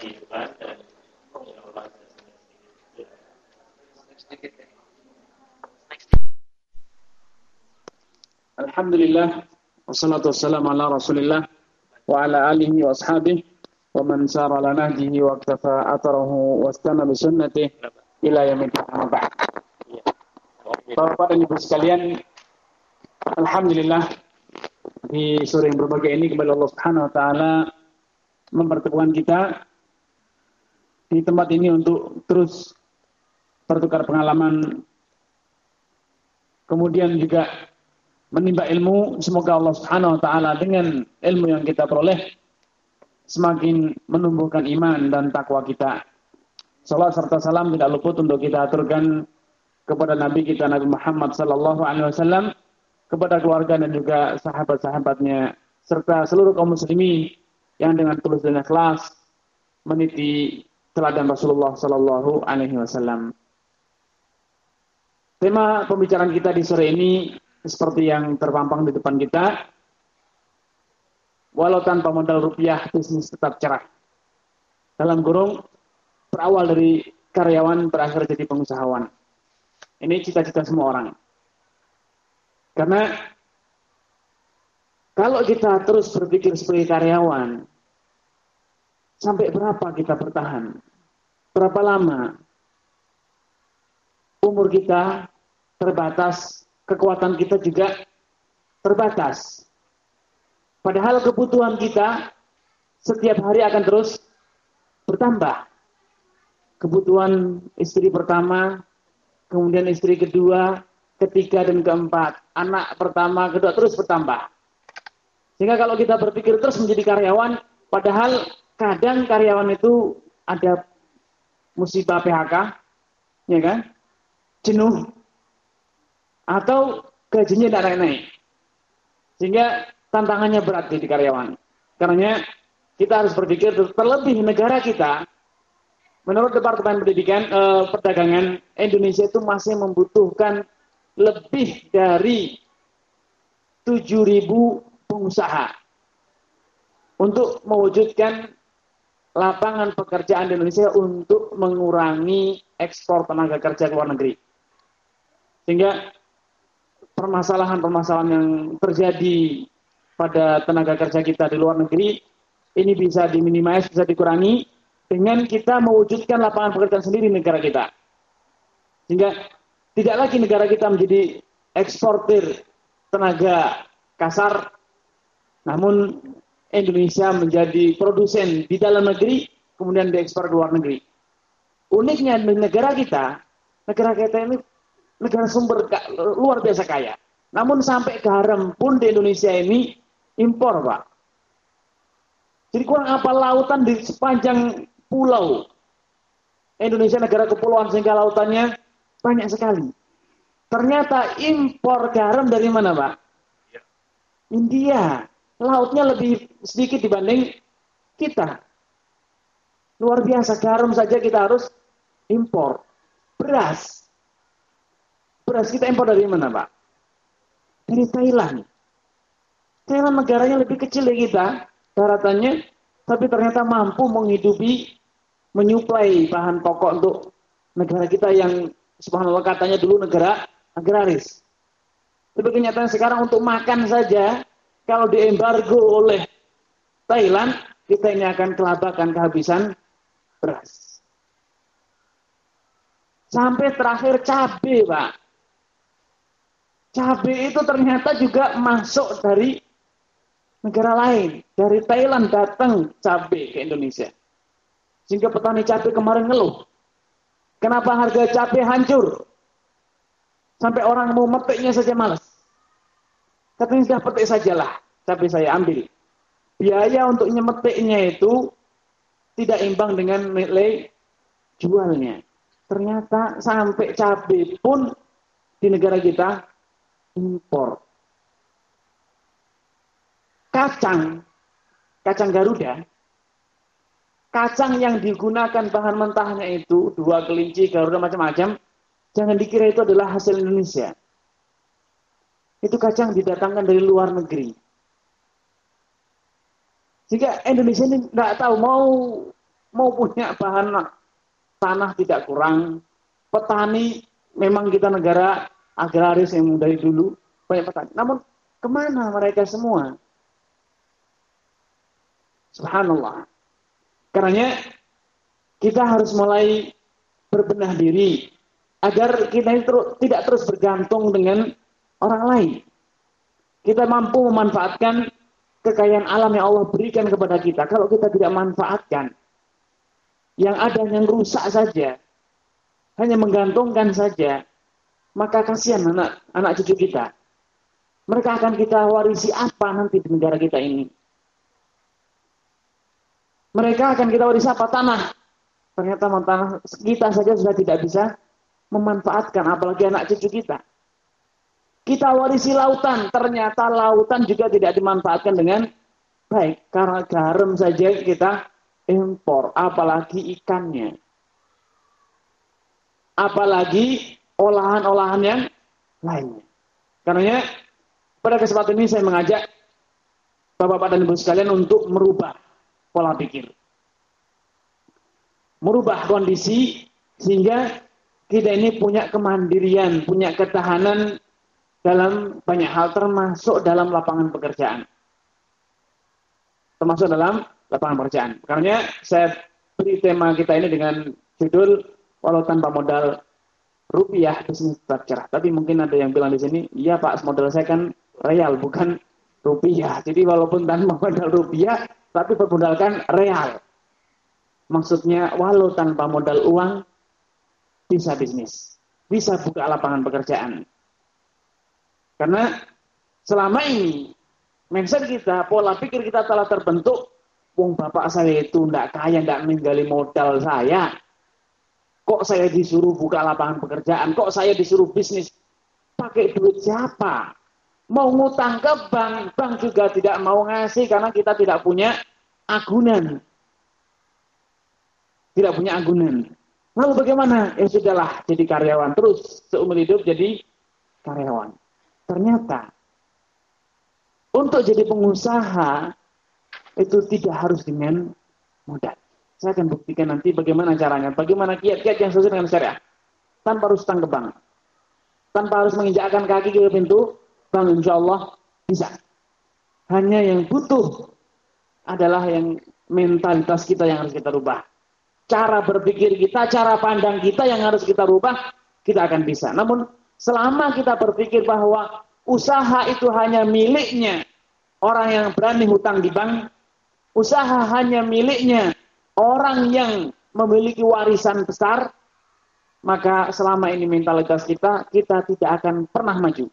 kehidupan dan Allah Alhamdulillah wassalatu wassalamu ala Rasulillah wa ala alihi wa ashabihi wa man sara ala nahjihi wa iktafa atharahu wastana bi sunnatihi ila yaumil ba'd. Bapak dan Ibu sekalian, alhamdulillah di sore yang berbahagia ini kepada Allah Subhanahu wa taala mempertemukan kita di tempat ini untuk terus bertukar pengalaman kemudian juga menimba ilmu semoga Allah Subhanahu wa taala dengan ilmu yang kita peroleh semakin menumbuhkan iman dan takwa kita. Salat serta salam tidak luput untuk kita aturkan kepada Nabi kita Nabi Muhammad sallallahu alaihi wasallam, kepada keluarga dan juga sahabat-sahabatnya serta seluruh kaum muslimin yang dengan tulus dan ikhlas meniti teladan Rasulullah sallallahu alaihi wasallam. Tema pembicaraan kita di sore ini seperti yang terpampang di depan kita walau tanpa modal rupiah bisnis tetap cerah. Dalam kurung berawal dari karyawan berakhir jadi pengusahawan. Ini cita-cita semua orang. Karena kalau kita terus berpikir sebagai karyawan, sampai berapa kita bertahan? Berapa lama? Umur kita terbatas, kekuatan kita juga terbatas. Padahal kebutuhan kita setiap hari akan terus bertambah. Kebutuhan istri pertama, kemudian istri kedua, ketiga dan keempat. Anak pertama, kedua terus bertambah. Sehingga kalau kita berpikir terus menjadi karyawan, padahal kadang karyawan itu ada musibah PHK, ya kan? Jenuh, atau gajinya tidak naik-naik. Sehingga tantangannya berat jadi karyawan. Karena kita harus berpikir terlebih negara kita, menurut Departemen Pendidikan eh, Perdagangan Indonesia itu masih membutuhkan lebih dari 7.000 pengusaha untuk mewujudkan lapangan pekerjaan di Indonesia untuk mengurangi ekspor tenaga kerja ke luar negeri. Sehingga permasalahan-permasalahan yang terjadi pada tenaga kerja kita di luar negeri ini bisa diminimais, bisa dikurangi dengan kita mewujudkan lapangan pekerjaan sendiri di negara kita. Sehingga tidak lagi negara kita menjadi eksportir tenaga kasar, namun Indonesia menjadi produsen di dalam negeri, kemudian diekspor ke luar negeri. Uniknya di negara kita, negara kita ini negara sumber luar biasa kaya. Namun sampai garam pun di Indonesia ini impor, Pak. Jadi kurang apa lautan di sepanjang pulau. Indonesia negara kepulauan sehingga lautannya banyak sekali. Ternyata impor garam dari mana, Pak? Ya. India. Lautnya lebih sedikit dibanding kita. Luar biasa, garam saja kita harus impor. Beras. Beras kita impor dari mana, Pak? Dari Thailand. Thailand negaranya lebih kecil dari kita, daratannya, tapi ternyata mampu menghidupi, menyuplai bahan pokok untuk negara kita yang subhanallah katanya dulu negara agraris. Tapi kenyataan sekarang untuk makan saja, kalau diembargo oleh Thailand, kita ini akan kelabakan kehabisan beras. Sampai terakhir cabai, Pak. Cabai itu ternyata juga masuk dari negara lain. Dari Thailand datang cabai ke Indonesia. Sehingga petani cabai kemarin ngeluh. Kenapa harga cabai hancur? Sampai orang mau metiknya saja malas. Katanya sudah petik sajalah. Cabai saya ambil. Biaya untuk nyemetiknya itu tidak imbang dengan nilai jualnya. Ternyata sampai cabai pun di negara kita impor kacang, kacang Garuda, kacang yang digunakan bahan mentahnya itu, dua kelinci, Garuda, macam-macam, jangan dikira itu adalah hasil Indonesia. Itu kacang didatangkan dari luar negeri. Jika Indonesia ini nggak tahu mau mau punya bahan tanah tidak kurang. Petani memang kita negara agraris yang dari dulu banyak petani. Namun ke mana mereka semua? Subhanallah. Karena kita harus mulai berbenah diri agar kita itu tidak terus bergantung dengan orang lain. Kita mampu memanfaatkan kekayaan alam yang Allah berikan kepada kita. Kalau kita tidak manfaatkan, yang ada yang rusak saja, hanya menggantungkan saja, maka kasihan anak anak cucu kita. Mereka akan kita warisi apa nanti di negara kita ini? Mereka akan kita warisi apa? Tanah. Ternyata tanah kita saja sudah tidak bisa memanfaatkan, apalagi anak cucu kita. Kita warisi lautan, ternyata lautan juga tidak dimanfaatkan dengan baik. Karena garam saja kita impor, apalagi ikannya. Apalagi olahan-olahan yang lainnya. Karena pada kesempatan ini saya mengajak Bapak-Bapak dan Ibu sekalian untuk merubah pola pikir. Merubah kondisi sehingga kita ini punya kemandirian, punya ketahanan dalam banyak hal termasuk dalam lapangan pekerjaan. Termasuk dalam lapangan pekerjaan. Karena saya beri tema kita ini dengan judul walau tanpa modal rupiah bisnis tetap cerah. Tapi mungkin ada yang bilang di sini, iya Pak, modal saya kan real bukan rupiah. Jadi walaupun tanpa modal rupiah, tapi bermodalkan real. Maksudnya walau tanpa modal uang bisa bisnis, bisa buka lapangan pekerjaan, karena selama ini mindset kita, pola pikir kita telah terbentuk. Wong bapak saya itu tidak kaya, tidak menggali modal saya. Kok saya disuruh buka lapangan pekerjaan? Kok saya disuruh bisnis? Pakai duit siapa? Mau ngutang ke bank, bank juga tidak mau ngasih karena kita tidak punya agunan. Tidak punya agunan. Lalu bagaimana? Ya sudahlah, jadi karyawan terus seumur hidup jadi karyawan. Ternyata untuk jadi pengusaha itu tidak harus dengan modal. Saya akan buktikan nanti bagaimana caranya, bagaimana kiat-kiat yang sesuai dengan syariah. Tanpa harus tang ke bank. Tanpa harus menginjakkan kaki ke pintu bank, insya Allah bisa. Hanya yang butuh adalah yang mentalitas kita yang harus kita rubah. Cara berpikir kita, cara pandang kita yang harus kita rubah, kita akan bisa. Namun Selama kita berpikir bahwa usaha itu hanya miliknya orang yang berani hutang di bank, usaha hanya miliknya orang yang memiliki warisan besar, maka selama ini mentalitas kita, kita tidak akan pernah maju.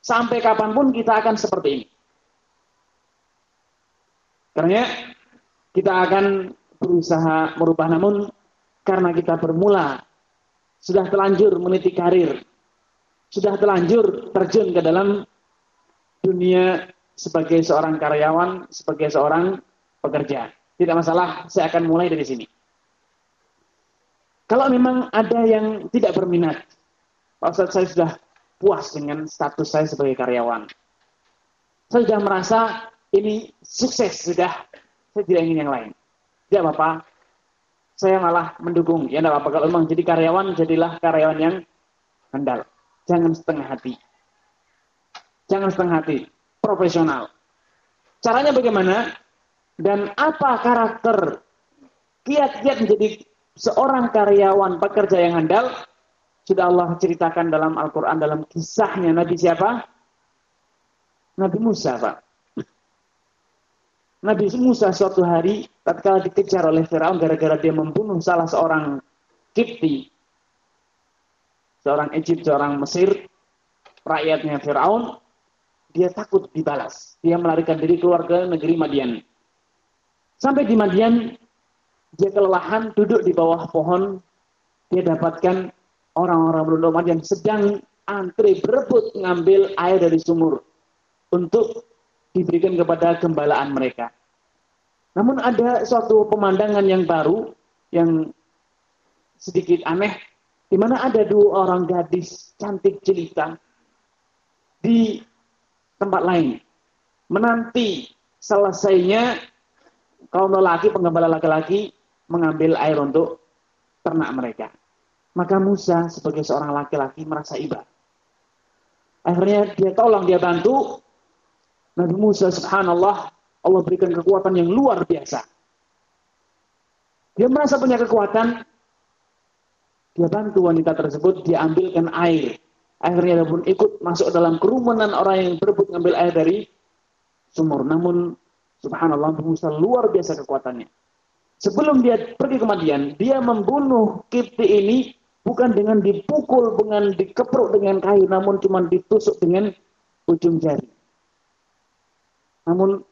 Sampai kapan pun kita akan seperti ini. Karena kita akan berusaha merubah, namun karena kita bermula sudah terlanjur meniti karir, sudah terlanjur terjun ke dalam dunia sebagai seorang karyawan, sebagai seorang pekerja. Tidak masalah, saya akan mulai dari sini. Kalau memang ada yang tidak berminat, Pak Ustadz saya sudah puas dengan status saya sebagai karyawan. Saya sudah merasa ini sukses, sudah saya tidak ingin yang lain. Tidak apa-apa, saya malah mendukung. Ya tidak apa-apa. Kalau memang jadi karyawan, jadilah karyawan yang handal. Jangan setengah hati. Jangan setengah hati. Profesional. Caranya bagaimana? Dan apa karakter kiat-kiat menjadi seorang karyawan pekerja yang handal? Sudah Allah ceritakan dalam Al-Quran, dalam kisahnya Nabi siapa? Nabi Musa, Pak. Nabi Musa suatu hari tatkala dikejar oleh Firaun gara-gara dia membunuh salah seorang Kipti, seorang Egypt, seorang Mesir, rakyatnya Firaun, dia takut dibalas. Dia melarikan diri keluar ke negeri Madian. Sampai di Madian, dia kelelahan duduk di bawah pohon. Dia dapatkan orang-orang beruntung Madian sedang antri berebut mengambil air dari sumur untuk diberikan kepada gembalaan mereka. Namun ada suatu pemandangan yang baru, yang sedikit aneh, di mana ada dua orang gadis cantik jelita di tempat lain. Menanti selesainya kaum lelaki, penggembala laki-laki mengambil air untuk ternak mereka. Maka Musa sebagai seorang laki-laki merasa iba. Akhirnya dia tolong, dia bantu. Nabi Musa subhanallah, Allah berikan kekuatan yang luar biasa. Dia merasa punya kekuatan, dia bantu wanita tersebut, dia ambilkan air. Akhirnya dia pun ikut masuk dalam kerumunan orang yang berebut mengambil air dari sumur. Namun subhanallah Musa luar biasa kekuatannya. Sebelum dia pergi ke Madian, dia membunuh Kipti ini bukan dengan dipukul, dengan dikepruk dengan kayu, namun cuma ditusuk dengan ujung jari. Namun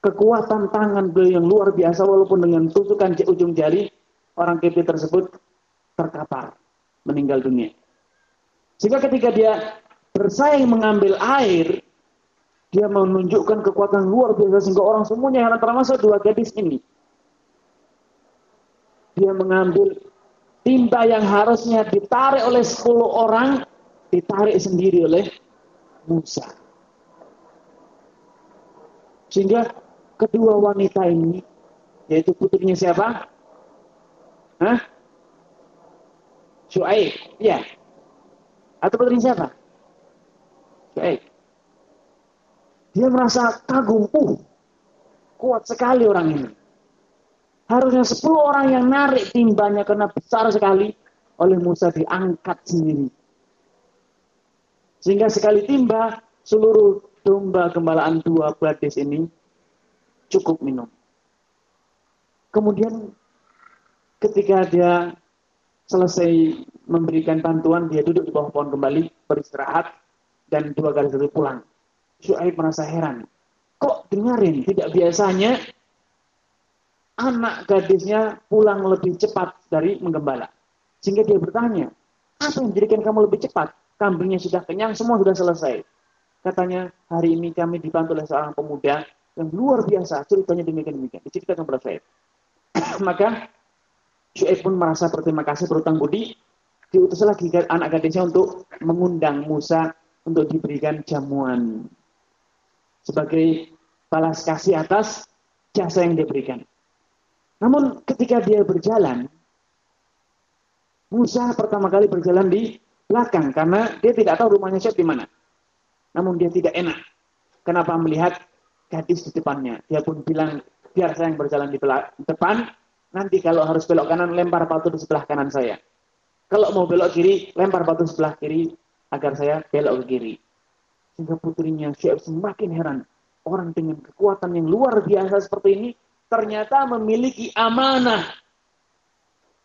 kekuatan tangan beliau yang luar biasa walaupun dengan tusukan ujung jari orang Kipti tersebut terkapar, meninggal dunia. Sehingga ketika dia bersaing mengambil air, dia menunjukkan kekuatan luar biasa sehingga orang semuanya heran termasuk dua gadis ini. Dia mengambil timba yang harusnya ditarik oleh 10 orang, ditarik sendiri oleh Musa. Sehingga kedua wanita ini, yaitu putrinya siapa? Hah? Ya. Atau putrinya siapa? Syuaib. Dia merasa kagum, uh, kuat sekali orang ini. Harusnya 10 orang yang narik timbanya karena besar sekali oleh Musa diangkat sendiri. Sehingga sekali timba seluruh domba gembalaan dua gadis ini cukup minum. Kemudian ketika dia selesai memberikan bantuan, dia duduk di bawah pohon kembali, beristirahat, dan dua kali itu pulang. Syuaib merasa heran. Kok dengarin, tidak biasanya anak gadisnya pulang lebih cepat dari menggembala. Sehingga dia bertanya, apa yang menjadikan kamu lebih cepat? Kambingnya sudah kenyang, semua sudah selesai. Katanya, hari ini kami dibantu oleh seorang pemuda yang luar biasa. Ceritanya demikian-demikian. Diceritakan kepada saya. Maka, Syuaib pun merasa berterima kasih, berutang budi. Diutus lagi anak gadisnya untuk mengundang Musa untuk diberikan jamuan. Sebagai balas kasih atas jasa yang diberikan. Namun ketika dia berjalan, Musa pertama kali berjalan di belakang karena dia tidak tahu rumahnya siapa di mana. Namun dia tidak enak. Kenapa melihat gadis di depannya? Dia pun bilang, biar saya yang berjalan di depan, nanti kalau harus belok kanan, lempar batu di sebelah kanan saya. Kalau mau belok kiri, lempar batu sebelah kiri, agar saya belok ke kiri. Sehingga putrinya Syekh semakin heran. Orang dengan kekuatan yang luar biasa seperti ini, ternyata memiliki amanah,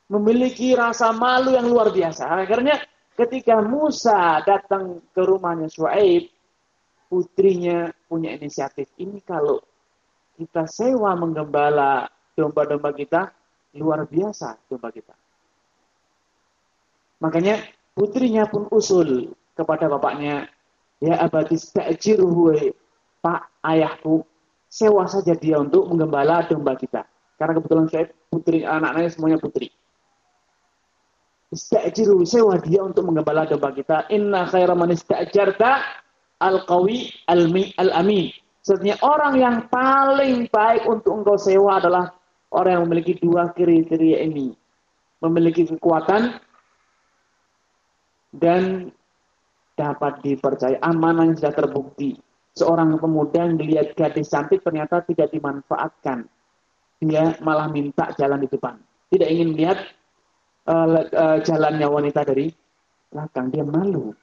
memiliki rasa malu yang luar biasa. Akhirnya ketika Musa datang ke rumahnya Shu'aib, putrinya punya inisiatif. Ini kalau kita sewa menggembala domba-domba kita, luar biasa domba kita. Makanya putrinya pun usul kepada bapaknya, ya abadis ta'jiruhu Pak ayahku, sewa saja dia untuk menggembala domba kita. Karena kebetulan saya putri anak-anaknya semuanya putri. Istajiru sewa dia untuk menggembala domba kita. Inna khaira man istajarta al-qawi al-amin. Sebenarnya orang yang paling baik untuk engkau sewa adalah orang yang memiliki dua kriteria ini. Memiliki kekuatan dan dapat dipercaya amanah yang sudah terbukti seorang pemuda yang dilihat gadis cantik ternyata tidak dimanfaatkan. Dia malah minta jalan di depan. Tidak ingin melihat uh, uh, jalannya wanita dari belakang. Dia malu.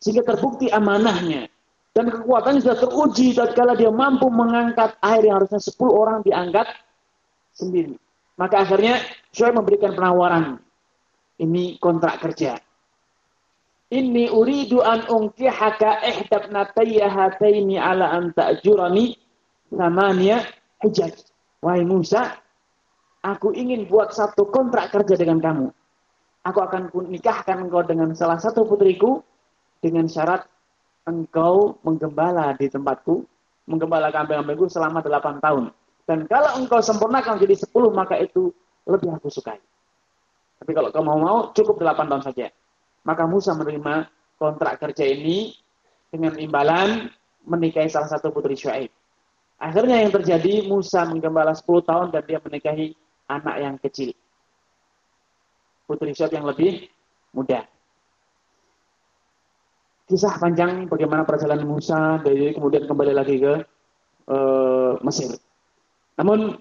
Sehingga terbukti amanahnya. Dan kekuatannya sudah teruji tatkala dia mampu mengangkat air yang harusnya 10 orang diangkat sendiri. Maka akhirnya saya memberikan penawaran. Ini kontrak kerja. Inni uridu an unkihaka ihdab natayya hataini ala an ta'jurani samania hijaj. Wahai Musa, aku ingin buat satu kontrak kerja dengan kamu. Aku akan nikahkan engkau dengan salah satu putriku dengan syarat engkau menggembala di tempatku, menggembala kambing-kambingku selama delapan tahun. Dan kalau engkau sempurnakan menjadi sepuluh, maka itu lebih aku sukai. Tapi kalau kau mau mau, cukup delapan tahun saja. Maka Musa menerima kontrak kerja ini dengan imbalan menikahi salah satu putri Syuaib. Akhirnya yang terjadi Musa menggembala 10 tahun dan dia menikahi anak yang kecil. Putri Syot yang lebih muda. Kisah panjang bagaimana perjalanan Musa dari kemudian kembali lagi ke uh, Mesir. Namun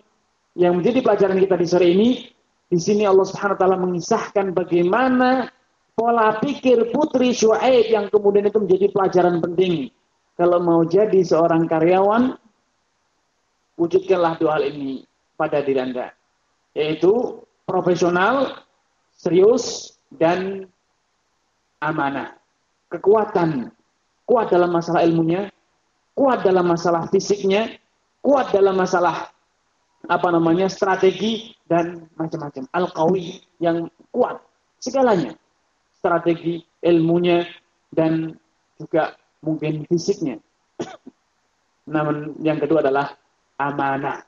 yang menjadi pelajaran kita di sore ini, di sini Allah Subhanahu wa taala mengisahkan bagaimana pola pikir putri Syuaib yang kemudian itu menjadi pelajaran penting. Kalau mau jadi seorang karyawan, wujudkanlah dua hal ini pada diri Anda. Yaitu profesional, serius, dan amanah. Kekuatan. Kuat dalam masalah ilmunya, kuat dalam masalah fisiknya, kuat dalam masalah apa namanya strategi dan macam-macam. Al-qawi yang kuat segalanya. Strategi, ilmunya dan juga mungkin fisiknya. Namun yang kedua adalah amanah.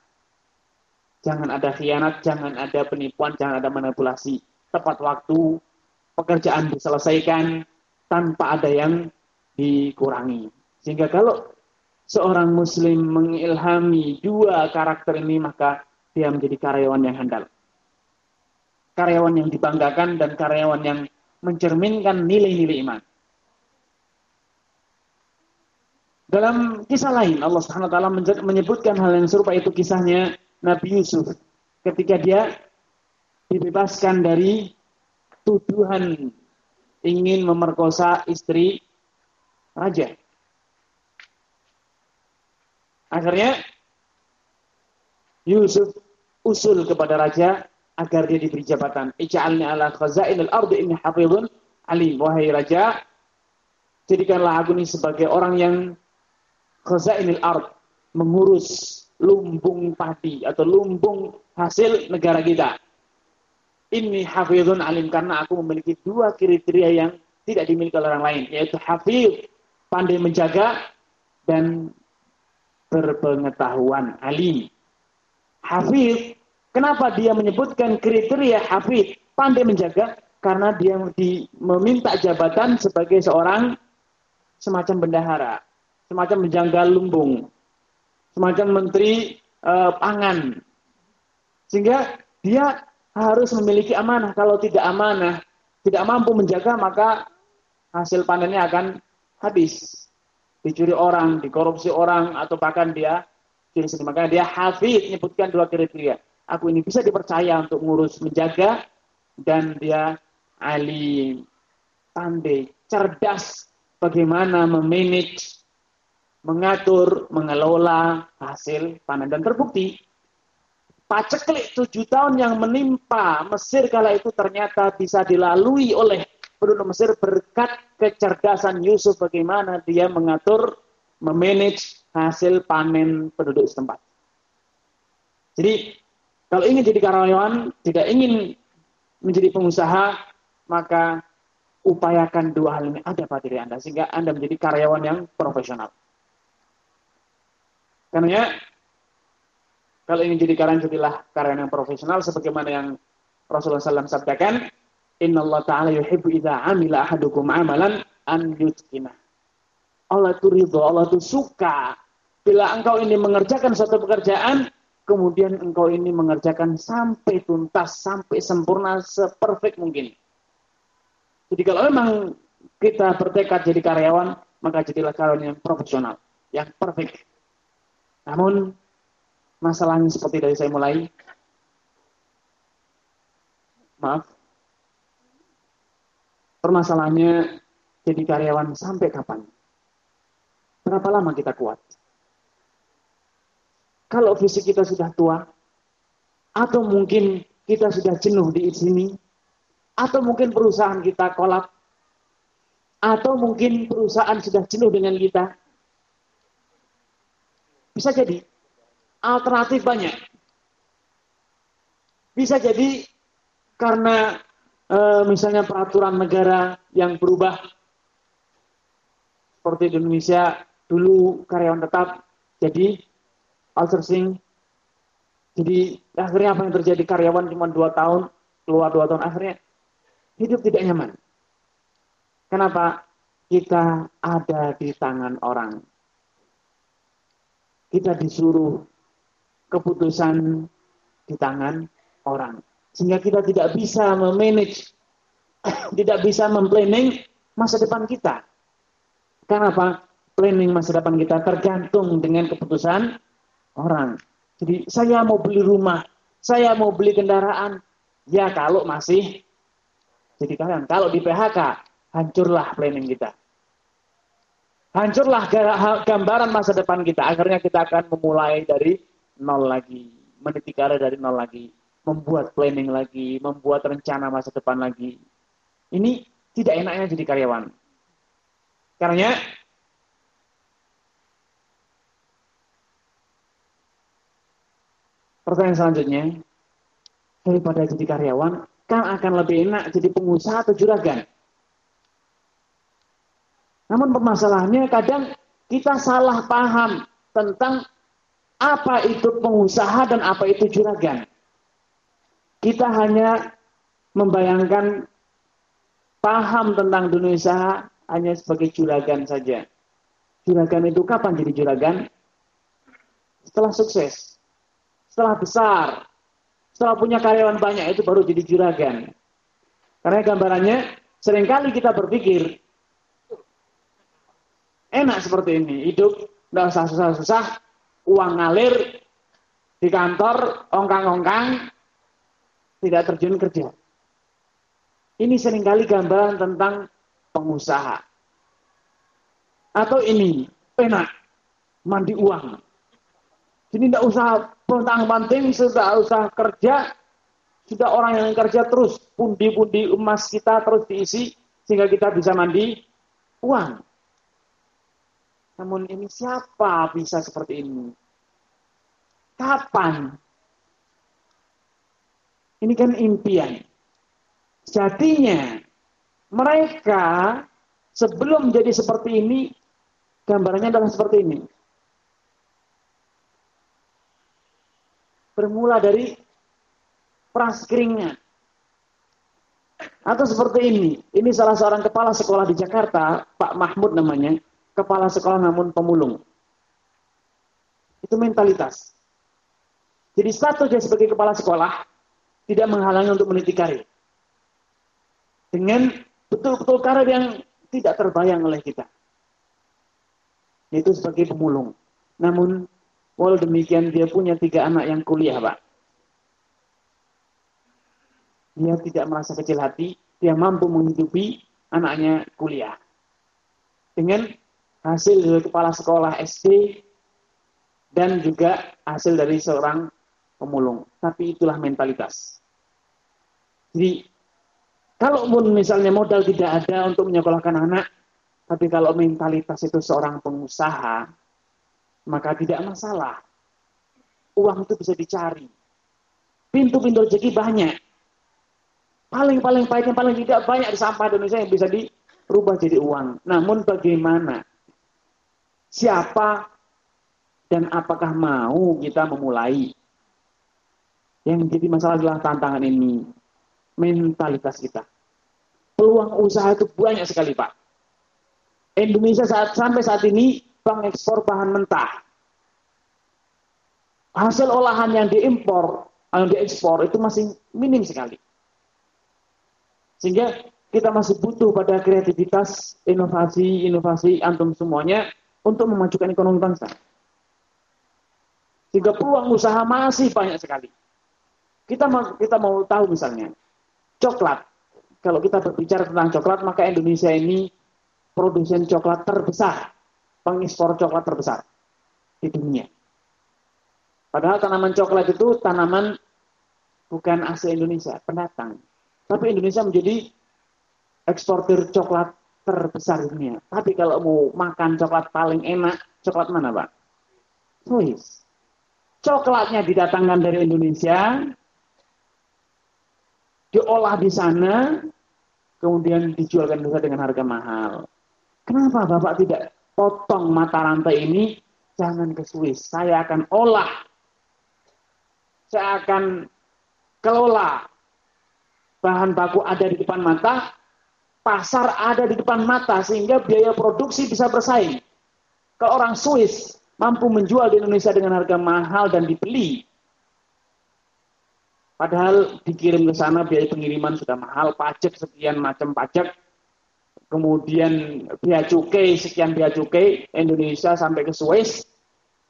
Jangan ada khianat, jangan ada penipuan, jangan ada manipulasi. Tepat waktu, pekerjaan diselesaikan tanpa ada yang dikurangi. Sehingga kalau seorang muslim mengilhami dua karakter ini, maka dia menjadi karyawan yang handal. Karyawan yang dibanggakan dan karyawan yang mencerminkan nilai-nilai iman. Dalam kisah lain Allah Subhanahu taala menyebutkan hal yang serupa itu kisahnya Nabi Yusuf ketika dia dibebaskan dari tuduhan ingin memerkosa istri raja. Akhirnya Yusuf usul kepada raja agar dia diberi jabatan. Ij'alni ala khazainil ardi inni hafizun alim. Wahai raja, jadikanlah aku ini sebagai orang yang khazainil ard, mengurus lumbung padi atau lumbung hasil negara kita. Ini hafizun alim karena aku memiliki dua kriteria yang tidak dimiliki oleh orang lain, yaitu hafiz, pandai menjaga, dan berpengetahuan alim. Hafiz, kenapa dia menyebutkan kriteria hafiz, pandai menjaga? Karena dia di, meminta jabatan sebagai seorang semacam bendahara semacam menjanggal lumbung, semacam menteri uh, pangan. Sehingga dia harus memiliki amanah. Kalau tidak amanah, tidak mampu menjaga, maka hasil panennya akan habis. Dicuri orang, dikorupsi orang, atau bahkan dia curi sendiri. Makanya dia hafiz, menyebutkan dua kriteria. Aku ini bisa dipercaya untuk ngurus menjaga, dan dia alim, pandai, cerdas, bagaimana memanage mengatur, mengelola hasil panen. Dan terbukti, paceklik tujuh tahun yang menimpa Mesir kala itu ternyata bisa dilalui oleh penduduk Mesir berkat kecerdasan Yusuf bagaimana dia mengatur, memanage hasil panen penduduk setempat. Jadi, kalau ingin jadi karyawan, tidak ingin menjadi pengusaha, maka upayakan dua hal ini ada pada diri Anda, sehingga Anda menjadi karyawan yang profesional. Karena kalau ingin jadi karyawan jadilah karyawan yang profesional sebagaimana yang Rasulullah SAW sabdakan, Inna Allah Ta'ala yuhibbu idha amila ahadukum amalan an yutkina. Allah itu ridho, Allah itu suka. Bila engkau ini mengerjakan suatu pekerjaan, kemudian engkau ini mengerjakan sampai tuntas, sampai sempurna, seperfect mungkin. Jadi kalau memang kita bertekad jadi karyawan, maka jadilah karyawan yang profesional, yang perfect. Namun masalahnya seperti dari saya mulai. Maaf. Permasalahannya jadi karyawan sampai kapan? Berapa lama kita kuat? Kalau fisik kita sudah tua, atau mungkin kita sudah jenuh di sini, atau mungkin perusahaan kita kolap, atau mungkin perusahaan sudah jenuh dengan kita, bisa jadi. Alternatif banyak. Bisa jadi karena e, misalnya peraturan negara yang berubah. Seperti di Indonesia, dulu karyawan tetap jadi outsourcing. Jadi akhirnya apa yang terjadi karyawan cuma dua tahun, keluar dua tahun, akhirnya hidup tidak nyaman. Kenapa? Kita ada di tangan orang kita disuruh keputusan di tangan orang. Sehingga kita tidak bisa memanage, tidak bisa memplanning masa depan kita. Karena apa? Planning masa depan kita tergantung dengan keputusan orang. Jadi saya mau beli rumah, saya mau beli kendaraan, ya kalau masih jadi kalian. Kalau di PHK, hancurlah planning kita. Hancurlah gambaran masa depan kita. Akhirnya kita akan memulai dari nol lagi. Meniti karir dari nol lagi. Membuat planning lagi. Membuat rencana masa depan lagi. Ini tidak enaknya jadi karyawan. Karena pertanyaan selanjutnya, daripada jadi karyawan, kan akan lebih enak jadi pengusaha atau juragan. Namun permasalahannya kadang kita salah paham tentang apa itu pengusaha dan apa itu juragan. Kita hanya membayangkan paham tentang dunia usaha hanya sebagai juragan saja. Juragan itu kapan jadi juragan? Setelah sukses. Setelah besar. Setelah punya karyawan banyak itu baru jadi juragan. Karena gambarannya sering kali kita berpikir Enak seperti ini, hidup tidak usah susah-susah, uang ngalir di kantor, ongkang-ongkang, tidak terjun kerja. Ini sering kali gambaran tentang pengusaha. Atau ini, enak, mandi uang. Jadi tidak usah pentang penting, sudah usah kerja, sudah orang yang kerja terus, pundi-pundi emas kita terus diisi, sehingga kita bisa mandi uang. Namun ini siapa bisa seperti ini? Kapan? Ini kan impian. Jadinya mereka sebelum jadi seperti ini, gambarannya adalah seperti ini. Bermula dari praskringnya. Atau seperti ini. Ini salah seorang kepala sekolah di Jakarta, Pak Mahmud namanya kepala sekolah namun pemulung. Itu mentalitas. Jadi status dia sebagai kepala sekolah tidak menghalangi untuk meniti karir. Dengan betul-betul karir yang tidak terbayang oleh kita. Yaitu sebagai pemulung. Namun, walau demikian dia punya tiga anak yang kuliah, Pak. Dia tidak merasa kecil hati, dia mampu menghidupi anaknya kuliah. Dengan hasil dari kepala sekolah SD dan juga hasil dari seorang pemulung. Tapi itulah mentalitas. Jadi, kalaupun misalnya modal tidak ada untuk menyekolahkan anak, tapi kalau mentalitas itu seorang pengusaha, maka tidak masalah. Uang itu bisa dicari. Pintu-pintu rezeki banyak. Paling-paling baiknya paling tidak banyak sampah Indonesia yang bisa dirubah jadi uang. Namun bagaimana siapa dan apakah mau kita memulai. Yang menjadi masalah adalah tantangan ini. Mentalitas kita. Peluang usaha itu banyak sekali Pak. Indonesia saat, sampai saat ini pengekspor bahan mentah. Hasil olahan yang diimpor, yang diekspor itu masih minim sekali. Sehingga kita masih butuh pada kreativitas, inovasi, inovasi antum semuanya untuk memajukan ekonomi bangsa. Sehingga peluang usaha masih banyak sekali. Kita mau, kita mau tahu misalnya, coklat. Kalau kita berbicara tentang coklat, maka Indonesia ini produsen coklat terbesar, pengekspor coklat terbesar di dunia. Padahal tanaman coklat itu tanaman bukan asli Indonesia, pendatang. Tapi Indonesia menjadi eksportir coklat terbesar dunia. Tapi kalau mau makan coklat paling enak, coklat mana Pak? Swiss. Coklatnya didatangkan dari Indonesia, diolah di sana, kemudian dijualkan juga dengan harga mahal. Kenapa Bapak tidak potong mata rantai ini? Jangan ke Swiss. Saya akan olah. Saya akan kelola. Bahan baku ada di depan mata, pasar ada di depan mata sehingga biaya produksi bisa bersaing. Kalau orang Swiss mampu menjual di Indonesia dengan harga mahal dan dibeli. Padahal dikirim ke sana biaya pengiriman sudah mahal, pajak sekian macam pajak, kemudian biaya cukai sekian biaya cukai Indonesia sampai ke Swiss,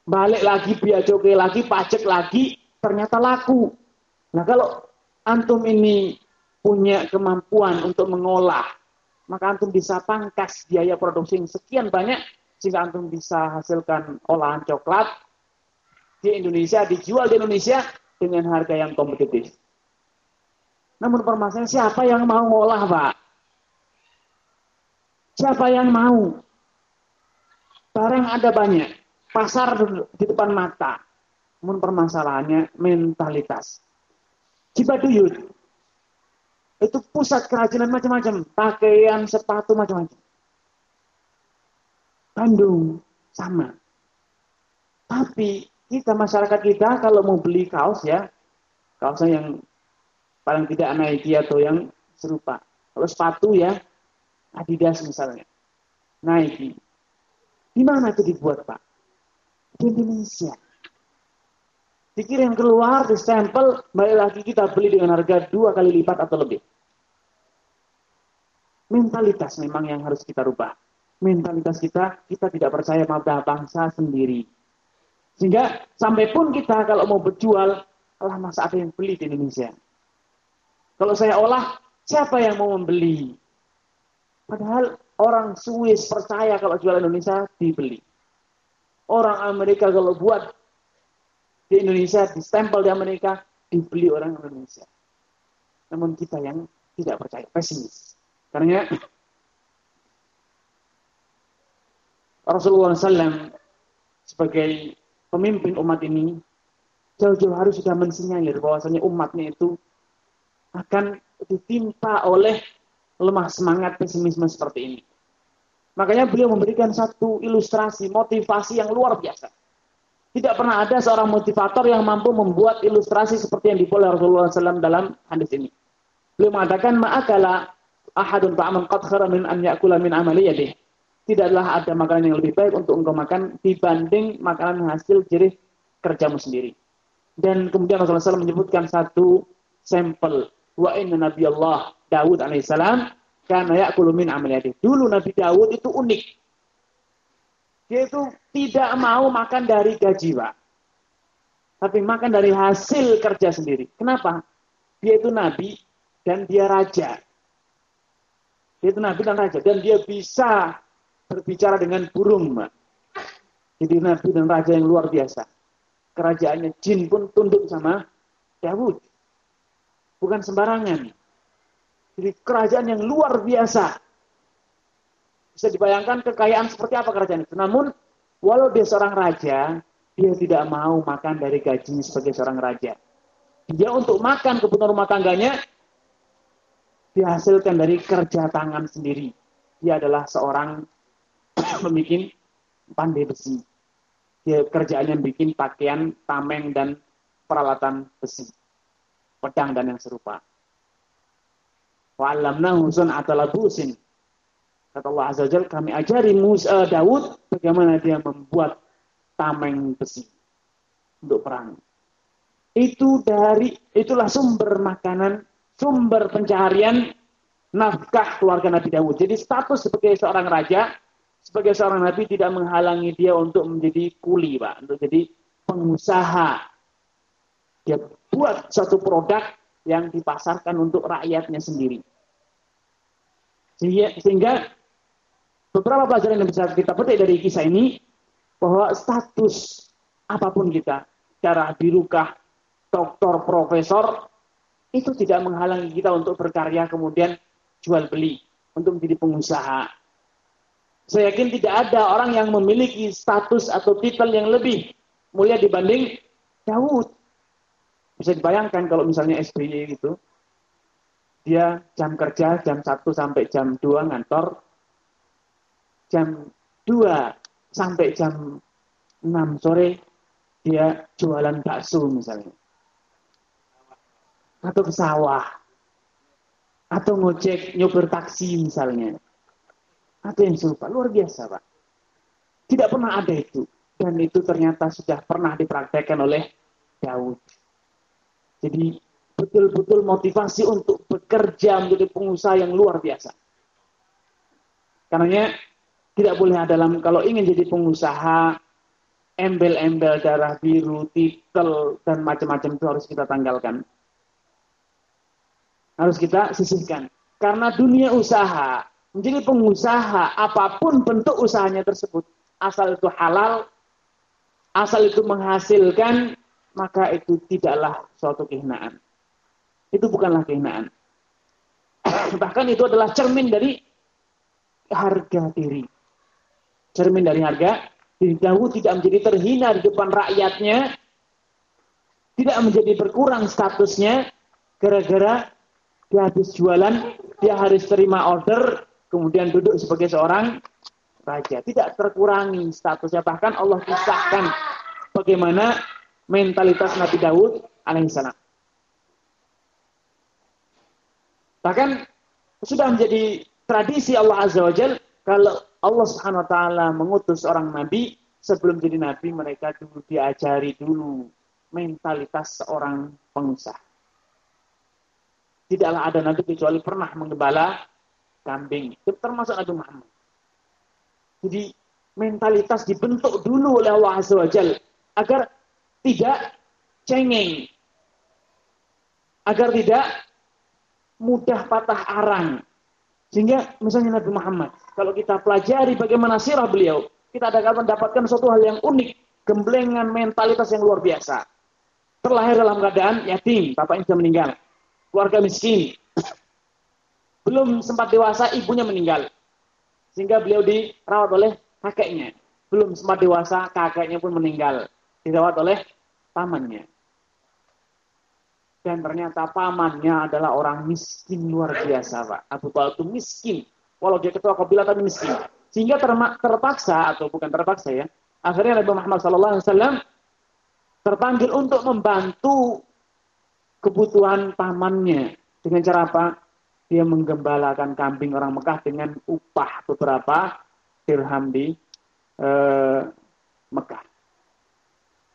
balik lagi biaya cukai lagi, pajak lagi, ternyata laku. Nah kalau antum ini punya kemampuan untuk mengolah, maka antum bisa pangkas biaya produksi yang sekian banyak sehingga antum bisa hasilkan olahan coklat di Indonesia, dijual di Indonesia dengan harga yang kompetitif. Namun permasalahan siapa yang mau ngolah, Pak? Siapa yang mau? Barang ada banyak, pasar di depan mata. Namun permasalahannya mentalitas. Cibaduyut itu pusat kerajinan macam-macam, pakaian, sepatu macam-macam. Bandung sama. Tapi kita masyarakat kita kalau mau beli kaos ya, kaosnya yang paling tidak Nike atau yang serupa. Kalau sepatu ya, Adidas misalnya, Nike. Di mana itu dibuat Pak? Di Indonesia. Dikirim keluar, stempel, balik lagi kita beli dengan harga dua kali lipat atau lebih. Mentalitas memang yang harus kita rubah. Mentalitas kita, kita tidak percaya pada bangsa sendiri sehingga sampai pun kita kalau mau berjual, Allah masa ada yang beli di Indonesia. Kalau saya olah, siapa yang mau membeli? Padahal orang Swiss percaya kalau jual Indonesia dibeli. Orang Amerika kalau buat di Indonesia, di stempel di Amerika, dibeli orang Indonesia. Namun kita yang tidak percaya, pesimis. Karena Rasulullah SAW sebagai pemimpin umat ini jauh-jauh hari sudah mensinyalir bahwasanya umatnya itu akan ditimpa oleh lemah semangat pesimisme seperti ini. Makanya beliau memberikan satu ilustrasi, motivasi yang luar biasa. Tidak pernah ada seorang motivator yang mampu membuat ilustrasi seperti yang dibuat Rasulullah SAW dalam hadis ini. Beliau mengatakan, ma'akala ahadun ta'aman qad min an ya'kula min amali yadih tidaklah ada makanan yang lebih baik untuk engkau makan dibanding makanan hasil jerih kerjamu sendiri. Dan kemudian Rasulullah SAW menyebutkan satu sampel. Wa inna Nabi Allah Dawud alaihissalam karena ya'kulu min amaliyati. Dulu Nabi Dawud itu unik. Dia itu tidak mau makan dari gaji, Pak. Tapi makan dari hasil kerja sendiri. Kenapa? Dia itu nabi dan dia raja. Dia itu nabi dan raja. Dan dia bisa berbicara dengan burung, Mbak. Jadi nabi dan raja yang luar biasa. Kerajaannya jin pun tunduk sama Dawud. Bukan sembarangan. Jadi kerajaan yang luar biasa. Bisa dibayangkan kekayaan seperti apa kerajaan itu. Namun, walau dia seorang raja, dia tidak mau makan dari gaji sebagai seorang raja. Dia untuk makan kebutuhan rumah tangganya, dihasilkan dari kerja tangan sendiri. Dia adalah seorang membuat pandai besi. Dia kerjaannya bikin pakaian, tameng, dan peralatan besi. Pedang dan yang serupa. Wa'alamnahu atau labusin. Kata Allah Azza Jal, kami ajari Musa, uh, Daud bagaimana dia membuat tameng besi untuk perang. Itu dari itulah sumber makanan, sumber pencaharian nafkah keluarga Nabi Dawud. Jadi status sebagai seorang raja sebagai seorang nabi tidak menghalangi dia untuk menjadi kuli, Pak, untuk jadi pengusaha. Dia buat satu produk yang dipasarkan untuk rakyatnya sendiri. Sehingga beberapa pelajaran yang bisa kita petik dari kisah ini bahwa status apa pun kita, cara birukah, doktor, profesor, itu tidak menghalangi kita untuk berkarya kemudian jual beli, untuk menjadi pengusaha, saya yakin tidak ada orang yang memiliki status atau titel yang lebih mulia dibanding Daud. Bisa dibayangkan kalau misalnya SBY gitu, dia jam kerja jam 1 sampai jam 2 ngantor, jam 2 sampai jam 6 sore dia jualan bakso misalnya. Atau ke sawah. Atau ngojek nyopir taksi misalnya atau yang serupa. Luar biasa, Pak. Tidak pernah ada itu. Dan itu ternyata sudah pernah dipraktekkan oleh Daud. Jadi betul-betul motivasi untuk bekerja menjadi pengusaha yang luar biasa. Karena tidak boleh dalam kalau ingin jadi pengusaha embel-embel darah biru, titel dan macam-macam itu harus kita tanggalkan. Harus kita sisihkan. Karena dunia usaha, menjadi pengusaha apa pun bentuk usahanya tersebut, asal itu halal, asal itu menghasilkan, maka itu tidaklah suatu kehinaan. Itu bukanlah kehinaan. Bahkan itu adalah cermin dari harga diri. Cermin dari harga. Daud tidak menjadi terhina di depan rakyatnya. Tidak menjadi berkurang statusnya. Gara-gara dia habis jualan, dia harus terima order, kemudian duduk sebagai seorang raja. Tidak terkurangi statusnya. Bahkan Allah kisahkan bagaimana mentalitas Nabi Daud alaihissalam. Bahkan sudah menjadi tradisi Allah Azza wa Jal, kalau Allah Subhanahu wa taala mengutus orang nabi, sebelum jadi nabi mereka dulu diajari dulu mentalitas seorang pengusaha. Tidaklah ada nabi kecuali pernah menggembala kambing. Itu termasuk Nabi Muhammad. Jadi mentalitas dibentuk dulu oleh Allah Azza wa Jal agar tidak cengeng. Agar tidak mudah patah arang. Sehingga misalnya Nabi Muhammad, kalau kita pelajari bagaimana sirah beliau, kita akan mendapatkan suatu hal yang unik, gemblengan mentalitas yang luar biasa. Terlahir dalam keadaan yatim, bapaknya sudah meninggal. Keluarga miskin. Belum sempat dewasa, ibunya meninggal. Sehingga beliau dirawat oleh kakeknya. Belum sempat dewasa, kakeknya pun meninggal. Dirawat oleh pamannya. Dan ternyata pamannya adalah orang miskin luar biasa, Pak. Abu Talib itu miskin. Walau dia ketua kabilah tapi miskin. Sehingga terpaksa, atau bukan terpaksa ya, akhirnya Nabi Muhammad SAW terpanggil untuk membantu kebutuhan pamannya. Dengan cara apa? Dia menggembalakan kambing orang Mekah dengan upah beberapa dirham di eh, Mekah.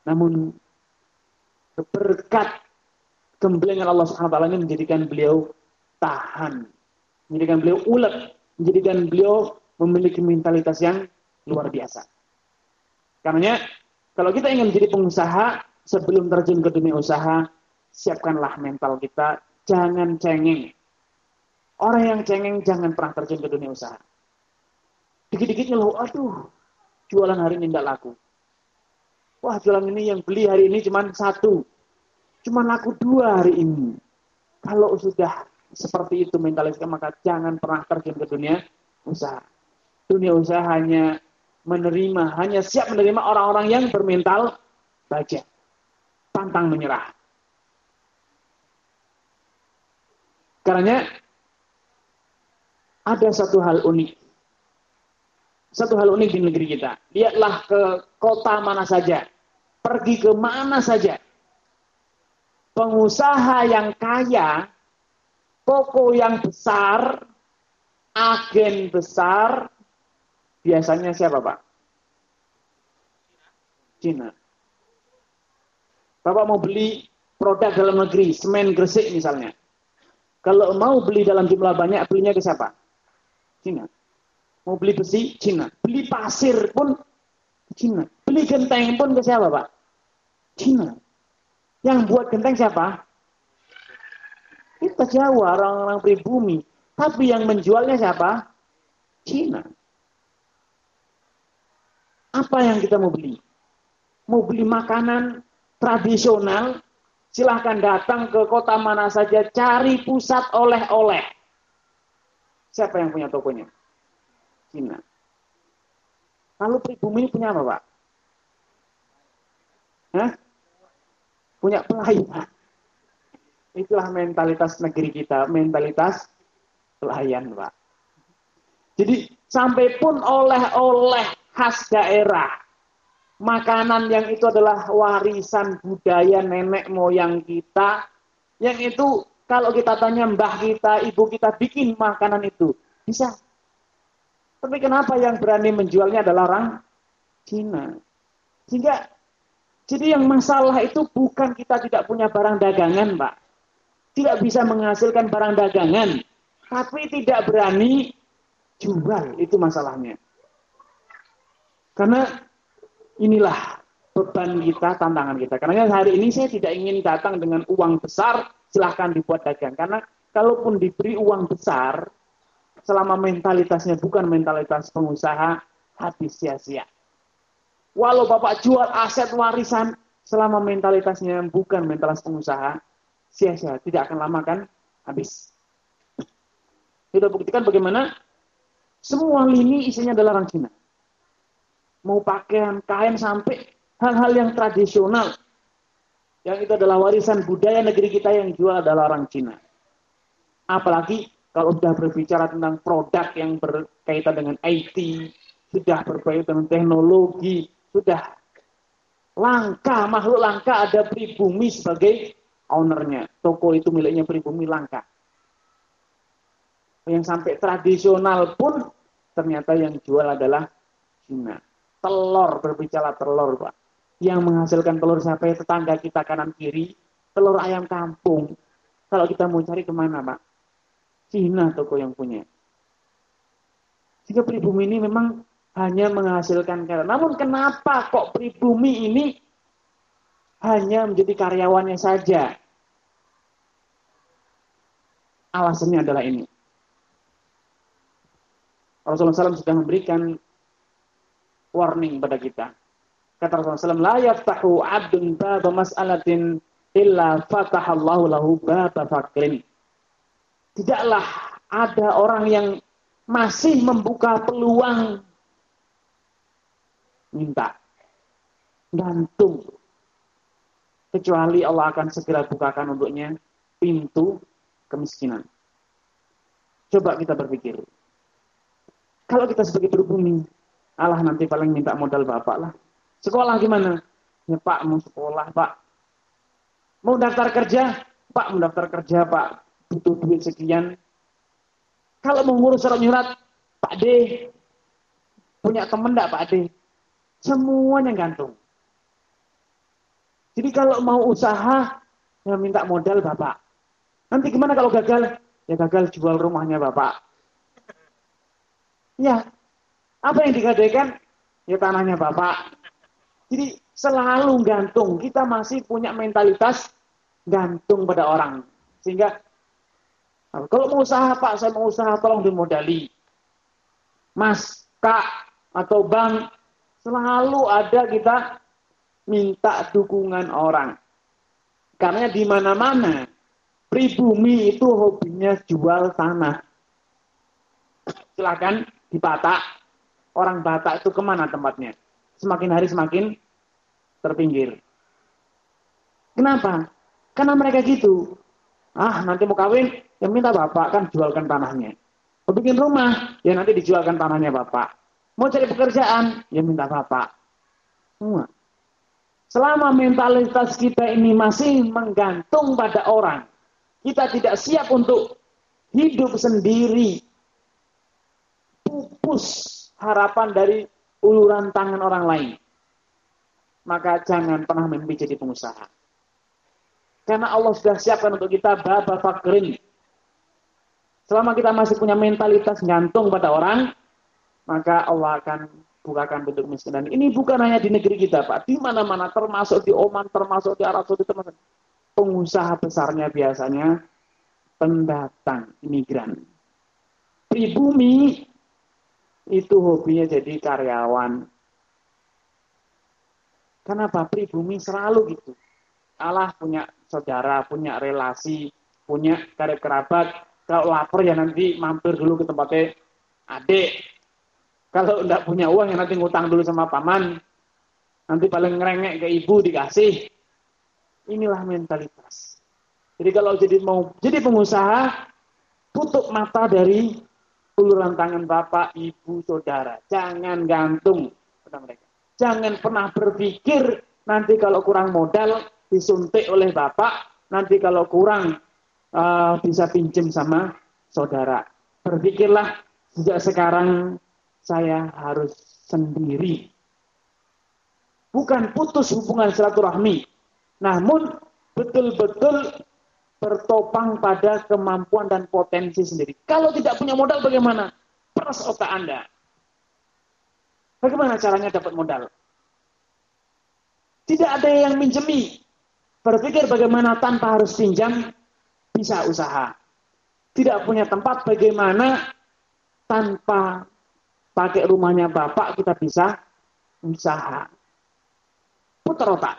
Namun berkat gemblengan Allah Subhanahu wa taala ini menjadikan beliau tahan, menjadikan beliau ulet, menjadikan beliau memiliki mentalitas yang luar biasa. Karena kalau kita ingin menjadi pengusaha, sebelum terjun ke dunia usaha, siapkanlah mental kita, jangan cengeng. Orang yang cengeng jangan pernah terjun ke dunia usaha. Dikit-dikit ngeluh, aduh, jualan hari ini tidak laku. Wah, jualan ini yang beli hari ini cuma satu. Cuma laku dua hari ini. Kalau sudah seperti itu mentalitasnya, maka jangan pernah terjun ke dunia usaha. Dunia usaha hanya menerima, hanya siap menerima orang-orang yang bermental baja. Pantang menyerah. Karena ada satu hal unik. Satu hal unik di negeri kita. Lihatlah ke kota mana saja. Pergi ke mana saja pengusaha yang kaya, toko yang besar, agen besar, biasanya siapa Pak? Cina. Bapak mau beli produk dalam negeri, semen gresik misalnya. Kalau mau beli dalam jumlah banyak, belinya ke siapa? Cina. Mau beli besi, Cina. Beli pasir pun Cina. Beli genteng pun ke siapa Pak? Cina. Yang buat genteng siapa? Kita Jawa, orang-orang pribumi. Tapi yang menjualnya siapa? Cina. Apa yang kita mau beli? Mau beli makanan tradisional, silahkan datang ke kota mana saja, cari pusat oleh-oleh. Siapa yang punya tokonya? Cina. Lalu pribumi punya apa, Pak? Hah? Punya pelayan. Itulah mentalitas negeri kita, mentalitas pelayan, Pak. Jadi sampai pun oleh-oleh khas daerah, makanan yang itu adalah warisan budaya nenek moyang kita, yang itu kalau kita tanya mbah kita, ibu kita bikin makanan itu, bisa. Tapi kenapa yang berani menjualnya adalah orang Cina? Sehingga jadi yang masalah itu bukan kita tidak punya barang dagangan, Pak. Tidak bisa menghasilkan barang dagangan, tapi tidak berani jual, itu masalahnya. Karena inilah beban kita, tantangan kita. Karena hari ini saya tidak ingin datang dengan uang besar, silahkan dibuat dagang. Karena kalaupun diberi uang besar, selama mentalitasnya bukan mentalitas pengusaha, habis sia-sia. Walau Bapak jual aset warisan, selama mentalitasnya bukan mentalitas pengusaha, sia-sia. Tidak akan lama kan habis. Kita buktikan bagaimana semua lini isinya adalah orang Cina. Mau pakaian, kain sampai hal-hal yang tradisional. Yang itu adalah warisan budaya negeri kita yang jual adalah orang Cina. Apalagi kalau sudah berbicara tentang produk yang berkaitan dengan IT, sudah berkaitan dengan teknologi, sudah langka, makhluk langka ada pribumi sebagai ownernya. Toko itu miliknya pribumi langka. Yang sampai tradisional pun ternyata yang jual adalah Cina. Telur, berbicara telur Pak yang menghasilkan telur ya tetangga kita kanan kiri, telur ayam kampung. Kalau kita mau cari ke mana, Pak? Cina toko yang punya. Jika pribumi ini memang hanya menghasilkan karya. Namun kenapa kok pribumi ini hanya menjadi karyawannya saja? Alasannya adalah ini. Rasulullah SAW sudah memberikan warning pada kita. Kata Rasulullah SAW, La yaftahu abdun baba mas'alatin illa fatahallahu lahu baba fakrin. Tidaklah ada orang yang masih membuka peluang minta. Gantung. Kecuali Allah akan segera bukakan untuknya pintu kemiskinan. Coba kita berpikir. Kalau kita sebagai berbumi, Allah nanti paling minta modal bapak lah. Sekolah gimana? Ya Pak, mau sekolah Pak. Mau daftar kerja? Pak, mau daftar kerja Pak. Butuh duit sekian. Kalau mau ngurus surat nyurat, Pak D. Punya temen enggak Pak D? Semuanya gantung. Jadi kalau mau usaha, ya minta modal Bapak. Nanti gimana kalau gagal? Ya gagal jual rumahnya Bapak. Ya, apa yang digadaikan? Ya tanahnya Bapak. Jadi selalu gantung. Kita masih punya mentalitas gantung pada orang. Sehingga kalau mau usaha Pak, saya mau usaha tolong dimodali. Mas, Kak, atau bank, selalu ada kita minta dukungan orang. Karena di mana-mana pribumi itu hobinya jual tanah. Silahkan di Batak. Orang Batak itu ke mana tempatnya? Semakin hari semakin terpinggir. Kenapa? Karena mereka gitu. Ah, nanti mau kawin, yang minta bapak kan jualkan tanahnya. Mau bikin rumah, ya nanti dijualkan tanahnya bapak. Mau cari pekerjaan, ya minta bapak. Selama mentalitas kita ini masih menggantung pada orang, kita tidak siap untuk hidup sendiri. Pupus harapan dari uluran tangan orang lain maka jangan pernah mimpi jadi pengusaha. Karena Allah sudah siapkan untuk kita baba fakrin. Selama kita masih punya mentalitas gantung pada orang, maka Allah akan bukakan bentuk Dan Ini bukan hanya di negeri kita, Pak. Di mana-mana, termasuk di Oman, termasuk di Arab Saudi, termasuk pengusaha besarnya biasanya pendatang, imigran. Pribumi itu hobinya jadi karyawan, karena pribumi selalu gitu. Allah punya saudara, punya relasi, punya karib kerabat. Kalau lapar ya nanti mampir dulu ke tempatnya adik. Kalau enggak punya uang ya nanti ngutang dulu sama paman. Nanti paling ngerengek ke ibu dikasih. Inilah mentalitas. Jadi kalau jadi mau jadi pengusaha, tutup mata dari uluran tangan bapak, ibu, saudara. Jangan gantung pada mereka. Jangan pernah berpikir nanti kalau kurang modal disuntik oleh bapak, nanti kalau kurang uh, bisa pinjam sama saudara. Berpikirlah sejak sekarang saya harus sendiri. Bukan putus hubungan silaturahmi. Namun betul-betul bertopang pada kemampuan dan potensi sendiri. Kalau tidak punya modal bagaimana? Peras otak Anda. Bagaimana caranya dapat modal? Tidak ada yang minjemi. Berpikir bagaimana tanpa harus pinjam bisa usaha. Tidak punya tempat bagaimana tanpa pakai rumahnya bapak kita bisa usaha. Putar otak.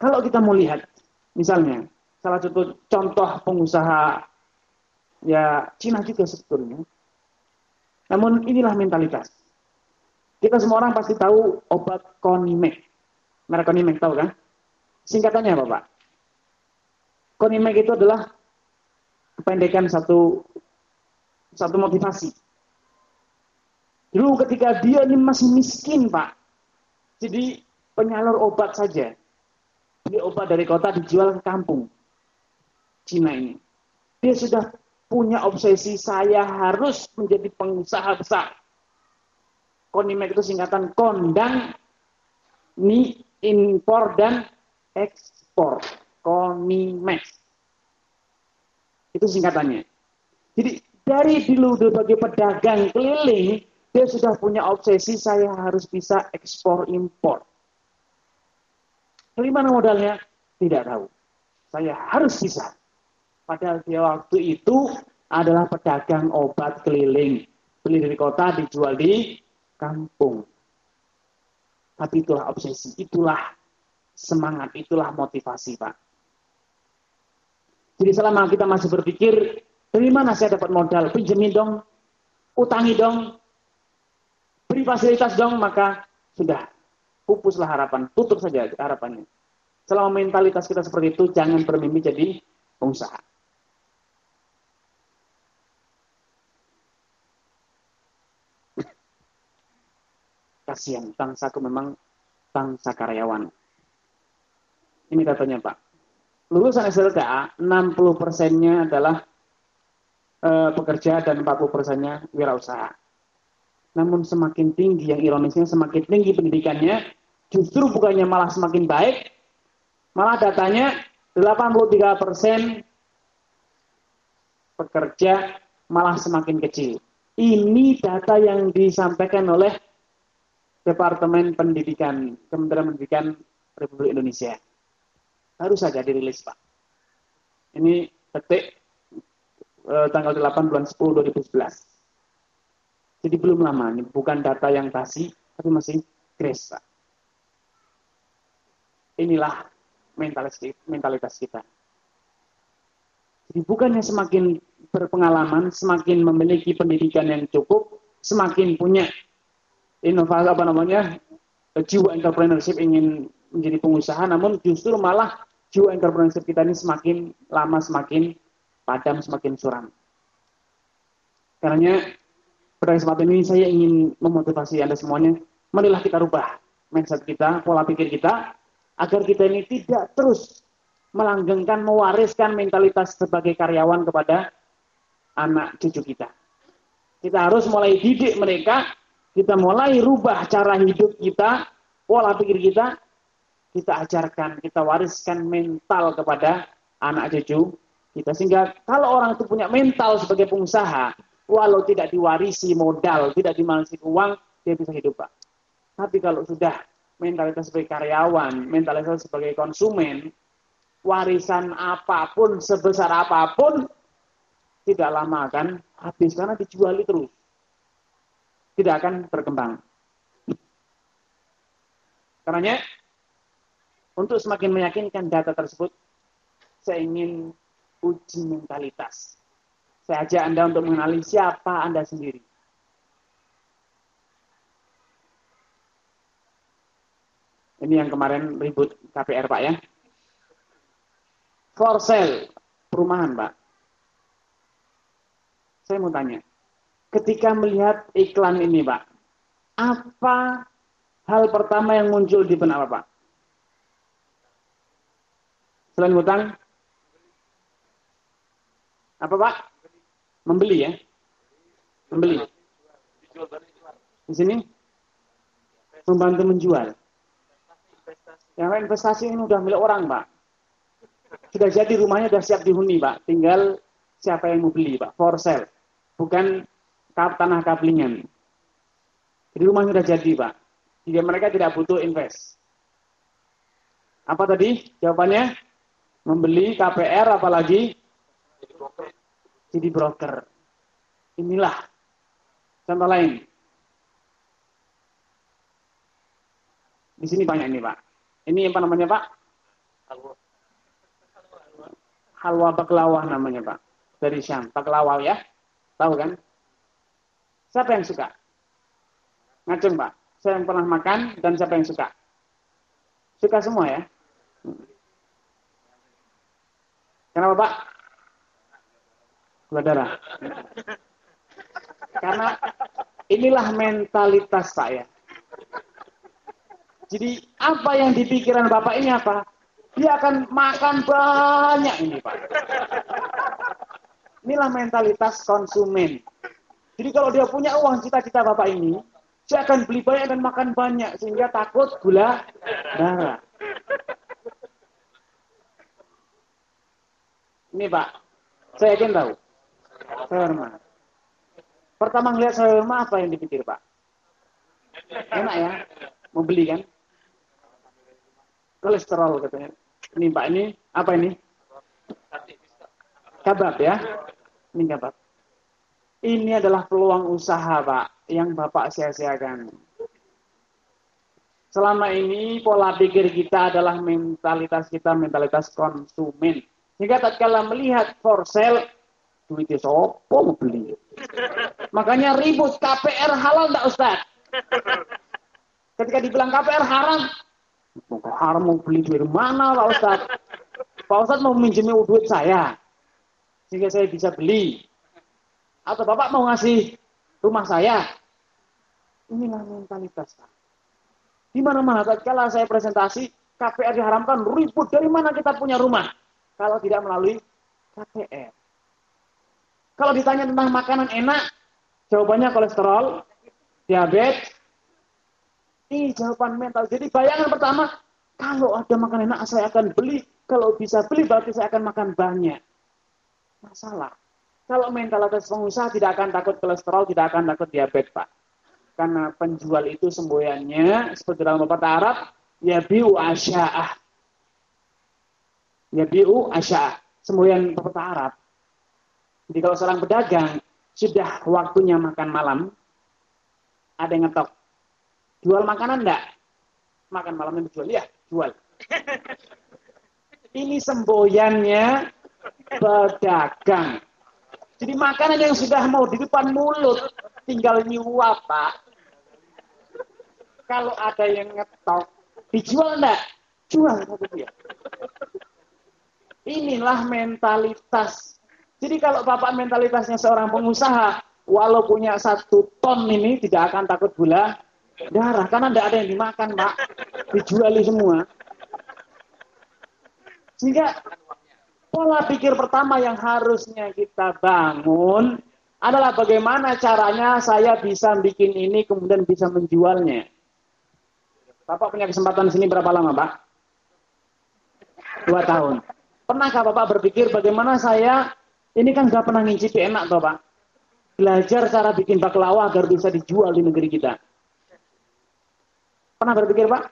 Kalau kita mau lihat, misalnya, salah satu contoh pengusaha ya Cina juga sebetulnya. Namun inilah mentalitas. Kita semua orang pasti tahu obat Konimek. Merek Konimek tahu kan? Singkatannya apa Pak? Konimek itu adalah kependekan satu satu motivasi. Dulu ketika dia ini masih miskin Pak, jadi penyalur obat saja. Beli obat dari kota dijual ke kampung. Cina ini. Dia sudah punya obsesi saya harus menjadi pengusaha besar. Konimek itu singkatan kondang, ni impor dan ekspor. Konimek. Itu singkatannya. Jadi dari dulu sebagai pedagang keliling, dia sudah punya obsesi saya harus bisa ekspor impor. Mana modalnya? Tidak tahu. Saya harus bisa. Padahal dia waktu itu adalah pedagang obat keliling. Beli dari kota, dijual di kampung. Tapi itulah obsesi, itulah semangat, itulah motivasi Pak. Jadi selama kita masih berpikir, dari mana saya dapat modal? Pinjemin dong, utangi dong, beri fasilitas dong, maka sudah pupuslah harapan, tutup saja harapannya. Selama mentalitas kita seperti itu, jangan bermimpi jadi pengusaha. Kasihan, bangsaku memang bangsa karyawan. Ini katanya Pak. Lulusan SLTA, 60 persennya adalah e, pekerja dan 40 persennya wirausaha. Namun semakin tinggi, yang ironisnya semakin tinggi pendidikannya, justru bukannya malah semakin baik, malah datanya 83 persen pekerja malah semakin kecil. Ini data yang disampaikan oleh Departemen Pendidikan, Kementerian Pendidikan Republik Indonesia. Baru saja dirilis, Pak. Ini detik eh, tanggal 8 bulan 10 2011. Jadi belum lama, ini bukan data yang basi, tapi masih grace. Inilah mentalitas, mentalitas kita. Jadi bukannya semakin berpengalaman, semakin memiliki pendidikan yang cukup, semakin punya inovasi apa namanya jiwa entrepreneurship ingin menjadi pengusaha, namun justru malah jiwa entrepreneurship kita ini semakin lama semakin padam, semakin suram. Karena pada kesempatan ini saya ingin memotivasi Anda semuanya, marilah kita rubah mindset kita, pola pikir kita, agar kita ini tidak terus melanggengkan, mewariskan mentalitas sebagai karyawan kepada anak cucu kita. Kita harus mulai didik mereka, kita mulai rubah cara hidup kita, pola pikir kita, kita ajarkan, kita wariskan mental kepada anak cucu kita. Sehingga kalau orang itu punya mental sebagai pengusaha, walau tidak diwarisi modal, tidak diwarisi uang, dia bisa hidup, Pak. Tapi kalau sudah mentalitas sebagai karyawan, mentalitas sebagai konsumen, warisan apa pun, sebesar apa pun, tidak lama akan habis karena dijual terus. Tidak akan berkembang. Karenanya, untuk semakin meyakinkan data tersebut, saya ingin uji mentalitas. Saya ajak Anda untuk mengenali siapa Anda sendiri. Ini yang kemarin ribut KPR Pak ya. For sale, perumahan Pak. Saya mau tanya, ketika melihat iklan ini Pak, apa hal pertama yang muncul di benak Pak? Selain hutang, apa Pak? Membeli ya? Membeli. Di sini? Membantu menjual. Yang investasi ini udah milik orang, Pak. Sudah jadi rumahnya sudah siap dihuni, Pak. Tinggal siapa yang mau beli, Pak. For sale. Bukan tanah kaplingan. Jadi rumahnya sudah jadi, Pak. Jadi mereka tidak butuh invest. Apa tadi jawabannya? Membeli KPR apalagi jadi broker. Inilah contoh lain. Di sini banyak ini Pak. Ini apa namanya Pak? Halwa baklawah namanya Pak. Dari Syam. Baklawah ya. Tahu kan? Siapa yang suka? Ngacung Pak. Saya yang pernah makan dan siapa yang suka? Suka semua ya? Kenapa Pak? Darah. Karena inilah mentalitas saya. Jadi apa yang dipikiran Bapak ini apa? Dia akan makan banyak ini Pak. Inilah mentalitas konsumen. Jadi kalau dia punya uang cita-cita Bapak ini, saya akan beli banyak dan makan banyak sehingga takut gula darah. Ini Pak, saya yakin tahu. Shawarma. Pertama ngeliat shawarma apa yang dipikir Pak? Enak ya, mau beli kan? Kolesterol katanya. Ini Pak, ini apa ini? Kabab ya? Ini kabab. Ini adalah peluang usaha, Pak, yang Bapak sia-siakan. Selama ini pola pikir kita adalah mentalitas kita, mentalitas konsumen. Sehingga tatkala melihat for sale, duitnya sopo mau beli. Makanya ribut KPR halal enggak Ustaz? Ketika dibilang KPR haram, kok haram mau beli duit mana Pak Ustaz? Pak Ustaz mau minjem duit saya, sehingga saya bisa beli. Atau Bapak mau ngasih rumah saya? Inilah mentalitas. Di mana-mana tatkala saya presentasi, KPR diharamkan, ribut dari mana kita punya rumah? Kalau tidak melalui KPR. Kalau ditanya tentang makanan enak, jawabannya kolesterol, diabetes. Ini jawaban mental. Jadi bayangan pertama, kalau ada makanan enak saya akan beli. Kalau bisa beli berarti saya akan makan banyak. Masalah. Kalau mentalitas pengusaha tidak akan takut kolesterol, tidak akan takut diabetes, Pak. Karena penjual itu semboyannya, seperti dalam pepatah Arab, ya biu asya'ah. Ya biu asya'ah. Semboyan pepatah Arab. Jadi kalau seorang pedagang, sudah waktunya makan malam, ada yang ngetok. Jual makanan enggak? Makan malam yang dijual? Ya, jual. Ini semboyannya pedagang. Jadi makanan yang sudah mau di depan mulut, tinggal nyuap, Pak. Kalau ada yang ngetok, dijual enggak? Jual. Inilah mentalitas. Jadi kalau Bapak mentalitasnya seorang pengusaha, walau punya satu ton ini, tidak akan takut gula darah. Karena tidak ada yang dimakan, Pak. Dijuali semua. Sehingga Pola pikir pertama yang harusnya kita bangun adalah bagaimana caranya saya bisa bikin ini kemudian bisa menjualnya. Bapak punya kesempatan sini berapa lama, Pak? Dua tahun. Pernahkah Bapak berpikir bagaimana saya, ini kan gak pernah ngincipi enak toh Pak. Belajar cara bikin baklawa agar bisa dijual di negeri kita. Pernah berpikir Pak?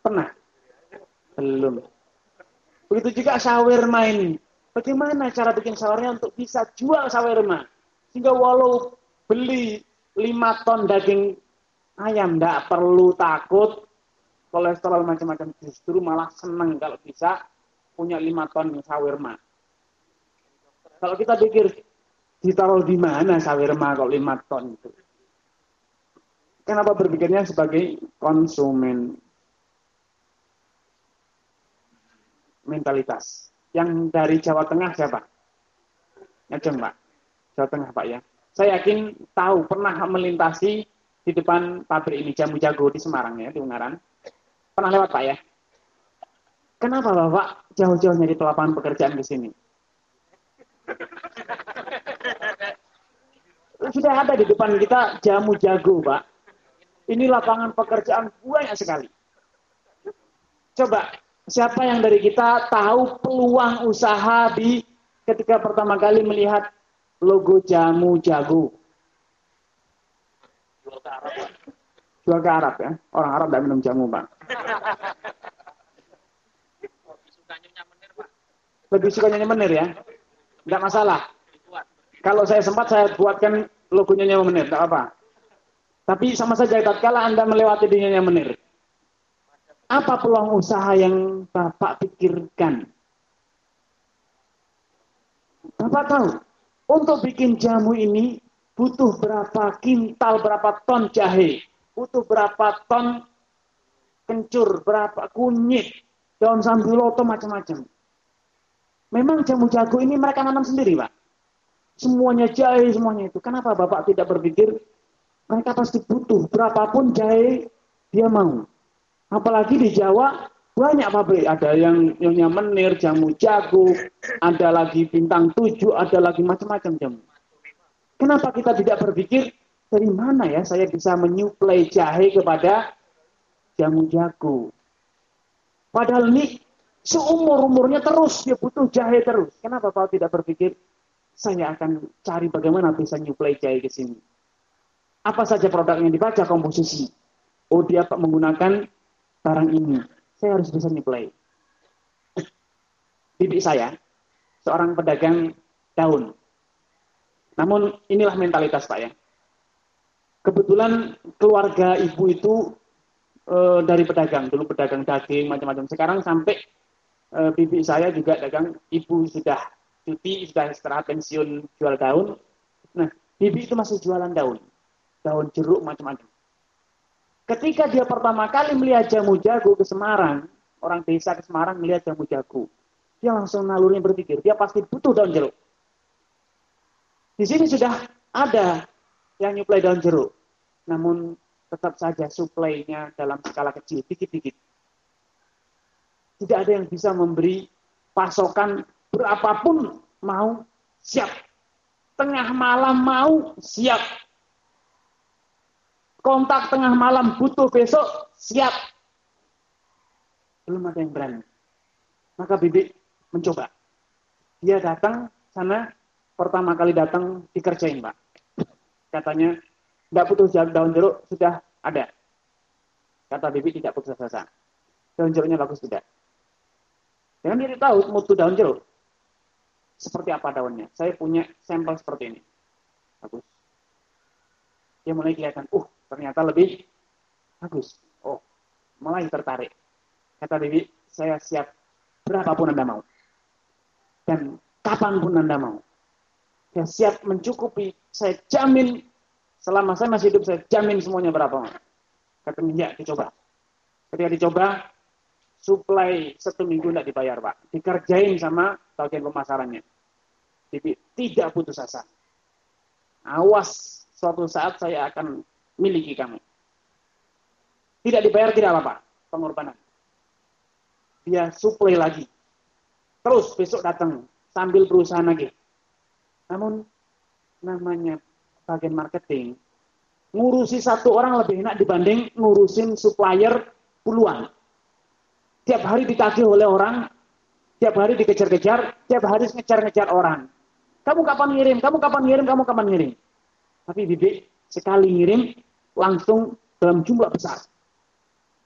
Pernah? Belum. Begitu juga sawerma ini. Bagaimana cara bikin sawernya untuk bisa jual sawerma? Sehingga walau beli 5 ton daging ayam, tidak perlu takut kolesterol macam-macam. Justru malah senang kalau bisa punya 5 ton sawerma. Kalau kita pikir ditaruh di mana sawerma kalau 5 ton itu? Kenapa berpikirnya sebagai konsumen? mentalitas. Yang dari Jawa Tengah siapa? Ngejeng Pak. Jawa Tengah Pak ya. Saya yakin tahu pernah melintasi di depan pabrik ini Jamu Jago di Semarang ya, di Ungaran. Pernah lewat Pak ya? Kenapa Bapak jauh-jauh nyari lapangan pekerjaan ke sini? Sudah ada di depan kita Jamu Jago Pak. Ini lapangan pekerjaan banyak sekali. Coba, siapa yang dari kita tahu peluang usaha di ketika pertama kali melihat logo jamu jago? Jual ke Arab. Pak. Jual ke Arab ya. Orang Arab tidak minum jamu, Pak. Lebih suka nyonya menir, Pak. Lebih suka nyanyi menir ya. Tidak masalah. Kalau saya sempat saya buatkan logonya nyanyi menir, tidak apa. Tapi sama saja tatkala Anda melewati di nyanyi menir. Apa peluang usaha yang Bapak pikirkan? Bapak tahu, untuk bikin jamu ini butuh berapa kintal, berapa ton jahe, butuh berapa ton kencur, berapa kunyit, daun sambiloto, macam-macam. Memang jamu jago ini mereka nanam sendiri, Pak. Semuanya jahe, semuanya itu. Kenapa Bapak tidak berpikir mereka pasti butuh berapapun jahe dia mau. Apalagi di Jawa banyak pabrik, ada yang nyonya menir, jamu jago, ada lagi bintang tujuh, ada lagi macam-macam jamu. Kenapa kita tidak berpikir dari mana ya saya bisa menyuplai jahe kepada jamu jago? Padahal ini seumur-umurnya terus dia butuh jahe terus. Kenapa Pak tidak berpikir saya akan cari bagaimana bisa nyuplai jahe ke sini? Apa saja produk yang dibaca komposisi. Oh dia menggunakan barang ini. Saya harus bisa nyuplai. Bibi saya, seorang pedagang daun. Namun inilah mentalitas Pak ya. Kebetulan keluarga ibu itu e, dari pedagang, dulu pedagang daging macam-macam. Sekarang sampai e, bibi saya juga dagang, ibu sudah cuti, sudah istirahat pensiun jual daun. Nah, bibi itu masih jualan daun. Daun jeruk macam-macam. Ketika dia pertama kali melihat jamu jago ke Semarang, orang desa ke Semarang melihat jamu jago. Dia langsung nalurnya berpikir, dia pasti butuh daun jeruk. Di sini sudah ada yang nyuplai daun jeruk. Namun tetap saja suplainya dalam skala kecil, dikit-dikit. Tidak ada yang bisa memberi pasokan berapapun mau siap. Tengah malam mau siap. Kontak tengah malam butuh besok siap. Belum ada yang berani. Maka Bibi mencoba. Dia datang sana pertama kali datang dikerjain Pak. Katanya, tidak putus daun jeruk, sudah ada. Kata Bibi tidak putus asa. Daun jeruknya bagus tidak. Jangan dia tahu mutu daun jeruk. Seperti apa daunnya. Saya punya sampel seperti ini. Bagus. Dia mulai kelihatan, uh ternyata lebih bagus. Oh, mulai tertarik. Kata Bibi, saya siap berapapun Anda mau. Dan kapan pun Anda mau yang siap mencukupi, saya jamin selama saya masih hidup saya jamin semuanya berapa. Kata ya dicoba. Ketika dicoba, suplai satu minggu tidak dibayar Pak. Dikerjain sama bagian pemasarannya. Jadi tidak putus asa. Awas suatu saat saya akan miliki kamu. Tidak dibayar tidak apa-apa, pengorbanan. Dia suplai lagi. Terus besok datang sambil berusaha lagi. Namun namanya bagian marketing, ngurusi satu orang lebih enak dibanding ngurusin supplier puluhan. Tiap hari ditagih oleh orang, tiap hari dikejar-kejar, tiap hari ngejar-ngejar orang. Kamu kapan ngirim? Kamu kapan ngirim? Kamu kapan ngirim? Tapi bibi sekali ngirim langsung dalam jumlah besar.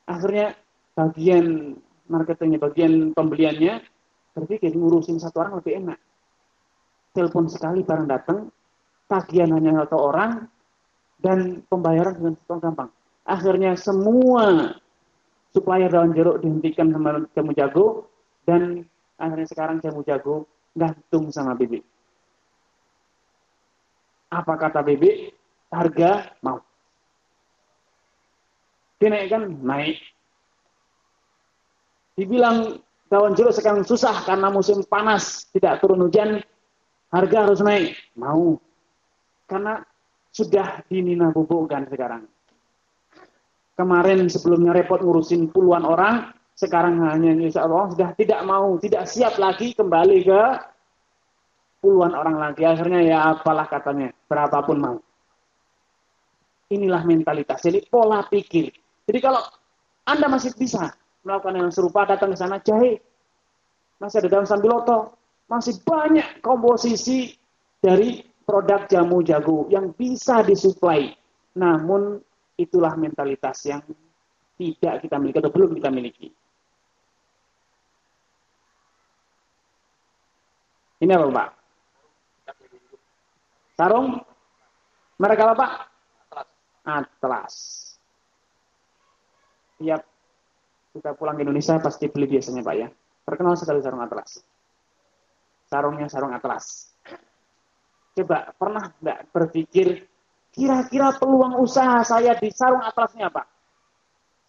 Akhirnya bagian marketingnya, bagian pembeliannya berpikir ngurusin satu orang lebih enak telepon sekali barang datang, tagihan hanya satu orang, dan pembayaran dengan gampang. Akhirnya semua supplier daun jeruk dihentikan sama jamu jago, dan akhirnya sekarang jamu jago gantung sama bibit. Apa kata bibit? Harga mau. Dinaikkan, naik. Dibilang daun jeruk sekarang susah karena musim panas, tidak turun hujan, Harga harus naik. Mau. Karena sudah dinina bubukkan sekarang. Kemarin sebelumnya repot ngurusin puluhan orang, sekarang hanya insya Allah sudah tidak mau, tidak siap lagi kembali ke puluhan orang lagi. Akhirnya ya apalah katanya, berapapun mau. Inilah mentalitas. Jadi pola pikir. Jadi kalau Anda masih bisa melakukan yang serupa, datang ke sana, jahit. Masih ada daun sambiloto. Masih banyak komposisi dari produk jamu jago yang bisa disuplai. Namun itulah mentalitas yang tidak kita miliki atau belum kita miliki. Ini apa Pak? Sarung? Mereka apa Pak? Atlas. Tiap kita pulang ke Indonesia pasti beli biasanya Pak ya. Terkenal sekali sarung Atlas. Sarungnya sarung Atlas. Coba pernah nggak berpikir kira-kira peluang usaha saya di sarung Atlasnya Pak?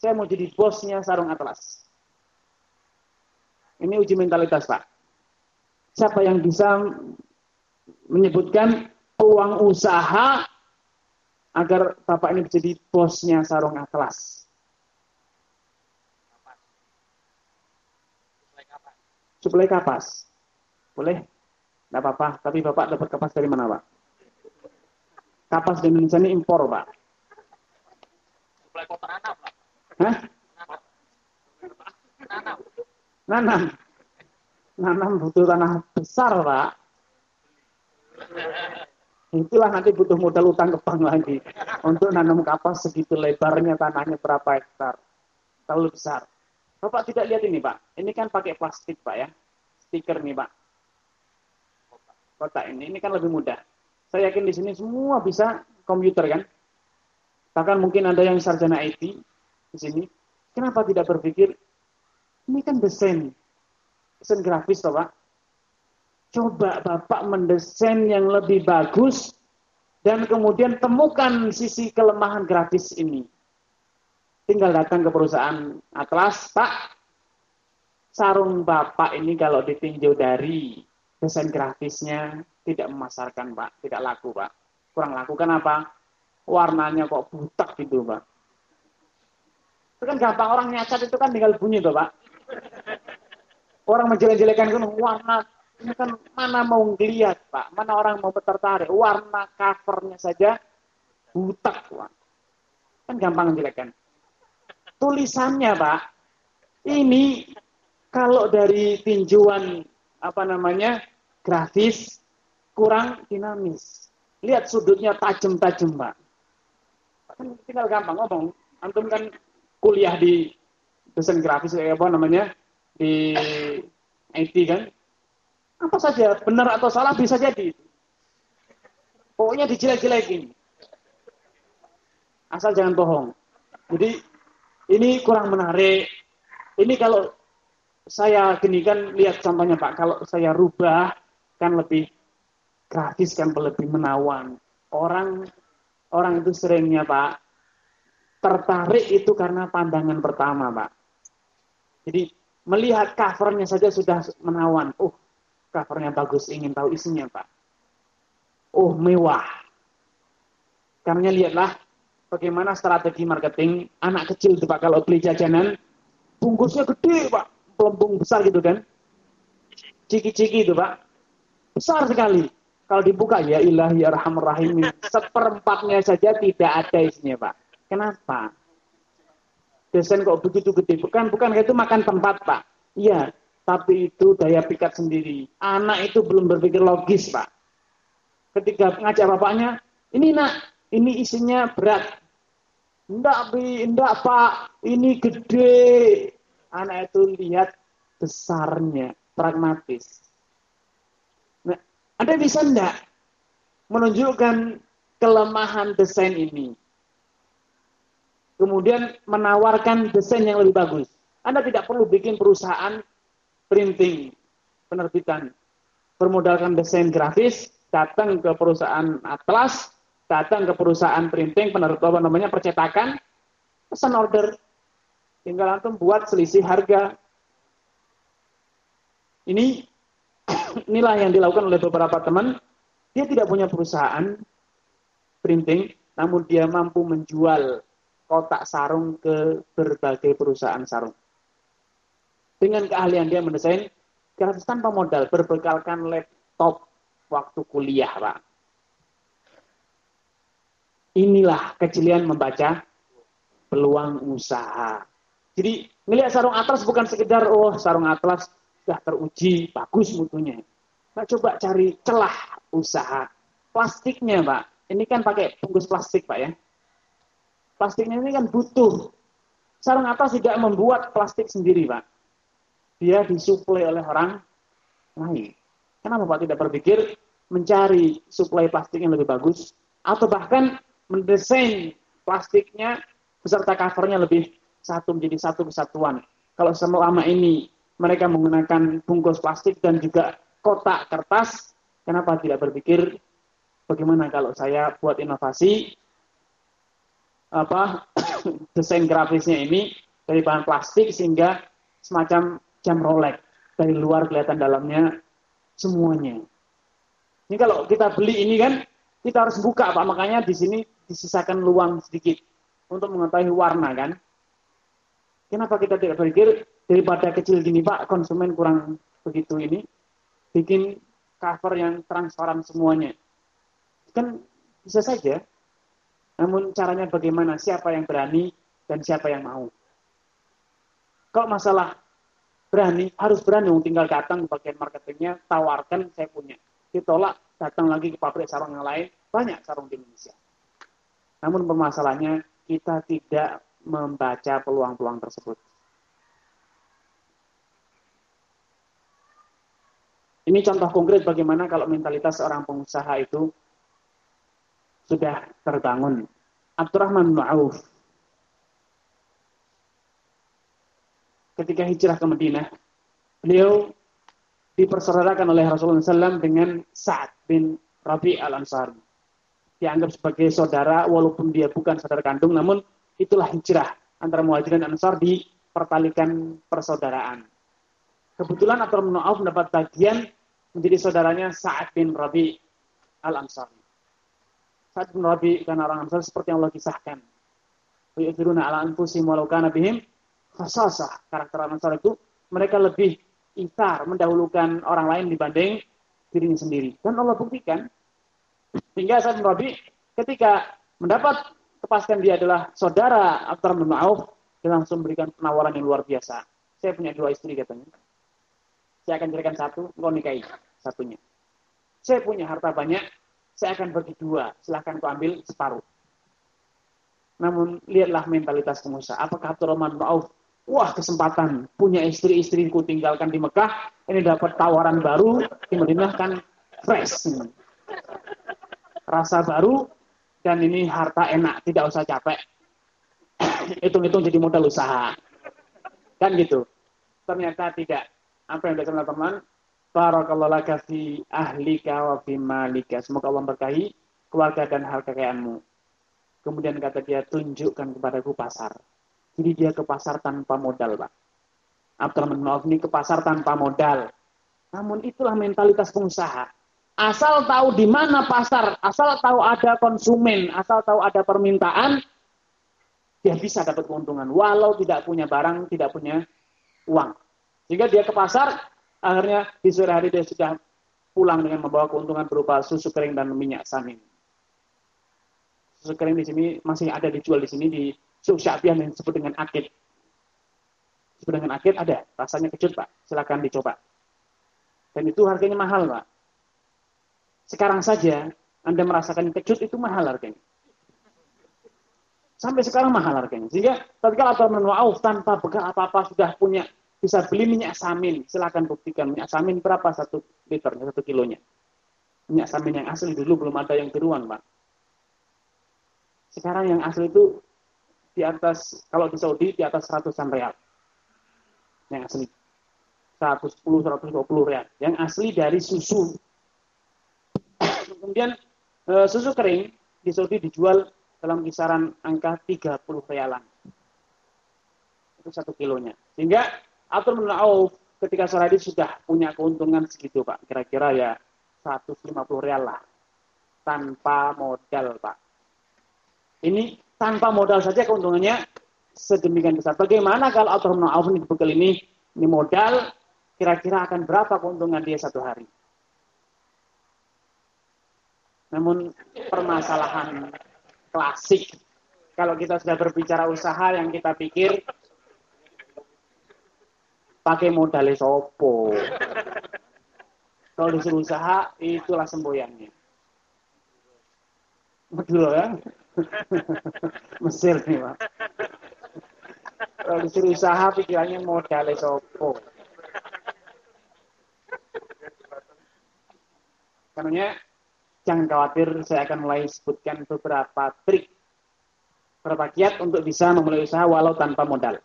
Saya mau jadi bosnya sarung Atlas. Ini uji mentalitas Pak. Siapa yang bisa menyebutkan peluang usaha agar Bapak ini menjadi bosnya sarung atlas? Suplai kapas. Boleh? Tidak apa-apa. Tapi Bapak dapat kapas dari mana, Pak? Kapas di Indonesia ini impor, Pak. Suplai kota nanam, Pak. Hah? Nanam. Nanam. Nanam butuh tanah besar, Pak. Itulah nanti butuh modal utang ke bank lagi. Untuk nanam kapas segitu lebarnya tanahnya berapa hektar. Terlalu besar. Bapak tidak lihat ini, Pak. Ini kan pakai plastik, Pak ya. Stiker nih, Pak. Kotak ini. Ini kan lebih mudah. Saya yakin di sini semua bisa komputer kan. Bahkan mungkin ada yang sarjana IT di sini. Kenapa tidak berpikir ini kan desain. Desain grafis, Pak. Coba Bapak mendesain yang lebih bagus dan kemudian temukan sisi kelemahan grafis ini. Tinggal datang ke perusahaan Atlas, Pak. Sarung Bapak ini kalau ditinjau dari desain grafisnya tidak memasarkan, Pak. Tidak laku, Pak. Kurang laku. Kenapa? Warnanya kok butak gitu, Pak. Itu kan gampang orang nyacat itu kan tinggal bunyi tuh, Pak. Orang menjelek-jelekan kan warna ini kan mana mau ngeliat Pak, mana orang mau tertarik. Warna covernya saja butak Pak. Kan gampang menjelekan. Tulisannya Pak, ini kalau dari tinjauan apa namanya grafis kurang dinamis. Lihat sudutnya tajam-tajam Pak. Kan tinggal gampang ngomong. Antum kan kuliah di desain grafis kayak apa namanya di IT kan apa saja, benar atau salah bisa jadi. Pokoknya dijelek-jelekin. Asal jangan bohong. Jadi ini kurang menarik. Ini kalau saya gini kan lihat contohnya Pak, kalau saya rubah kan lebih gratis kan lebih menawan. Orang orang itu seringnya Pak tertarik itu karena pandangan pertama Pak. Jadi melihat covernya saja sudah menawan. Oh, covernya bagus, ingin tahu isinya Pak. Oh, mewah. Karena lihatlah bagaimana strategi marketing anak kecil itu Pak kalau beli jajanan bungkusnya gede Pak, pelembung besar gitu kan. Ciki-ciki itu Pak. Besar sekali. Kalau dibuka ya ilahi arhamur rahim seperempatnya saja tidak ada isinya Pak. Kenapa? Desain kok begitu gede? Bukan bukan itu makan tempat Pak. Iya, tapi itu daya pikat sendiri. Anak itu belum berpikir logis, Pak. Ketika ngajak bapaknya, ini nak, ini isinya berat. Enggak, Bi, enggak, Pak. Ini gede. Anak itu lihat besarnya, pragmatis. Anda bisa enggak menunjukkan kelemahan desain ini? Kemudian menawarkan desain yang lebih bagus. Anda tidak perlu bikin perusahaan printing, penerbitan. Bermodalkan desain grafis, datang ke perusahaan atlas, datang ke perusahaan printing, penerbitan namanya percetakan, pesan order. Tinggal antum buat selisih harga. Ini inilah yang dilakukan oleh beberapa teman. Dia tidak punya perusahaan printing, namun dia mampu menjual kotak sarung ke berbagai perusahaan sarung dengan keahlian dia mendesain gratis tanpa modal, berbekalkan laptop waktu kuliah, Pak. Inilah kejelian membaca peluang usaha. Jadi melihat sarung atlas bukan sekedar oh sarung atlas sudah teruji bagus mutunya. Pak coba cari celah usaha. Plastiknya Pak, ini kan pakai bungkus plastik Pak ya. Plastiknya ini kan butuh. Sarung atas tidak membuat plastik sendiri Pak. Dia disuplai oleh orang lain. Kenapa Pak tidak berpikir mencari suplai plastik yang lebih bagus? Atau bahkan mendesain plastiknya beserta covernya lebih satu menjadi satu kesatuan. Kalau selama ini mereka menggunakan bungkus plastik dan juga kotak kertas, kenapa tidak berpikir bagaimana kalau saya buat inovasi apa desain grafisnya ini dari bahan plastik sehingga semacam jam Rolex dari luar kelihatan dalamnya semuanya. Ini kalau kita beli ini kan kita harus buka Pak, makanya di sini disisakan luang sedikit untuk mengetahui warna kan. Kenapa kita tidak berpikir daripada kecil gini Pak, konsumen kurang begitu ini, bikin cover yang transparan semuanya. Kan bisa saja. Namun caranya bagaimana, siapa yang berani dan siapa yang mau. Kalau masalah berani, harus berani tinggal datang ke bagian marketingnya, tawarkan saya punya. Ditolak, datang lagi ke pabrik sarung yang lain, banyak sarung di Indonesia. Namun permasalahannya kita tidak membaca peluang-peluang tersebut. Ini contoh konkret bagaimana kalau mentalitas seorang pengusaha itu sudah terbangun. Abdurrahman bin Auf ketika hijrah ke Madinah, beliau dipersaudarakan oleh Rasulullah SAW dengan Sa'ad bin Rabi al-Ansari. Dianggap sebagai saudara walaupun dia bukan saudara kandung, namun itulah hijrah antara muhajirin dan ansar di pertalikan persaudaraan. Kebetulan Abdurrahman bin Auf mendapat bagian menjadi saudaranya Sa'ad bin Rabi al-Ansari. Sa'ad bin Rabi karena orang Ansar seperti yang Allah kisahkan. Wa'ithiruna ala anfusihim walau kana bihim khasasah. Karakter Ansar itu mereka lebih itar, mendahulukan orang lain dibanding dirinya sendiri. Dan Allah buktikan hingga Sa'ad bin Rabi ketika mendapat kepastian dia adalah saudara Abdurrahman bin Auf, dia langsung memberikan penawaran yang luar biasa. Saya punya dua istri katanya. Saya akan carikan satu, engkau nikahi satunya. Saya punya harta banyak, saya akan bagi dua, silahkan kau ambil separuh. Namun lihatlah mentalitas pengusaha. Apakah Abdurrahman Auf, wah kesempatan, punya istri-istriku tinggalkan di Mekah, ini dapat tawaran baru, di Madinah kan fresh. Rasa baru, dan ini harta enak, tidak usah capek. Hitung-hitung jadi modal usaha. Kan gitu. Ternyata tidak apa yang dikatakan teman Barakallahu laka fi ahlika wa fi malika. Semoga Allah berkahi keluarga dan hal kekayaanmu. Kemudian kata dia, tunjukkan kepadaku pasar. Jadi dia ke pasar tanpa modal, Pak. Abdurrahman bin ini ke pasar tanpa modal. Namun itulah mentalitas pengusaha. Asal tahu di mana pasar, asal tahu ada konsumen, asal tahu ada permintaan, dia bisa dapat keuntungan. Walau tidak punya barang, tidak punya uang. Sehingga dia ke pasar, akhirnya di sore hari dia sudah pulang dengan membawa keuntungan berupa susu kering dan minyak samin. Susu kering di sini masih ada dijual di sini di suku Syabian yang disebut dengan akid. Disebut dengan akid ada, rasanya kecut Pak, silakan dicoba. Dan itu harganya mahal Pak. Sekarang saja Anda merasakan kecut itu mahal harganya. Sampai sekarang mahal harganya. Sehingga tatkala Abdurrahman Auf tanpa bekal apa-apa sudah punya bisa beli minyak samin. Silahkan buktikan minyak samin berapa satu liter, satu kilonya. Minyak samin yang asli dulu belum ada yang tiruan, Pak. Sekarang yang asli itu di atas, kalau di Saudi di atas ratusan real. Yang asli. 110, 120 real. Yang asli dari susu. Kemudian eh, susu kering di Saudi dijual dalam kisaran angka 30 realan. Itu satu kilonya. Sehingga atau menurut Auf ketika sore sudah punya keuntungan segitu Pak. Kira-kira ya 150 real lah. Tanpa modal Pak. Ini tanpa modal saja keuntungannya sedemikian besar. Bagaimana kalau Abdul Auf ini bekal ini, ini modal, kira-kira akan berapa keuntungan dia satu hari? Namun permasalahan klasik. Kalau kita sudah berbicara usaha yang kita pikir pakai modal sopo. Kalau disuruh usaha, itulah semboyannya. Betul ya? Mesir nih, Pak. Kalau disuruh usaha, pikirannya modal sopo. Karena jangan khawatir, saya akan mulai sebutkan beberapa trik, beberapa kiat untuk bisa memulai usaha walau tanpa modal.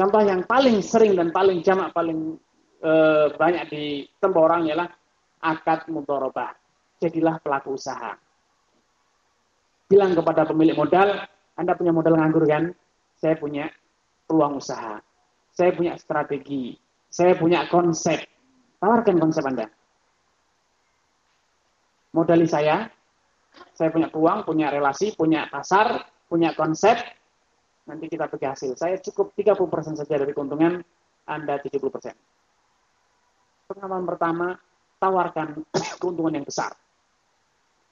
Contoh yang paling sering dan paling jamak, paling e, banyak ditempuh orang ialah akad mudorobah. Jadilah pelaku usaha. Bilang kepada pemilik modal, Anda punya modal nganggur kan? Saya punya peluang usaha. Saya punya strategi. Saya punya konsep. Tawarkan konsep Anda modali saya, saya punya peluang, punya relasi, punya pasar, punya konsep, nanti kita bagi hasil. Saya cukup 30% saja dari keuntungan, Anda 70%. Pengalaman pertama, tawarkan keuntungan yang besar.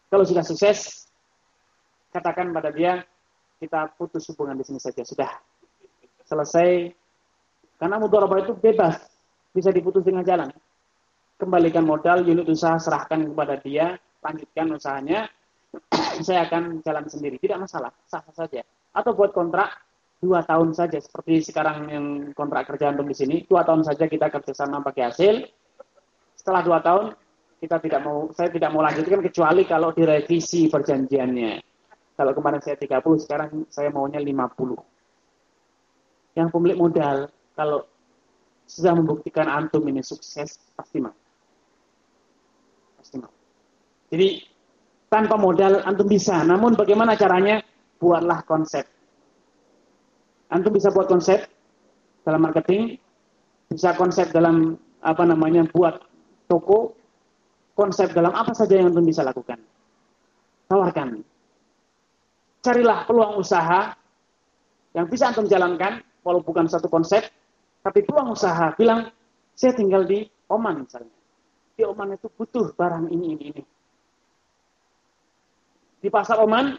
Kalau sudah sukses, katakan pada dia, kita putus hubungan di sini saja. Sudah selesai. Karena mudharabah itu bebas, bisa diputus dengan jalan. Kembalikan modal, unit usaha serahkan kepada dia, lanjutkan usahanya, saya akan jalan sendiri. Tidak masalah, sah-sah saja. Atau buat kontrak dua tahun saja, seperti sekarang yang kontrak kerjaan di sini, dua tahun saja kita kerjasama pakai hasil. Setelah dua tahun, kita tidak mau, saya tidak mau lanjutkan kecuali kalau direvisi perjanjiannya. Kalau kemarin saya 30, sekarang saya maunya 50. Yang pemilik modal, kalau sudah membuktikan antum ini sukses, pasti mau. Pasti mau. Jadi tanpa modal antum bisa. Namun bagaimana caranya? Buatlah konsep. Antum bisa buat konsep dalam marketing, bisa konsep dalam apa namanya buat toko, konsep dalam apa saja yang antum bisa lakukan. Tawarkan. Carilah peluang usaha yang bisa antum jalankan, walau bukan satu konsep, tapi peluang usaha. Bilang, saya tinggal di Oman misalnya. Di Oman itu butuh barang ini, ini, ini di pasar Oman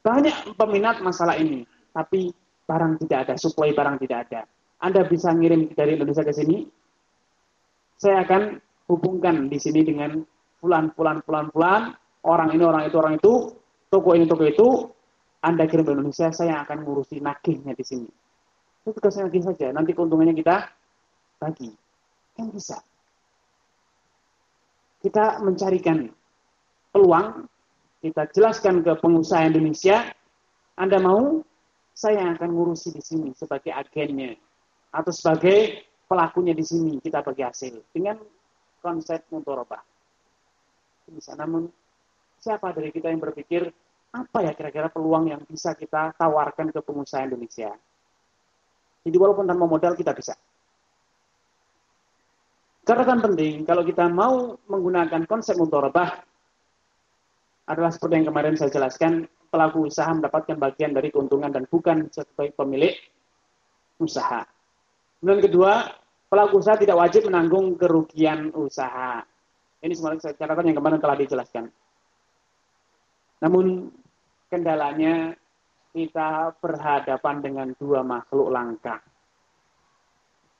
banyak peminat masalah ini, tapi barang tidak ada, suplai barang tidak ada. Anda bisa ngirim dari Indonesia ke sini, saya akan hubungkan di sini dengan pulan pulan pulan pulan orang ini orang itu orang itu. Toko ini toko itu. Anda kirim ke Indonesia saya akan ngurusi nagihnya di sini. Itu tugasnya nagih saja. Nanti keuntungannya kita bagi. Kan bisa. Kita mencarikan peluang. Kita jelaskan ke pengusaha Indonesia, Anda mau, saya akan ngurusi di sini sebagai agennya atau sebagai pelakunya di sini kita bagi hasil dengan konsep mudorobah. Bisa namun siapa dari kita yang berpikir apa ya kira-kira peluang yang bisa kita tawarkan ke pengusaha Indonesia? Jadi walaupun tanpa modal kita bisa. Catatan penting, kalau kita mau menggunakan konsep mudorobah, adalah seperti yang kemarin saya jelaskan, pelaku usaha mendapatkan bagian dari keuntungan dan bukan sebagai pemilik usaha. Kemudian kedua, pelaku usaha tidak wajib menanggung kerugian usaha. Ini semuanya catatan yang kemarin telah dijelaskan. Namun kendalanya kita berhadapan dengan dua makhluk langka.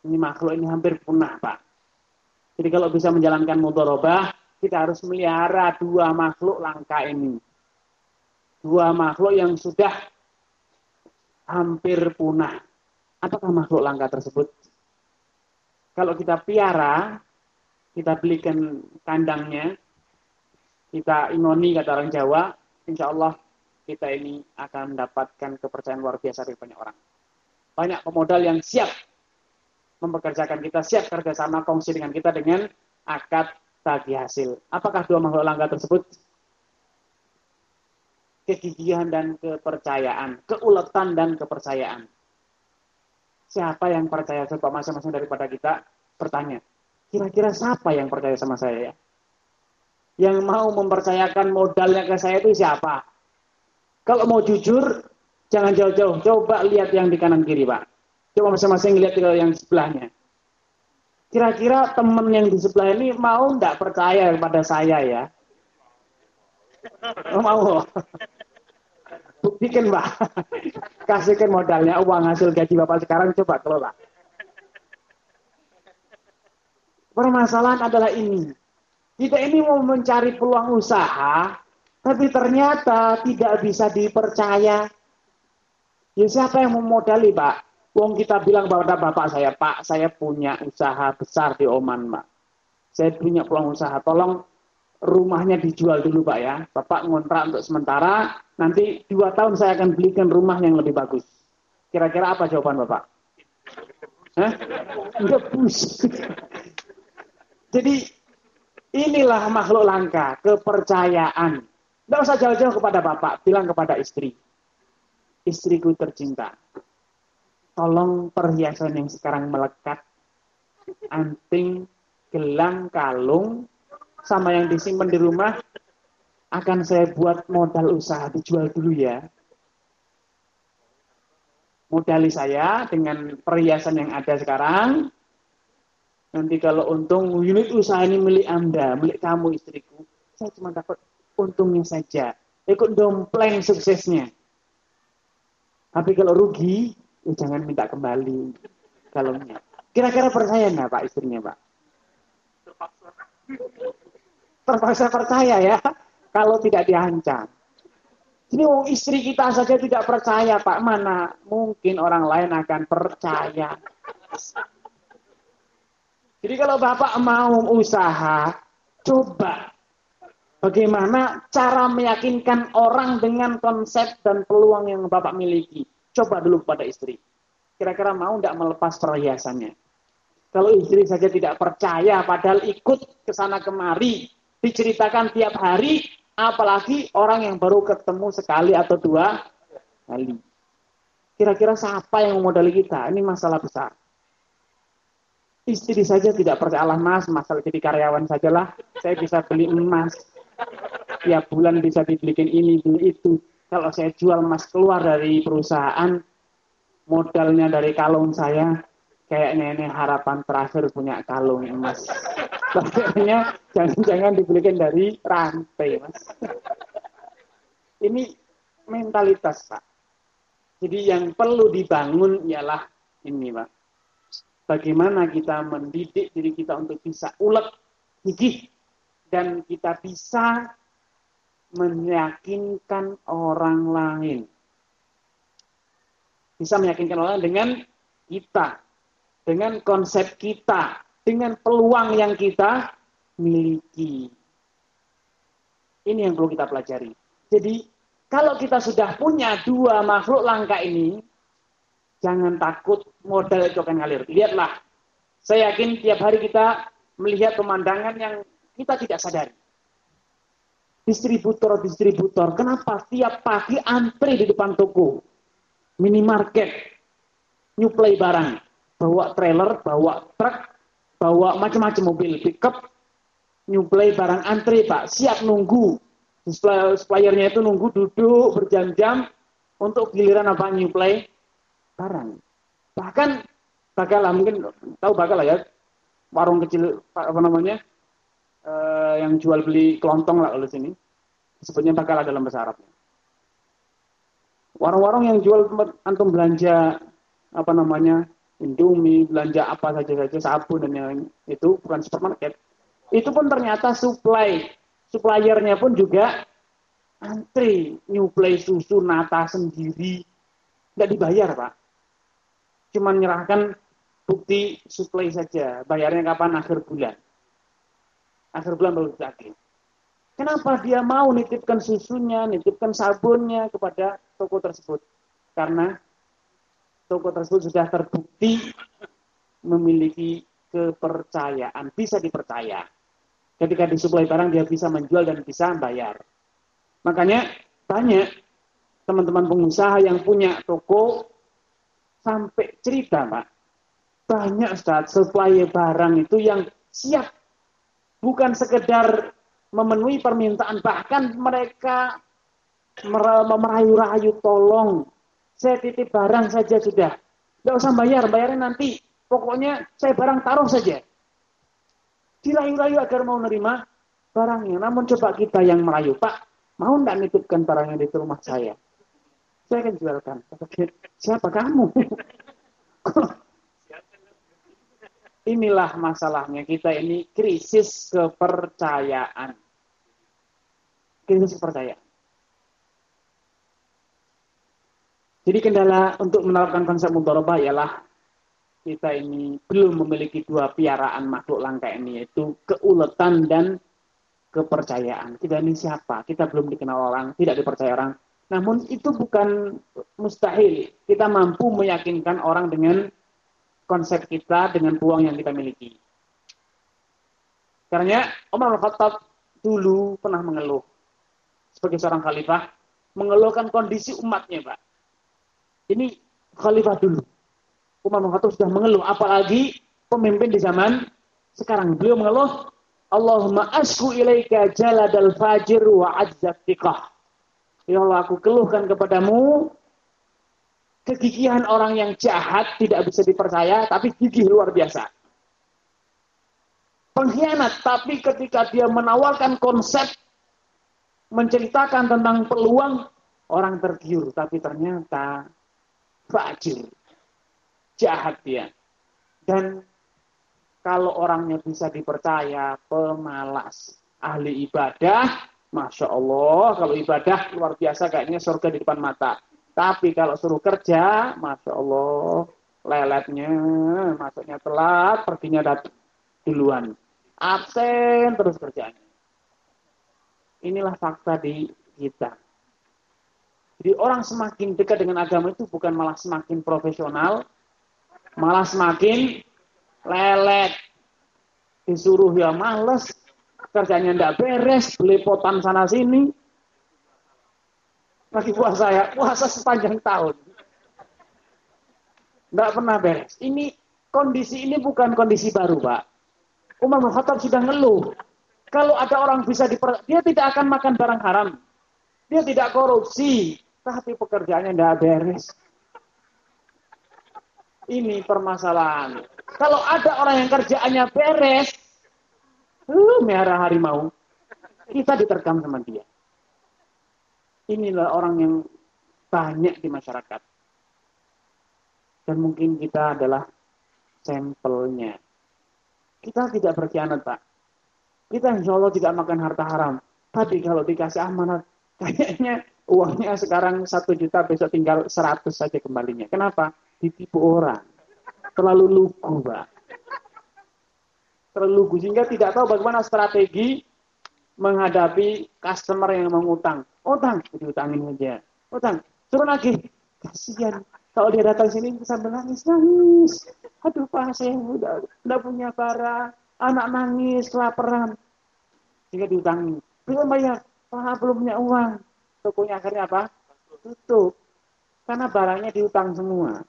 Ini makhluk ini hampir punah, Pak. Jadi kalau bisa menjalankan mudorobah, kita harus melihara dua makhluk langka ini. Dua makhluk yang sudah hampir punah. Apakah makhluk langka tersebut? Kalau kita piara, kita belikan kandangnya, kita ingoni kata orang Jawa, insya Allah kita ini akan mendapatkan kepercayaan luar biasa dari banyak orang. Banyak pemodal yang siap mempekerjakan kita, siap kerjasama kongsi dengan kita dengan akad tagih hasil. Apakah dua makhluk langka tersebut? Kegigihan dan kepercayaan, keuletan dan kepercayaan. Siapa yang percaya coba masing-masing daripada kita bertanya, kira-kira siapa yang percaya sama saya ya? Yang mau mempercayakan modalnya ke saya itu siapa? Kalau mau jujur, jangan jauh-jauh. Coba lihat yang di kanan kiri, Pak. Coba masing-masing lihat yang sebelahnya. Kira-kira teman yang di sebelah ini mau nggak percaya kepada saya ya? Oh, mau. Buktikan, Pak. Kasihkan modalnya uang hasil gaji Bapak sekarang coba kelola. Permasalahan adalah ini. Kita ini mau mencari peluang usaha, tapi ternyata tidak bisa dipercaya. Ya siapa yang memodali, Pak? Wong kita bilang pada bapak saya, Pak, saya punya usaha besar di Oman, Pak. Saya punya peluang usaha. Tolong rumahnya dijual dulu, Pak ya. Bapak ngontrak untuk sementara, nanti dua tahun saya akan belikan rumah yang lebih bagus. Kira-kira apa jawaban Bapak? Hah? Jadi inilah makhluk langka, kepercayaan. Tidak usah jauh-jauh kepada bapak, bilang kepada istri. Istriku tercinta, tolong perhiasan yang sekarang melekat, anting, gelang, kalung, sama yang disimpan di rumah, akan saya buat modal usaha dijual dulu ya. Modali saya dengan perhiasan yang ada sekarang, Nanti kalau untung unit usaha ini milik Anda, milik kamu istriku, saya cuma dapat untungnya saja. Ikut dompleng suksesnya. Tapi kalau rugi, ya jangan minta kembali kalungnya. Kira-kira percaya nggak Pak istrinya Pak? Percaya ya, kalau tidak diancam. Ini oh, istri kita saja tidak percaya Pak, mana mungkin orang lain akan percaya. Jadi kalau Bapak mau usaha, coba bagaimana cara meyakinkan orang dengan konsep dan peluang yang Bapak miliki. Coba dulu pada istri. Kira-kira mau tidak melepas perhiasannya. Kalau istri saja tidak percaya, padahal ikut ke sana kemari, diceritakan tiap hari, apalagi orang yang baru ketemu sekali atau dua kali. Kira-kira siapa yang memodali kita? Ini masalah besar. Istri saja tidak percaya Allah mas, masalah jadi karyawan sajalah. Saya bisa beli emas. Tiap bulan bisa dibelikan ini, beli itu. Kalau saya jual emas keluar dari perusahaan, modalnya dari kalung saya, kayaknya ini harapan terakhir punya kalung emas. Makanya jangan-jangan dibelikan dari rantai, mas. Ini mentalitas, Pak. Jadi yang perlu dibangun ialah ini, Pak bagaimana kita mendidik diri kita untuk bisa ulet, gigih, dan kita bisa meyakinkan orang lain. Bisa meyakinkan orang dengan kita, dengan konsep kita, dengan peluang yang kita miliki. Ini yang perlu kita pelajari. Jadi, kalau kita sudah punya dua makhluk langka ini, Jangan takut modal itu akan ngalir. Lihatlah. Saya yakin tiap hari kita melihat pemandangan yang kita tidak sadari. Distributor-distributor, kenapa tiap pagi antri di depan toko, minimarket, nyuplai barang, bawa trailer, bawa truk, bawa macam-macam mobil pickup, nyuplai barang antri pak, siap nunggu. Suppliernya itu nunggu duduk berjam-jam untuk giliran apa nyuplai barang. Bahkan Bagala mungkin tahu Bagala ya, warung kecil apa namanya eh, yang jual beli kelontong lah kalau sini. Sebutnya Bagala dalam bahasa Arabnya. Warung-warung yang jual antum belanja apa namanya Indomie, belanja apa saja saja sabun dan yang itu bukan supermarket. Itu pun ternyata supply, suppliernya pun juga antri nyuplai susu nata sendiri, nggak dibayar pak cuma menyerahkan bukti suplai saja. Bayarnya kapan? Akhir bulan. Akhir bulan baru ditagih. Kenapa dia mau nitipkan susunya, nitipkan sabunnya kepada toko tersebut? Karena toko tersebut sudah terbukti memiliki kepercayaan, bisa dipercaya. Ketika disuplai barang dia bisa menjual dan bisa bayar. Makanya banyak teman-teman pengusaha yang punya toko sampai cerita, Pak. Banyak Ustaz, supplier barang itu yang siap. Bukan sekedar memenuhi permintaan, bahkan mereka merayu-rayu tolong. Saya titip barang saja sudah. Tidak usah bayar, bayarnya nanti. Pokoknya saya barang taruh saja. Dirayu-rayu agar mau nerima barangnya. Namun coba kita yang merayu, Pak, mau tidak nitipkan barangnya di rumah saya? Saya akan jualkan. Siapa kamu? Inilah masalahnya kita ini krisis kepercayaan. Krisis kepercayaan. Jadi kendala untuk menerapkan konsep mudharabah ialah kita ini belum memiliki dua piaraan makhluk langka ini yaitu keuletan dan kepercayaan. Kita ini siapa? Kita belum dikenal orang, tidak dipercaya orang. Namun itu bukan mustahil. Kita mampu meyakinkan orang dengan konsep kita, dengan peluang yang kita miliki. Karena Umar Al-Khattab dulu pernah mengeluh sebagai seorang khalifah mengeluhkan kondisi umatnya, Pak. Ini khalifah dulu. Umar bin Khattab sudah mengeluh, apalagi pemimpin di zaman sekarang. Beliau mengeluh, Allahumma asku ilaika jaladal fajir wa ajzatikah. Ya Allah, aku keluhkan kepadamu kegigihan orang yang jahat tidak bisa dipercaya, tapi gigih luar biasa. Pengkhianat, tapi ketika dia menawarkan konsep, menceritakan tentang peluang, orang tergiur. Tapi ternyata fajir. Jahat dia. Dan kalau orangnya bisa dipercaya, pemalas. Ahli ibadah, Masya Allah, kalau ibadah luar biasa kayaknya surga di depan mata. Tapi kalau suruh kerja, Masya Allah, leletnya, masuknya telat, perginya datang duluan. Absen terus kerjanya. Inilah fakta di kita. Jadi orang semakin dekat dengan agama itu bukan malah semakin profesional, malah semakin lelet. Disuruh ya males, kerjanya ndak beres, belepotan sana sini. Lagi puasa ya, puasa sepanjang tahun. Nggak pernah beres. Ini kondisi ini bukan kondisi baru, Pak. Umar bin sudah ngeluh. Kalau ada orang bisa diper... Dia tidak akan makan barang haram. Dia tidak korupsi tapi pekerjaannya tidak beres. Ini permasalahan. Kalau ada orang yang kerjaannya beres, uh, merah harimau, kita diterkam sama dia. Inilah orang yang banyak di masyarakat. Dan mungkin kita adalah sampelnya. Kita tidak berkhianat, Pak. Kita insya Allah tidak makan harta haram. Tapi kalau dikasih amanat, kayaknya uangnya sekarang satu juta besok tinggal seratus saja kembalinya. Kenapa? Ditipu orang. Terlalu lugu, Pak. Terlalu lugu sehingga tidak tahu bagaimana strategi menghadapi customer yang mengutang. Utang, diutangin aja. Utang, suruh lagi. Kasihan. Kalau dia datang sini sambil nangis, nangis. Aduh Pak, saya udah, udah punya barang. Anak nangis, kelaparan. Sehingga diutangin. Belum bayar. Pak, belum punya uang tokonya akhirnya apa? Tutup. Karena barangnya diutang semua.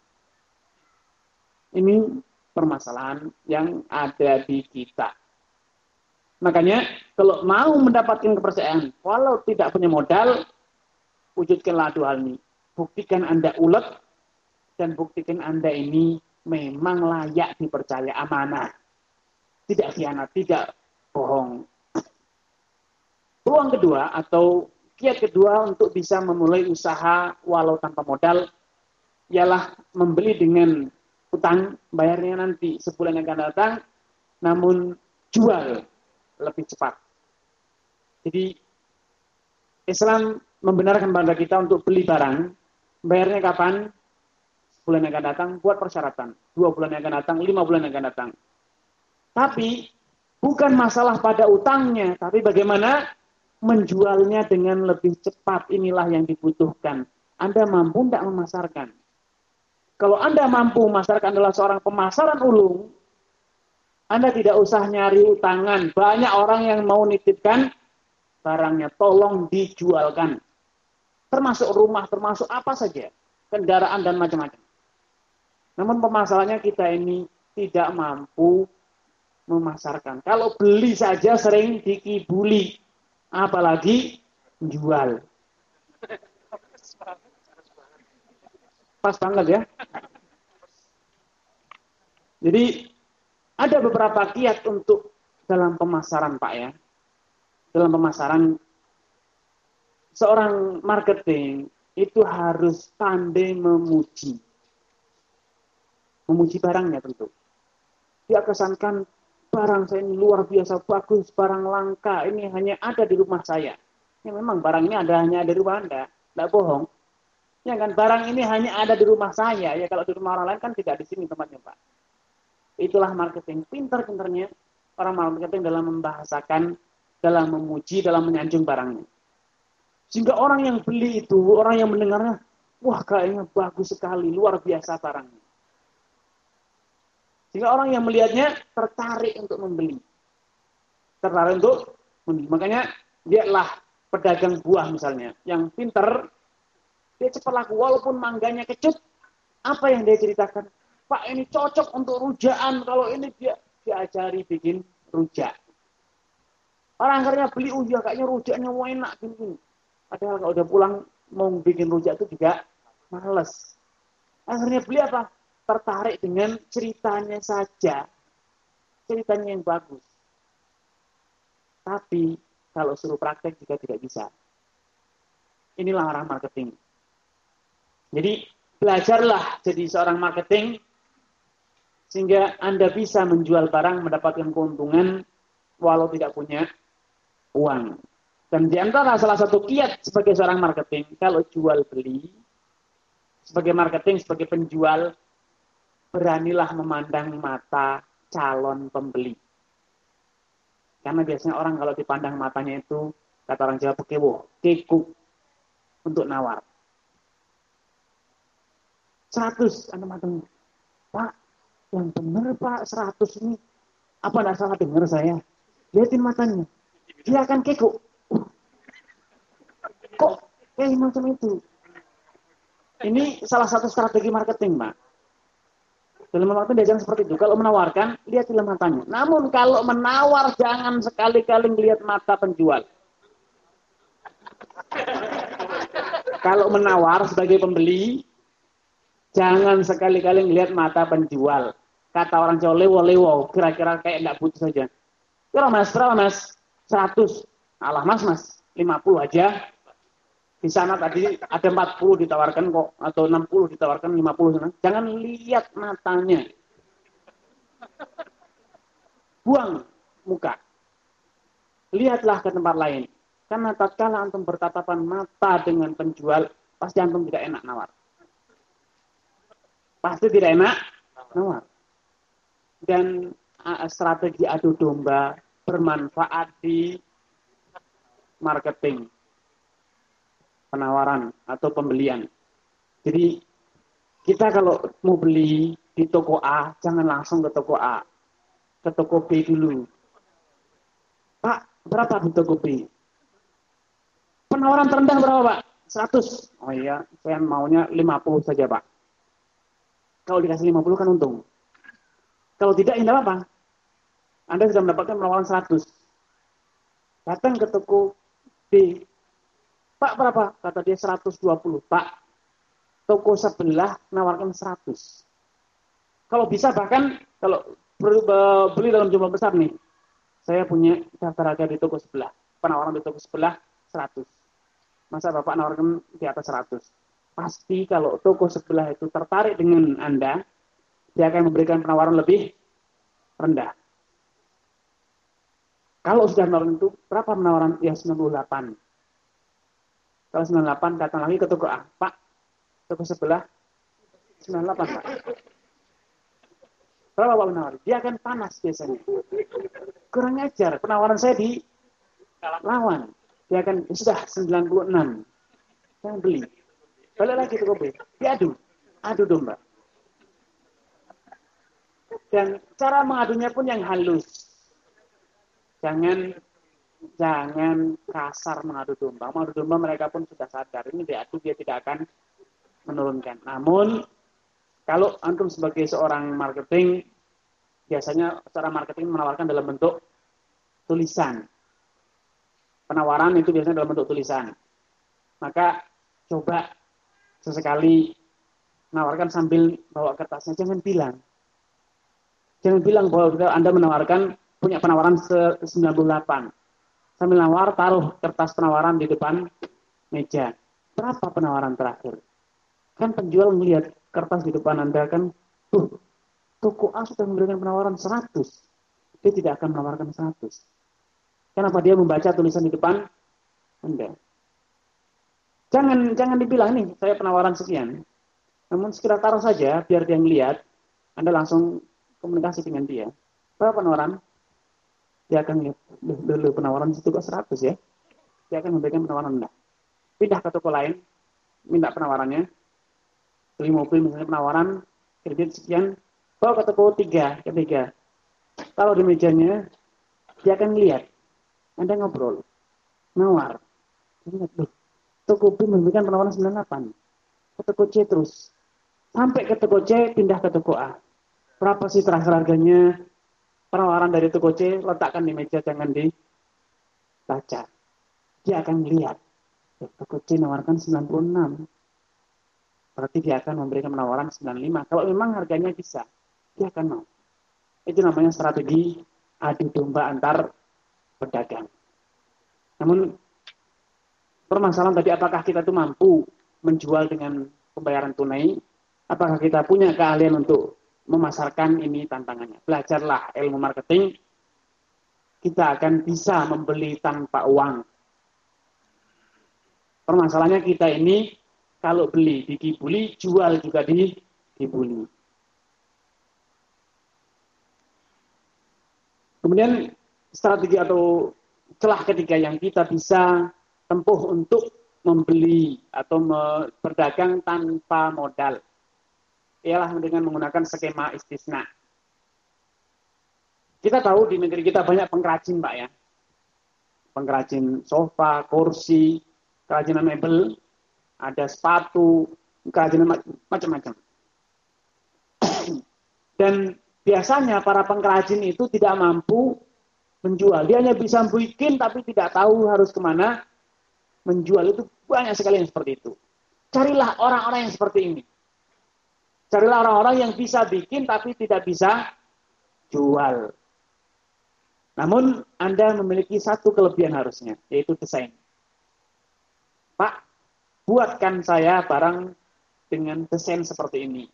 Ini permasalahan yang ada di kita. Makanya kalau mau mendapatkan kepercayaan, walau tidak punya modal, wujudkanlah dua hal ini. Buktikan Anda ulet dan buktikan Anda ini memang layak dipercaya amanah. Tidak khianat, tidak bohong. Peluang kedua atau Kiat kedua untuk bisa memulai usaha walau tanpa modal ialah membeli dengan utang, bayarnya nanti sebulan yang akan datang, namun jual lebih cepat. Jadi Islam membenarkan pada kita untuk beli barang, bayarnya kapan? Bulan yang akan datang, buat persyaratan. Dua bulan yang akan datang, lima bulan yang akan datang. Tapi bukan masalah pada utangnya, tapi bagaimana menjualnya dengan lebih cepat. Inilah yang dibutuhkan. Anda mampu tidak memasarkan? Kalau Anda mampu memasarkan adalah seorang pemasaran ulung, Anda tidak usah nyari utangan. Banyak orang yang mau nitipkan barangnya. Tolong dijualkan. Termasuk rumah, termasuk apa saja. Kendaraan dan macam-macam. Namun pemasarannya kita ini tidak mampu memasarkan. Kalau beli saja sering dikibuli apalagi jual. Pas banget ya. Jadi ada beberapa kiat untuk dalam pemasaran Pak ya. Dalam pemasaran seorang marketing itu harus pandai memuji. Memuji barangnya tentu. Dia kesankan barang saya ini luar biasa bagus, barang langka, ini hanya ada di rumah saya. Ya memang barang ini ada hanya ada di rumah Anda, tidak bohong. Ya kan barang ini hanya ada di rumah saya, ya kalau di rumah orang lain kan tidak di sini tempatnya Pak. Itulah marketing. Pintar-pintarnya orang marketing dalam membahasakan, dalam memuji, dalam menyanjung barangnya. Sehingga orang yang beli itu, orang yang mendengarnya, wah kayaknya bagus sekali, luar biasa barangnya. Sehingga orang yang melihatnya tertarik untuk membeli. Tertarik untuk membeli. Makanya lihatlah pedagang buah misalnya, yang pintar, dia cepat laku. Walaupun mangganya kecut, apa yang dia ceritakan? Pak ini cocok untuk rujaan. Kalau ini dia diajari bikin rujak. Orang akhirnya beli, oh ya kayaknya rujaknya mau enak gini. Padahal kalau udah pulang mau bikin rujak itu juga males. Akhirnya beli apa? Tertarik dengan ceritanya saja. Ceritanya yang bagus. Tapi kalau suruh praktek juga tidak bisa. Inilah orang marketing. Jadi belajarlah jadi seorang marketing sehingga Anda bisa menjual barang mendapatkan keuntungan walau tidak punya uang. Dan di antara salah satu kiat sebagai seorang marketing, kalau jual beli, sebagai marketing, sebagai penjual, beranilah memandang mata calon pembeli. Karena biasanya orang kalau dipandang matanya itu, kata orang Jawa, pekewo, keku, untuk nawar. 100, anda matang. Pak, yang benar Pak, 100 ini. Apa tidak salah dengar saya? Lihatin matanya. Dia akan kekuk. Kok kayak macam itu? Ini salah satu strategi marketing, Pak. Dalam marketing dia jangan seperti itu. Kalau menawarkan, lihat dalam matanya. Namun kalau menawar, jangan sekali-kali lihat mata penjual. Kalau menawar sebagai pembeli, Jangan sekali-kali melihat mata penjual. Kata orang Jawa lewo-lewo, kira-kira kayak enggak butuh saja. Kira mas, berapa mas? 100. Allah mas, mas. 50 aja. Di sana tadi ada 40 ditawarkan kok. Atau 60 ditawarkan 50 sana. Jangan lihat matanya. Buang muka. Lihatlah ke tempat lain. Karena tatkala antum bertatapan mata dengan penjual, pasti antum tidak enak nawar pasti tidak enak nawar. Dan strategi adu domba bermanfaat di marketing, penawaran atau pembelian. Jadi kita kalau mau beli di toko A, jangan langsung ke toko A, ke toko B dulu. Pak, berapa di toko B? Penawaran terendah berapa, Pak? 100. Oh iya, saya maunya 50 saja, Pak. Kalau dikasih 50 kan untung. Kalau tidak, ya apa. Anda sudah mendapatkan penawaran 100. Datang ke toko B. Pak berapa? Kata dia 120. Pak, toko sebelah nawarkan 100. Kalau bisa bahkan, kalau beli dalam jumlah besar nih, saya punya daftar harga di toko sebelah. Penawaran di toko sebelah 100. Masa Bapak nawarkan di atas 100? pasti kalau toko sebelah itu tertarik dengan Anda, dia akan memberikan penawaran lebih rendah. Kalau sudah menawaran itu, berapa penawaran? Ya 98. Kalau 98, datang lagi ke toko A. Pak, toko sebelah 98, Pak. Berapa Pak penawaran? Dia akan panas biasanya. Kurang ajar. Penawaran saya di lawan. Dia akan, ya sudah 96. Saya beli. Balik lagi ke kopi. Diadu. Adu domba. Dan cara mengadunya pun yang halus. Jangan jangan kasar mengadu domba. Mengadu domba mereka pun sudah sadar. Ini diadu dia tidak akan menurunkan. Namun kalau antum sebagai seorang marketing biasanya secara marketing menawarkan dalam bentuk tulisan. Penawaran itu biasanya dalam bentuk tulisan. Maka coba sesekali menawarkan sambil bawa kertasnya, jangan bilang. Jangan bilang bahwa Anda menawarkan punya penawaran 98. Sambil nawar, taruh kertas penawaran di depan meja. berapa penawaran terakhir? Kan penjual melihat kertas di depan Anda kan, tuh, toko A sudah memberikan penawaran 100. Dia tidak akan menawarkan 100. Kenapa dia membaca tulisan di depan Anda? Jangan jangan dibilang nih, saya penawaran sekian. Namun sekira taruh saja, biar dia melihat, Anda langsung komunikasi dengan dia. Berapa penawaran? Dia akan lihat, dulu penawaran itu kok 100 ya. Dia akan memberikan penawaran Anda. Pindah ke toko lain, minta penawarannya. Beli mobil misalnya penawaran, kredit sekian, bawa ke toko tiga, ketiga. Kalau di mejanya, dia akan lihat. Anda ngobrol, nawar. Ingat, loh, toko B memberikan penawaran 98. Ke toko C terus. Sampai ke toko C, pindah ke toko A. Berapa sih terakhir harganya? Penawaran dari toko C, letakkan di meja, jangan dibaca. Dia akan lihat. Toko C menawarkan 96 berarti dia akan memberikan penawaran 95. Kalau memang harganya bisa, dia akan mau. Itu namanya strategi adu domba antar pedagang. Namun permasalahan tadi apakah kita itu mampu menjual dengan pembayaran tunai? Apakah kita punya keahlian untuk memasarkan ini tantangannya? Belajarlah ilmu marketing, kita akan bisa membeli tanpa uang. Permasalahannya kita ini kalau beli di Kibuli, jual juga di Kibuli. Kemudian strategi atau celah ketiga yang kita bisa tempuh untuk membeli atau berdagang tanpa modal ialah dengan menggunakan skema istisna. Kita tahu di negeri kita banyak pengrajin, Pak ya. Pengrajin sofa, kursi, kerajinan mebel, ada sepatu, kerajinan macam-macam. Dan biasanya para pengrajin itu tidak mampu menjual. Dia hanya bisa bikin tapi tidak tahu harus ke mana menjual. Itu banyak sekali yang seperti itu. Carilah orang-orang yang seperti ini. Carilah orang-orang yang bisa bikin tapi tidak bisa jual. Namun Anda memiliki satu kelebihan harusnya, yaitu desain. Pak, buatkan saya barang dengan desain seperti ini.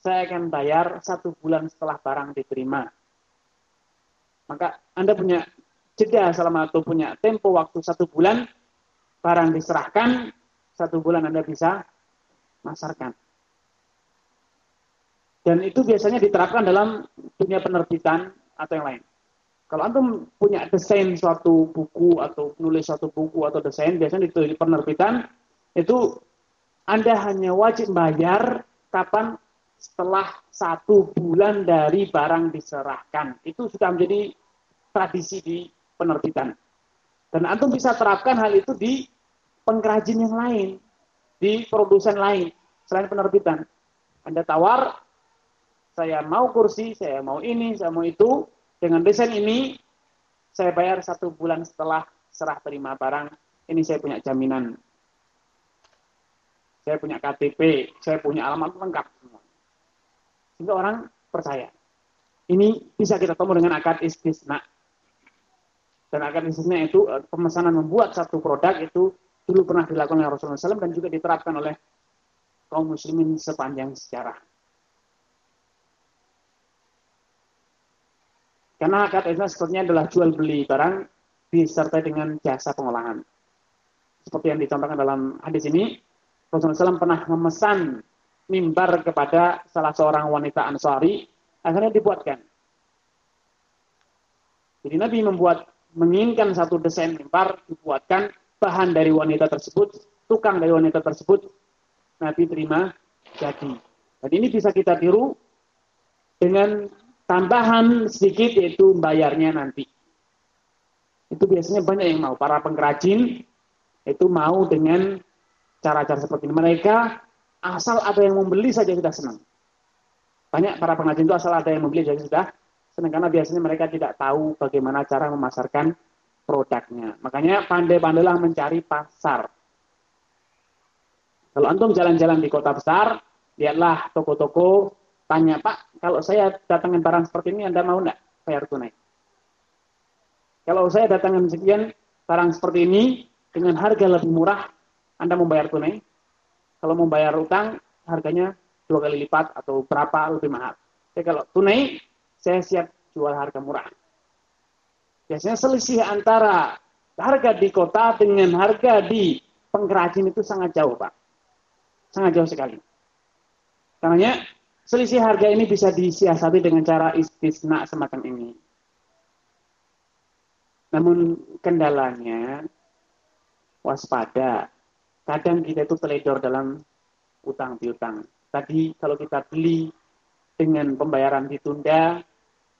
Saya akan bayar satu bulan setelah barang diterima. Maka Anda punya jeda selama itu punya tempo waktu satu bulan, barang diserahkan, satu bulan Anda bisa masarkan. Dan itu biasanya diterapkan dalam dunia penerbitan atau yang lain. Kalau antum punya desain suatu buku atau nulis suatu buku atau desain, biasanya itu di penerbitan, itu Anda hanya wajib bayar kapan setelah satu bulan dari barang diserahkan. Itu sudah menjadi tradisi di penerbitan. Dan antum bisa terapkan hal itu di pengrajin yang lain, di produsen lain, selain penerbitan. Anda tawar, saya mau kursi, saya mau ini, saya mau itu, dengan desain ini, saya bayar satu bulan setelah serah terima barang. Ini saya punya jaminan. Saya punya KTP, saya punya alamat lengkap. Sehingga orang percaya. Ini bisa kita temu dengan akad istisna. Dan akad istisna itu eh, pemesanan membuat satu produk itu dulu pernah dilakukan oleh Rasulullah SAW dan juga diterapkan oleh kaum muslimin sepanjang sejarah. Karena akad istisna sebetulnya adalah jual beli barang disertai dengan jasa pengolahan. Seperti yang dicontohkan dalam hadis ini, Rasulullah SAW pernah memesan mimbar kepada salah seorang wanita Ansari, akhirnya dibuatkan. Jadi Nabi membuat, menginginkan satu desain mimbar, dibuatkan bahan dari wanita tersebut, tukang dari wanita tersebut, Nabi terima jadi. Jadi ini bisa kita tiru dengan Tambahan sedikit yaitu bayarnya nanti. Itu biasanya banyak yang mau. Para pengrajin itu mau dengan cara-cara seperti ini. Mereka asal ada yang membeli saja sudah senang. Banyak para pengrajin itu asal ada yang membeli saja sudah senang. Karena biasanya mereka tidak tahu bagaimana cara memasarkan produknya. Makanya pandai-pandailah mencari pasar. Kalau antum jalan-jalan di kota besar, lihatlah toko-toko Tanya, Pak, kalau saya datangin barang seperti ini, Anda mau enggak bayar tunai? Kalau saya datangin sekian barang seperti ini, dengan harga lebih murah, Anda membayar tunai. Kalau membayar utang, harganya dua kali lipat atau berapa lebih mahal. Jadi kalau tunai, saya siap jual harga murah. Biasanya selisih antara harga di kota dengan harga di pengrajin itu sangat jauh, Pak. Sangat jauh sekali. Karena selisih harga ini bisa disiasati dengan cara istisna semacam ini. Namun kendalanya waspada. Kadang kita itu teledor dalam utang piutang. Tadi kalau kita beli dengan pembayaran ditunda,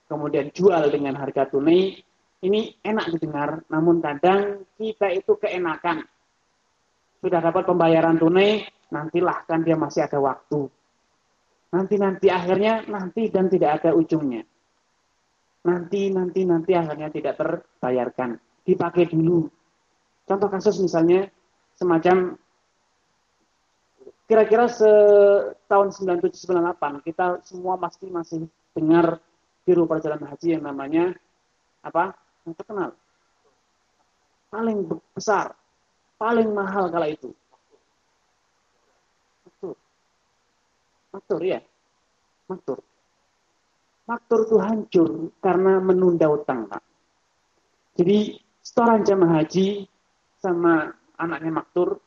kemudian jual dengan harga tunai, ini enak didengar, namun kadang kita itu keenakan. Sudah dapat pembayaran tunai, nantilah kan dia masih ada waktu. Nanti-nanti akhirnya nanti dan tidak ada ujungnya nanti, nanti, nanti akhirnya tidak terbayarkan. Dipakai dulu. Contoh kasus misalnya semacam kira-kira setahun 9798 kita semua pasti masih dengar biru perjalanan haji yang namanya apa? Yang terkenal. Paling besar, paling mahal kala itu. Maktur. Maktur ya. Maktur. Faktor itu hancur karena menunda utang, Pak. Jadi setoran jamaah haji sama anaknya maktur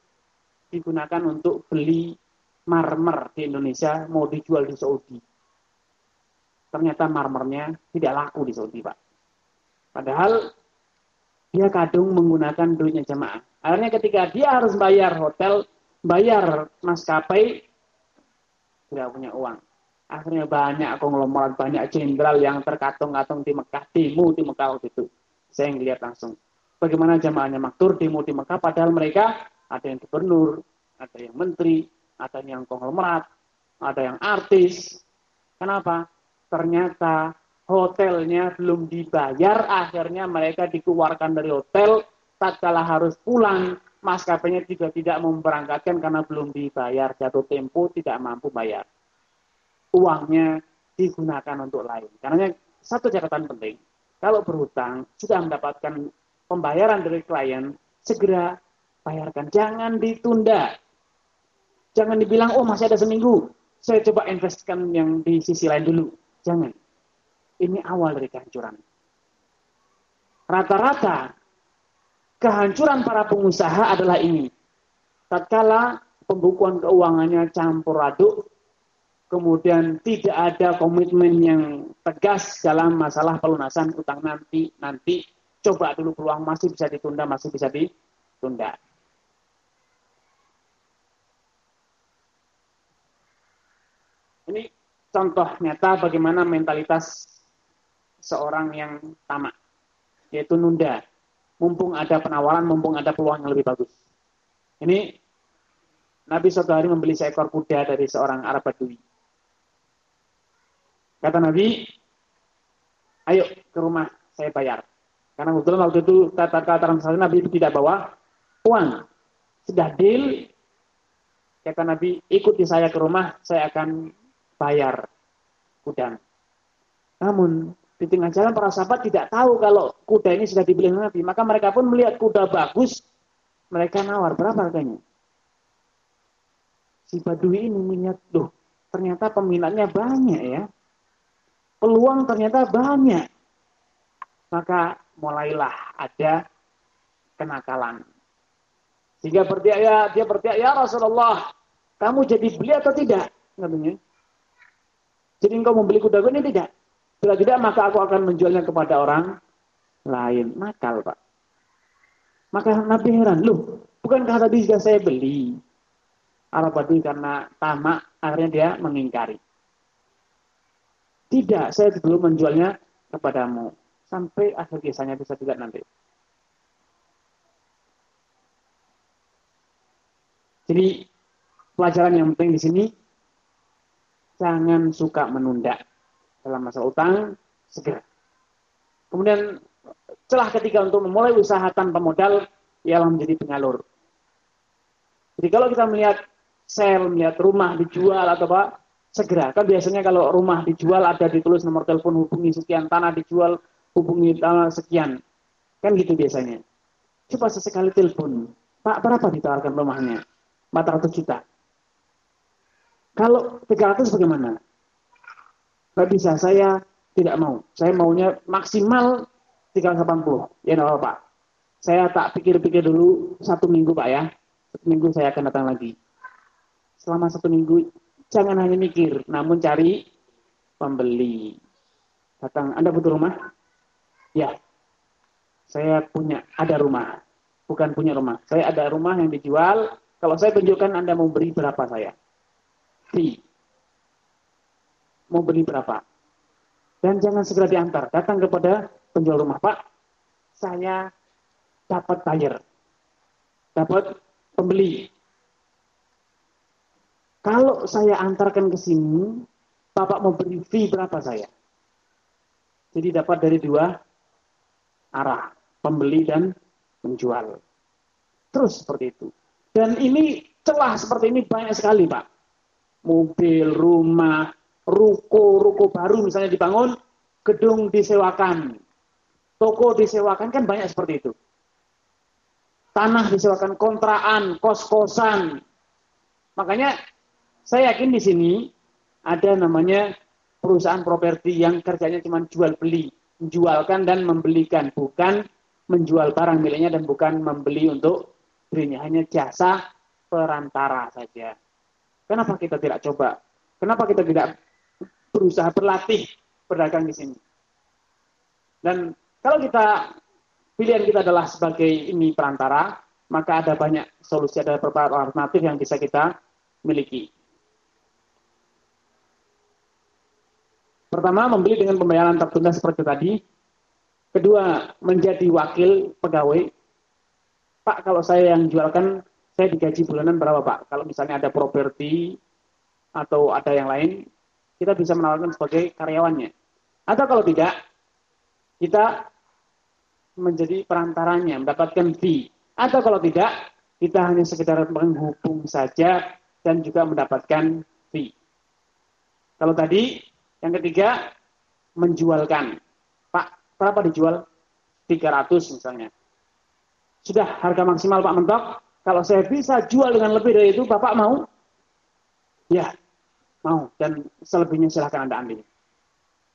digunakan untuk beli marmer di Indonesia mau dijual di Saudi. Ternyata marmernya tidak laku di Saudi, Pak. Padahal dia kadung menggunakan duitnya jamaah. Akhirnya ketika dia harus bayar hotel, bayar maskapai, tidak punya uang. Akhirnya banyak konglomerat, banyak jenderal yang terkatung-katung di Mekah, demo di Mekah waktu itu. Saya ngeliat langsung. Bagaimana jamaahnya maktur demo di Mekah, padahal mereka ada yang gubernur, ada yang menteri, ada yang konglomerat, ada yang artis. Kenapa? Ternyata hotelnya belum dibayar, akhirnya mereka dikeluarkan dari hotel, tak kalah harus pulang, maskapainya juga tidak memberangkatkan karena belum dibayar, jatuh tempo tidak mampu bayar uangnya digunakan untuk lain. Karena satu catatan penting, kalau berhutang sudah mendapatkan pembayaran dari klien, segera bayarkan. Jangan ditunda. Jangan dibilang, oh masih ada seminggu, saya coba investkan yang di sisi lain dulu. Jangan. Ini awal dari kehancuran. Rata-rata kehancuran para pengusaha adalah ini. Tatkala pembukuan keuangannya campur aduk, kemudian tidak ada komitmen yang tegas dalam masalah pelunasan utang nanti nanti coba dulu peluang masih bisa ditunda masih bisa ditunda ini contoh nyata bagaimana mentalitas seorang yang tamak yaitu nunda mumpung ada penawaran mumpung ada peluang yang lebih bagus ini Nabi suatu hari membeli seekor kuda dari seorang Arab Badui Kata Nabi, ayo ke rumah saya bayar. Karena kebetulan waktu itu kata kata transaksi Nabi itu tidak bawa uang. Sudah deal, kata Nabi, ikuti saya ke rumah, saya akan bayar kuda. Namun di tengah jalan para sahabat tidak tahu kalau kuda ini sudah dibeli Nabi. Maka mereka pun melihat kuda bagus, mereka nawar berapa harganya. Si Badui ini melihat, loh ternyata peminatnya banyak ya peluang ternyata banyak. Maka mulailah ada kenakalan. Sehingga bertiak ya, dia bertiak, ya Rasulullah, kamu jadi beli atau tidak? Katanya. Jadi engkau membeli kuda ini tidak? Bila tidak, maka aku akan menjualnya kepada orang lain. Nakal, Pak. Maka Nabi heran, loh, bukankah tadi sudah saya beli? Arab Badui karena tamak, akhirnya dia mengingkari. Tidak, saya belum menjualnya kepadamu. Sampai akhir kisahnya bisa dilihat nanti. Jadi pelajaran yang penting di sini jangan suka menunda dalam masa utang segera. Kemudian celah ketiga untuk memulai usaha tanpa modal ialah menjadi penyalur. Jadi kalau kita melihat sel, melihat rumah dijual atau apa, segera. Kan biasanya kalau rumah dijual ada ditulis nomor telepon hubungi sekian, tanah dijual hubungi tanah sekian. Kan gitu biasanya. Coba sesekali telepon. Pak, berapa ditawarkan rumahnya? 400 juta. Kalau 300 bagaimana? Gak bisa, saya tidak mau. Saya maunya maksimal 380. Ya, enggak apa-apa. Saya tak pikir-pikir dulu satu minggu, Pak ya. Satu minggu saya akan datang lagi. Selama satu minggu, jangan hanya mikir, namun cari pembeli. Datang, Anda butuh rumah? Ya, saya punya, ada rumah. Bukan punya rumah. Saya ada rumah yang dijual. Kalau saya tunjukkan Anda mau beri berapa saya? Fee. Mau beli berapa? Dan jangan segera diantar. Datang kepada penjual rumah. Pak, saya dapat buyer. Dapat pembeli. Kalau saya antarkan ke sini, Bapak mau beri fee berapa saya? Jadi dapat dari dua arah, pembeli dan menjual. Terus seperti itu. Dan ini celah seperti ini banyak sekali, Pak. Mobil, rumah, ruko-ruko baru misalnya dibangun, gedung disewakan, toko disewakan, kan banyak seperti itu. Tanah disewakan, kontraan, kos-kosan. Makanya saya yakin di sini ada namanya perusahaan properti yang kerjanya cuma jual beli, menjualkan dan membelikan, bukan menjual barang miliknya dan bukan membeli untuk dirinya, hanya jasa perantara saja. Kenapa kita tidak coba? Kenapa kita tidak berusaha berlatih berdagang di sini. Dan kalau kita pilihan kita adalah sebagai ini perantara, maka ada banyak solusi, ada beberapa alternatif yang bisa kita miliki. Pertama, membeli dengan pembayaran tertunda seperti tadi. Kedua, menjadi wakil pegawai. Pak, kalau saya yang jualkan, saya digaji bulanan berapa Pak? Kalau misalnya ada properti atau ada yang lain, kita bisa menawarkan sebagai karyawannya. Atau kalau tidak, kita menjadi perantaranya, mendapatkan fee. Atau kalau tidak, kita hanya sekedar menghubung saja dan juga mendapatkan fee. Kalau tadi, yang ketiga, menjualkan. Pak, berapa dijual? 300 misalnya. Sudah harga maksimal Pak Mentok, kalau saya bisa jual dengan lebih dari itu, Bapak mau? Ya, mau dan selebihnya silahkan Anda ambil.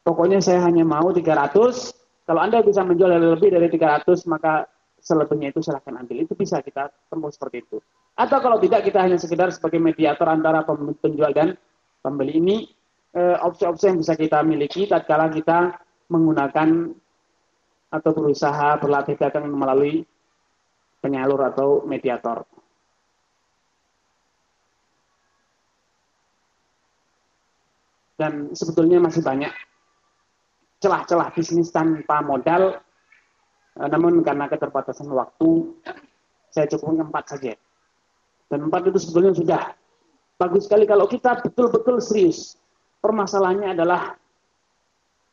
Pokoknya saya hanya mau 300. Kalau Anda bisa menjual lebih dari 300, maka selebihnya itu silahkan ambil. Itu bisa kita tempuh seperti itu. Atau kalau tidak, kita hanya sekedar sebagai mediator antara penjual dan pembeli ini. Eh, opsi-opsi yang bisa kita miliki tatkala kita menggunakan atau berusaha berlatih dagang melalui penyalur atau mediator. Dan sebetulnya masih banyak celah-celah bisnis tanpa modal. Eh, namun karena keterbatasan waktu saya cukupkan empat saja. Dan empat itu sebetulnya sudah bagus sekali. Kalau kita betul-betul serius permasalahannya adalah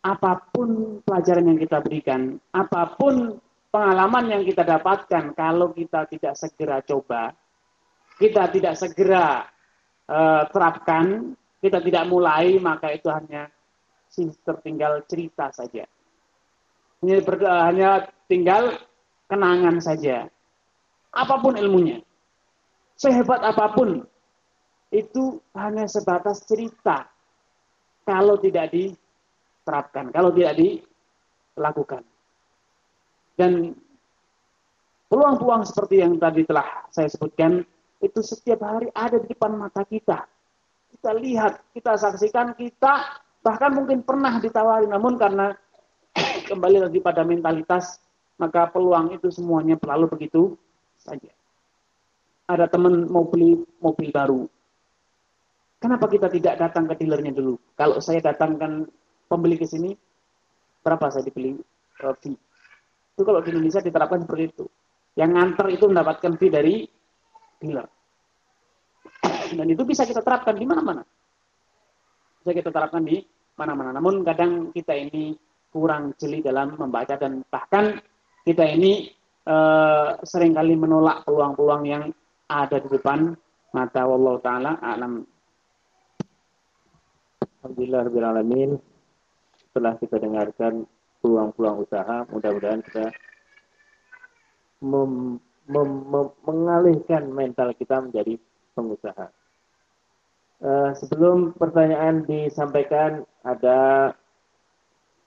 apa pun pelajaran yang kita berikan apa pun pengalaman yang kita dapatkan kalau kita tidak segera coba kita tidak segera uh, terapkan kita tidak mulai, maka itu hanya tertinggal cerita saja. Hanya, hanya tinggal kenangan saja. Apa pun ilmunya. Sehebat apa pun, itu hanya sebatas cerita. Kalau tidak diterapkan, kalau tidak dilakukan. Dan peluang-peluang seperti yang tadi telah saya sebutkan, itu setiap hari ada di depan mata kita kita lihat, kita saksikan, kita bahkan mungkin pernah ditawari, namun karena kembali lagi pada mentalitas, maka peluang itu semuanya berlalu begitu saja. Ada teman mau beli mobil baru. Kenapa kita tidak datang ke dealernya dulu? Kalau saya datangkan pembeli ke sini, berapa saya dibeli uh, fee? Itu kalau di Indonesia diterapkan seperti itu. Yang nganter itu mendapatkan fee dari dealer. Dan itu bisa kita terapkan di mana-mana. Bisa kita terapkan di mana-mana. Namun kadang kita ini kurang jeli dalam membaca dan bahkan kita ini uh, sering kali menolak peluang-peluang yang ada di depan mata Allah Ta'ala alam. Alhamdulillah Alamin. Setelah kita dengarkan peluang-peluang usaha, mudah-mudahan kita mem, mem, mem, mengalihkan mental kita menjadi pengusaha. Uh, sebelum pertanyaan disampaikan, ada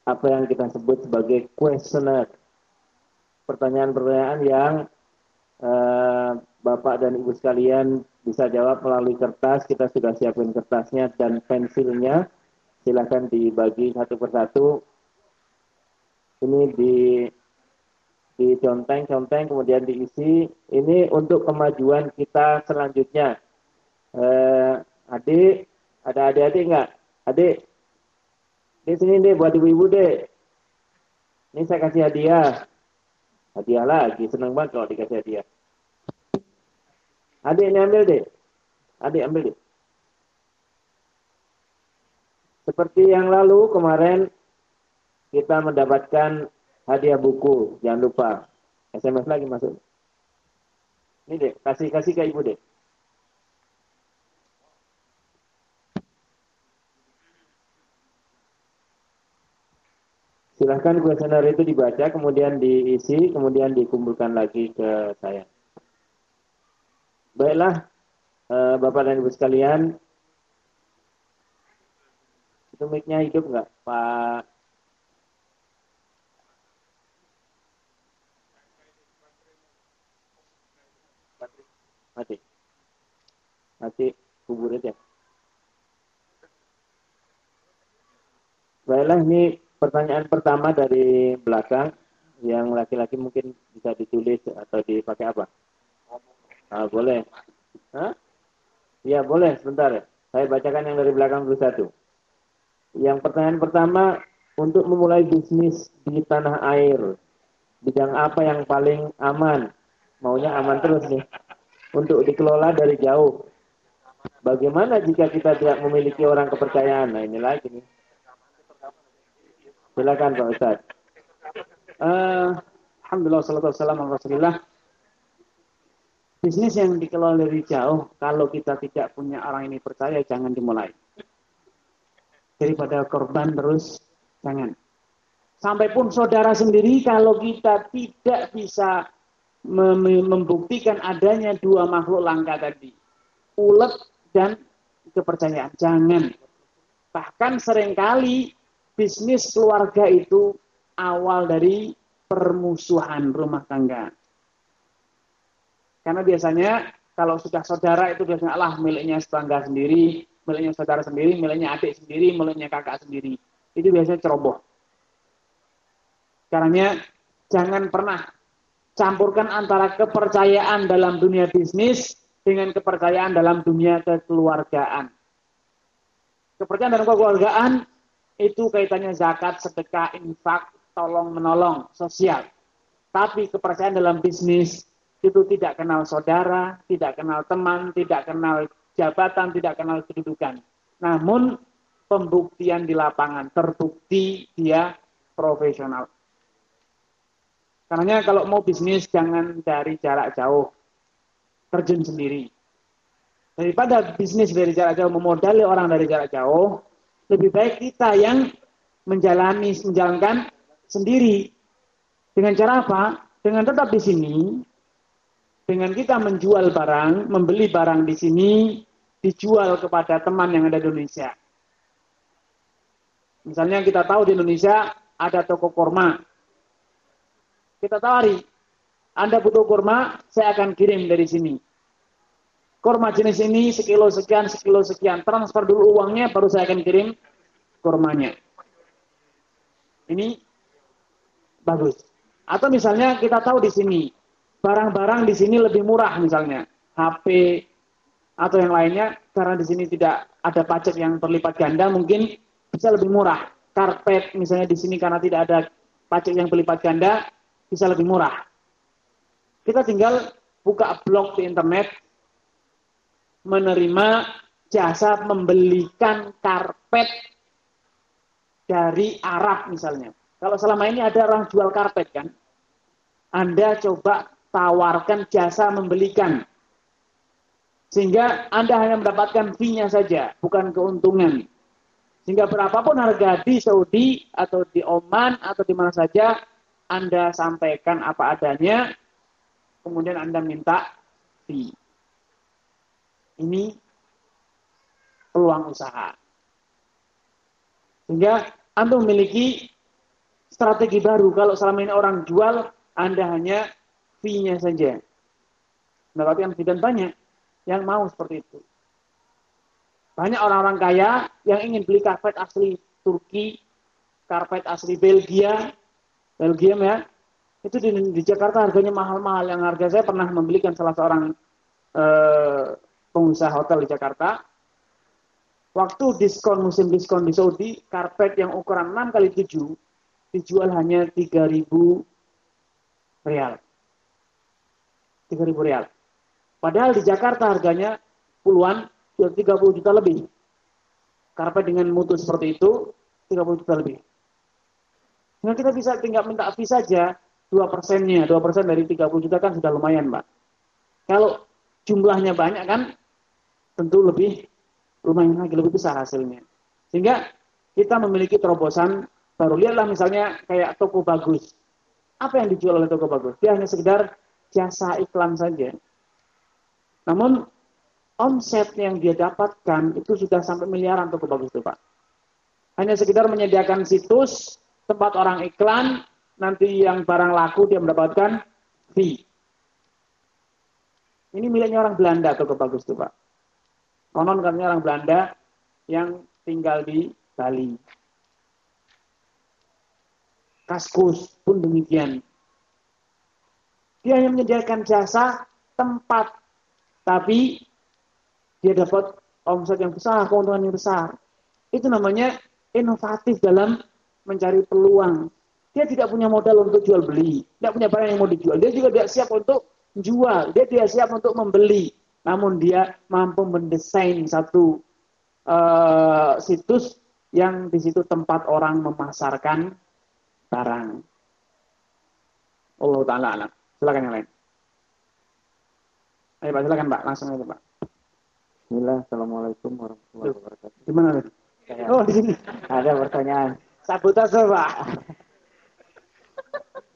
apa yang kita sebut sebagai questionnaire. Pertanyaan-pertanyaan yang uh, Bapak dan Ibu sekalian bisa jawab melalui kertas. Kita sudah siapin kertasnya dan pensilnya. Silakan dibagi satu persatu. Ini di di conteng-conteng kemudian diisi. Ini untuk kemajuan kita selanjutnya. Eh, Adik, ada adik-adik nggak? Adik, di sini deh buat ibu-ibu deh. Ini saya kasih hadiah. Hadiah lagi, seneng banget kalau dikasih hadiah. Adik ini ambil deh. Adik ambil deh. Seperti yang lalu kemarin kita mendapatkan hadiah buku. Jangan lupa. SMS lagi masuk. Ini deh, kasih kasih ke ibu deh. Silahkan kuesioner itu dibaca, kemudian diisi, kemudian dikumpulkan lagi ke saya. Baiklah, eh, Bapak dan Ibu sekalian, itu mic-nya hidup nggak, Pak? Mati. Mati, kubur aja. Baiklah, ini pertanyaan pertama dari belakang yang laki-laki mungkin bisa ditulis atau dipakai apa? Ah, boleh. Hah? Ya boleh, sebentar. Saya bacakan yang dari belakang dulu satu. Yang pertanyaan pertama, untuk memulai bisnis di tanah air, bidang apa yang paling aman? Maunya aman terus nih. Untuk dikelola dari jauh. Bagaimana jika kita tidak memiliki orang kepercayaan? Nah ini lagi nih. Silakan Pak Ustaz. Uh, Alhamdulillah, salatu wassalamu Rasulullah. Bisnis yang dikelola dari jauh, kalau kita tidak punya orang ini percaya, jangan dimulai. Daripada korban terus, jangan. Sampai pun saudara sendiri, kalau kita tidak bisa membuktikan adanya dua makhluk langka tadi, ulet dan kepercayaan, jangan. Bahkan sering kali bisnis keluarga itu awal dari permusuhan rumah tangga. Karena biasanya kalau sudah saudara itu biasanya Allah miliknya tetangga sendiri, miliknya saudara sendiri, miliknya adik sendiri, miliknya kakak sendiri. Itu biasanya ceroboh. Karena jangan pernah campurkan antara kepercayaan dalam dunia bisnis dengan kepercayaan dalam dunia kekeluargaan. Kepercayaan dalam kekeluargaan itu kaitannya zakat, sedekah, infak, tolong menolong, sosial. Tapi kepercayaan dalam bisnis itu tidak kenal saudara, tidak kenal teman, tidak kenal jabatan, tidak kenal kedudukan. Namun pembuktian di lapangan terbukti dia profesional. Karena kalau mau bisnis jangan dari jarak jauh, terjun sendiri. Daripada bisnis dari jarak jauh memodali orang dari jarak jauh, lebih baik kita yang menjalani menjalankan sendiri. Dengan cara apa? Dengan tetap di sini, dengan kita menjual barang, membeli barang di sini, dijual kepada teman yang ada di Indonesia. Misalnya kita tahu di Indonesia ada toko kurma. Kita tawari, Anda butuh kurma, saya akan kirim dari sini. Kurma jenis ini sekilo sekian, sekilo sekian. Transfer dulu uangnya, baru saya akan kirim kurmanya. Ini bagus. Atau misalnya kita tahu di sini, barang-barang di sini lebih murah misalnya. HP atau yang lainnya, karena di sini tidak ada pajak yang berlipat ganda, mungkin bisa lebih murah. Karpet misalnya di sini karena tidak ada pajak yang berlipat ganda, bisa lebih murah. Kita tinggal buka blog di internet, menerima jasa membelikan karpet dari Arab misalnya. Kalau selama ini ada orang jual karpet kan, Anda coba tawarkan jasa membelikan. Sehingga Anda hanya mendapatkan fee-nya saja, bukan keuntungan. Sehingga berapapun harga di Saudi atau di Oman atau di mana saja, Anda sampaikan apa adanya, kemudian Anda minta fee. Ini peluang usaha. Sehingga Anda memiliki strategi baru. Kalau selama ini orang jual, Anda hanya fee-nya saja. Mendapatkan fee dan banyak yang mau seperti itu. Banyak orang-orang kaya yang ingin beli karpet asli Turki, karpet asli Belgia, Belgium ya, itu di, di Jakarta harganya mahal-mahal. Yang harga saya pernah membelikan salah seorang eh, pengusaha hotel di Jakarta. Waktu diskon musim diskon di Saudi, karpet yang ukuran 6 kali 7 dijual hanya 3000 real. 3000 real. Padahal di Jakarta harganya puluhan, 30 juta lebih. Karpet dengan mutu seperti itu, 30 juta lebih. Nah kita bisa tinggal minta fee saja, 2 persennya, 2 persen dari 30 juta kan sudah lumayan Mbak. Kalau jumlahnya banyak kan, tentu lebih lumayan lagi, lebih besar hasilnya. Sehingga kita memiliki terobosan baru. Lihatlah misalnya kayak toko bagus. Apa yang dijual oleh toko bagus? Dia hanya sekedar jasa iklan saja. Namun omset yang dia dapatkan itu sudah sampai miliaran toko bagus itu Pak. Hanya sekedar menyediakan situs, tempat orang iklan, nanti yang barang laku dia mendapatkan fee. Ini miliknya orang Belanda toko bagus itu Pak. Konon katanya orang Belanda yang tinggal di Bali. Kaskus pun demikian. Dia hanya menyediakan jasa tempat tapi dia dapat omset yang besar, keuntungan yang besar. Itu namanya inovatif dalam mencari peluang. Dia tidak punya modal untuk jual beli, tidak punya barang yang mau dijual. Dia juga tidak siap untuk jual, dia tidak siap untuk membeli. Namun dia mampu mendesain satu uh, situs yang di situ tempat orang memasarkan barang. Allah Taala Silakan yang lain. Ayo Pak, silakan Pak, langsung aja Pak. Bismillah, Assalamualaikum warahmatullahi wabarakatuh. Gimana nih? Oh, di sini. Ada pertanyaan. Sabotase, Pak.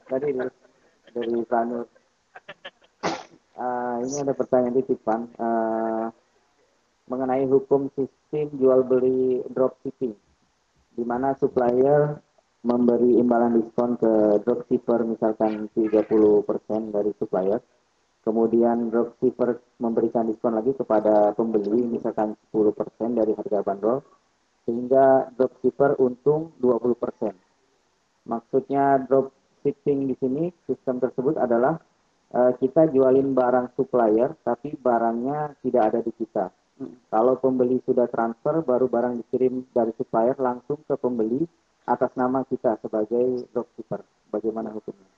Tadi dari, dari Pranu. Uh, ini ada pertanyaan titipan uh, mengenai hukum sistem jual beli dropshipping, di mana supplier memberi imbalan diskon ke dropshipper misalkan 30% dari supplier. Kemudian dropshipper memberikan diskon lagi kepada pembeli misalkan 10% dari harga bandrol. Sehingga dropshipper untung 20%. Maksudnya dropshipping di sini sistem tersebut adalah uh, kita jualin barang supplier tapi barangnya tidak ada di kita. Hmm. Kalau pembeli sudah transfer baru barang dikirim dari supplier langsung ke pembeli atas nama kita sebagai dropshipper. Bagaimana hukumnya?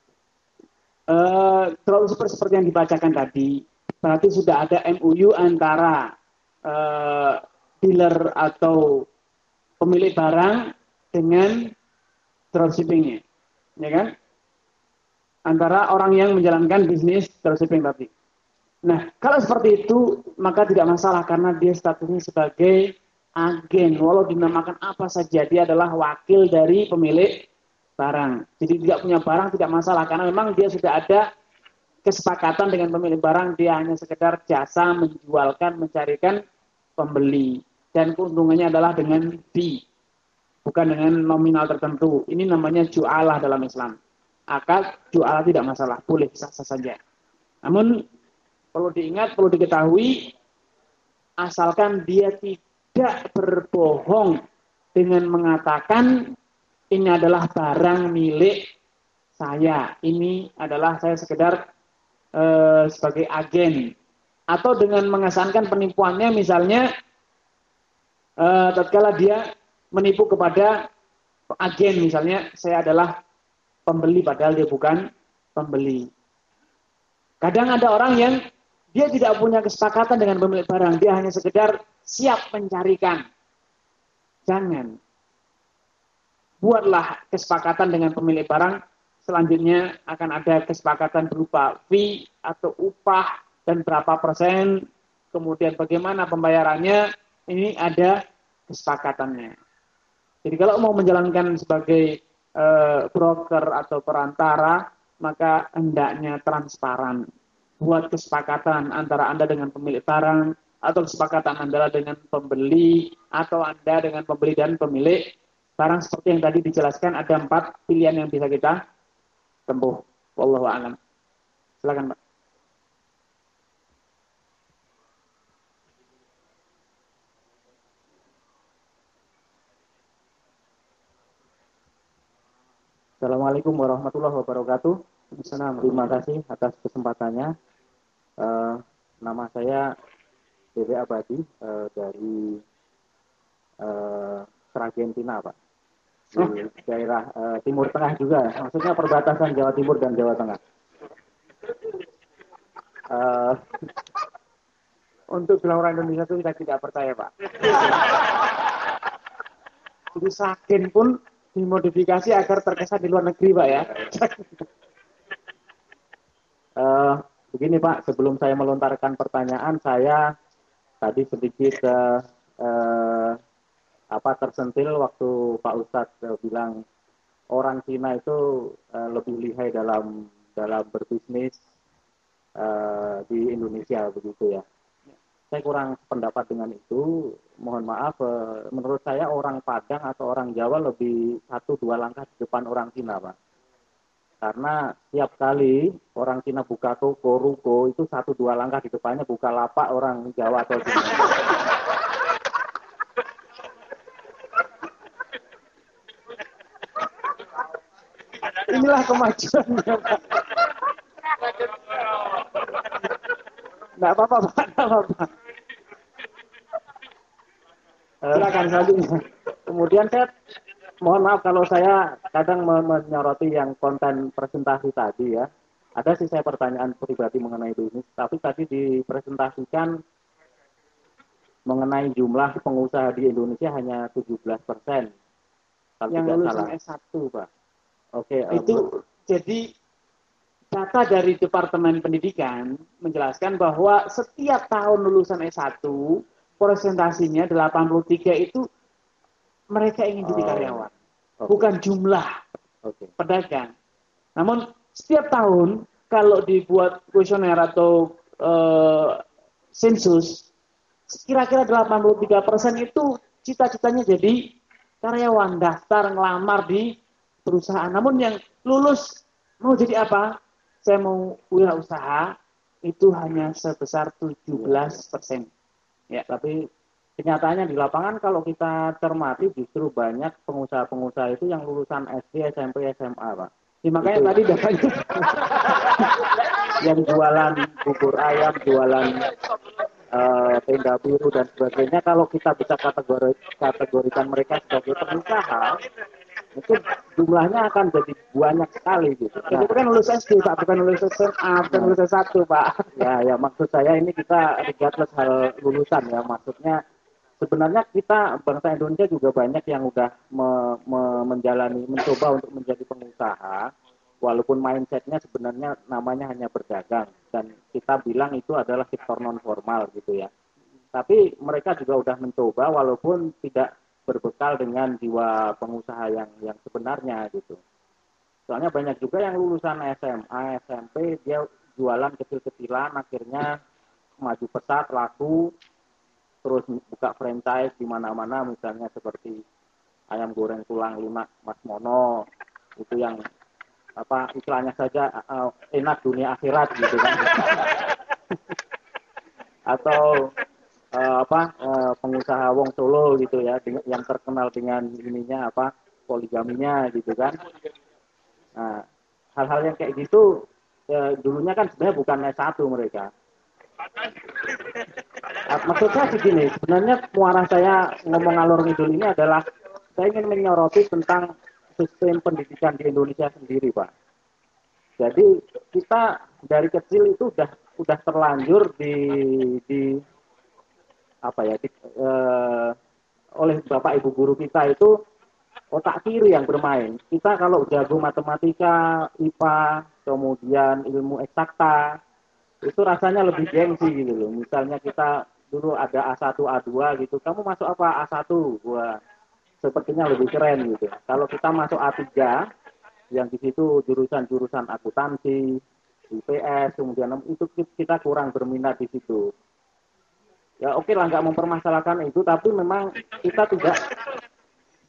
Uh, kalau seperti, seperti yang dibacakan tadi, berarti sudah ada MUU antara uh, dealer atau pemilik barang dengan dropshippingnya, ya kan? Antara orang yang menjalankan bisnis dropshipping tadi. Nah, kalau seperti itu, maka tidak masalah karena dia statusnya sebagai agen. Walau dinamakan apa saja, dia adalah wakil dari pemilik barang. Jadi tidak punya barang tidak masalah karena memang dia sudah ada kesepakatan dengan pemilik barang dia hanya sekedar jasa menjualkan mencarikan pembeli dan keuntungannya adalah dengan fee bukan dengan nominal tertentu. Ini namanya jualah dalam Islam. Akad jualah tidak masalah, boleh sah-sah saja. Namun perlu diingat, perlu diketahui asalkan dia tidak berbohong dengan mengatakan ini adalah barang milik saya. Ini adalah saya sekedar uh, sebagai agen. Atau dengan mengesankan penipuannya misalnya uh, tatkala dia menipu kepada agen misalnya saya adalah pembeli padahal dia bukan pembeli. Kadang ada orang yang dia tidak punya kesepakatan dengan pemilik barang, dia hanya sekedar siap mencarikan. Jangan buatlah kesepakatan dengan pemilik barang. Selanjutnya akan ada kesepakatan berupa fee atau upah dan berapa persen. Kemudian bagaimana pembayarannya, ini ada kesepakatannya. Jadi kalau mau menjalankan sebagai broker atau perantara, maka hendaknya transparan. buat kesepakatan antara Anda dengan pemilik barang atau kesepakatan Anda dengan pembeli atau Anda dengan pembeli dan pemilik barang seperti yang tadi dijelaskan ada empat pilihan yang bisa kita tempuh. Wallahu a'lam. Silakan, Pak. Assalamualaikum warahmatullahi wabarakatuh. Terima kasih atas kesempatannya. Uh, nama saya Dewi Abadi uh, dari uh, Argentina, Pak. Di oh. daerah uh, Timur Tengah juga, maksudnya perbatasan Jawa Timur dan Jawa Tengah. Uh, untuk orang Indonesia itu kita tidak percaya, Pak. Jadi sakin pun dimodifikasi agar terkesan di luar negeri, Pak ya. uh, begini Pak, sebelum saya melontarkan pertanyaan, saya tadi sedikit uh, uh, apa tersentil waktu Pak Ustadz uh, bilang orang Cina itu uh, lebih lihai dalam dalam berbisnis uh, di Indonesia begitu ya saya kurang pendapat dengan itu. Mohon maaf, eh, menurut saya orang Padang atau orang Jawa lebih satu dua langkah di depan orang Cina, Pak. Karena tiap kali orang Cina buka toko, ruko, itu satu dua langkah di depannya buka lapak orang Jawa atau Cina. Inilah kemajuan. Enggak apa-apa, Pak. Enggak apa-apa. Silakan selanjutnya. Kemudian saya mohon maaf kalau saya kadang menyoroti yang konten presentasi tadi ya. Ada sih saya pertanyaan pribadi mengenai bisnis, tapi tadi dipresentasikan mengenai jumlah pengusaha di Indonesia hanya 17 persen. Yang lulusan S1, Pak. Oke. Okay, itu jadi data dari Departemen Pendidikan menjelaskan bahwa setiap tahun lulusan S1 presentasinya 83 itu mereka ingin jadi oh. karyawan. Okay. Bukan jumlah okay. pedagang. Namun setiap tahun kalau dibuat kuesioner atau uh, sensus kira-kira 83 persen itu cita-citanya jadi karyawan daftar ngelamar di perusahaan. Namun yang lulus mau jadi apa? Saya mau wirausaha itu hanya sebesar 17 persen. Ya, tapi kenyataannya di lapangan kalau kita cermati justru banyak pengusaha-pengusaha itu yang lulusan SD, SMP, SMA, Pak. Ya, makanya itu. tadi datanya yang jualan bubur ayam, jualan uh, tenda biru dan sebagainya. Kalau kita bisa kategori, kategorikan mereka sebagai pengusaha, mungkin jumlahnya akan jadi banyak sekali gitu. Nah, itu kan lulus SD Pak, bukan lulus SMA, bukan lulus S1 Pak. Ya, ya maksud saya ini kita regardless hal lulusan ya, maksudnya sebenarnya kita bangsa Indonesia juga banyak yang udah me, me, menjalani, mencoba untuk menjadi pengusaha, walaupun mindsetnya sebenarnya namanya hanya berdagang dan kita bilang itu adalah sektor non formal gitu ya. Tapi mereka juga udah mencoba walaupun tidak berbekal dengan jiwa pengusaha yang yang sebenarnya gitu. Soalnya banyak juga yang lulusan SMA, SMP dia jualan kecil-kecilan akhirnya maju pesat laku terus buka franchise di mana-mana misalnya seperti ayam goreng tulang lunak Mas Mono itu yang apa iklannya saja uh, enak dunia akhirat gitu kan atau uh, apa uh, pengusaha Wong Solo gitu ya yang terkenal dengan ininya apa poligaminya gitu kan. Nah hal-hal yang kayak gitu ya, dulunya kan sebenarnya bukan S1 mereka. Nah, maksud saya begini sebenarnya muara saya ngomong alur ngidul ini adalah saya ingin menyoroti tentang sistem pendidikan di Indonesia sendiri pak. Jadi kita dari kecil itu udah udah terlanjur di di apa ya uh, oleh bapak ibu guru kita itu otak kiri yang bermain. Kita kalau jago matematika, IPA, kemudian ilmu eksakta, itu rasanya lebih gengsi gitu loh. Misalnya kita dulu ada A1, A2 gitu, kamu masuk apa A1? Wah, sepertinya lebih keren gitu. Kalau kita masuk A3, yang di situ jurusan-jurusan akuntansi, IPS, kemudian itu kita kurang berminat di situ. Ya oke okay lah nggak mempermasalahkan itu, tapi memang kita tidak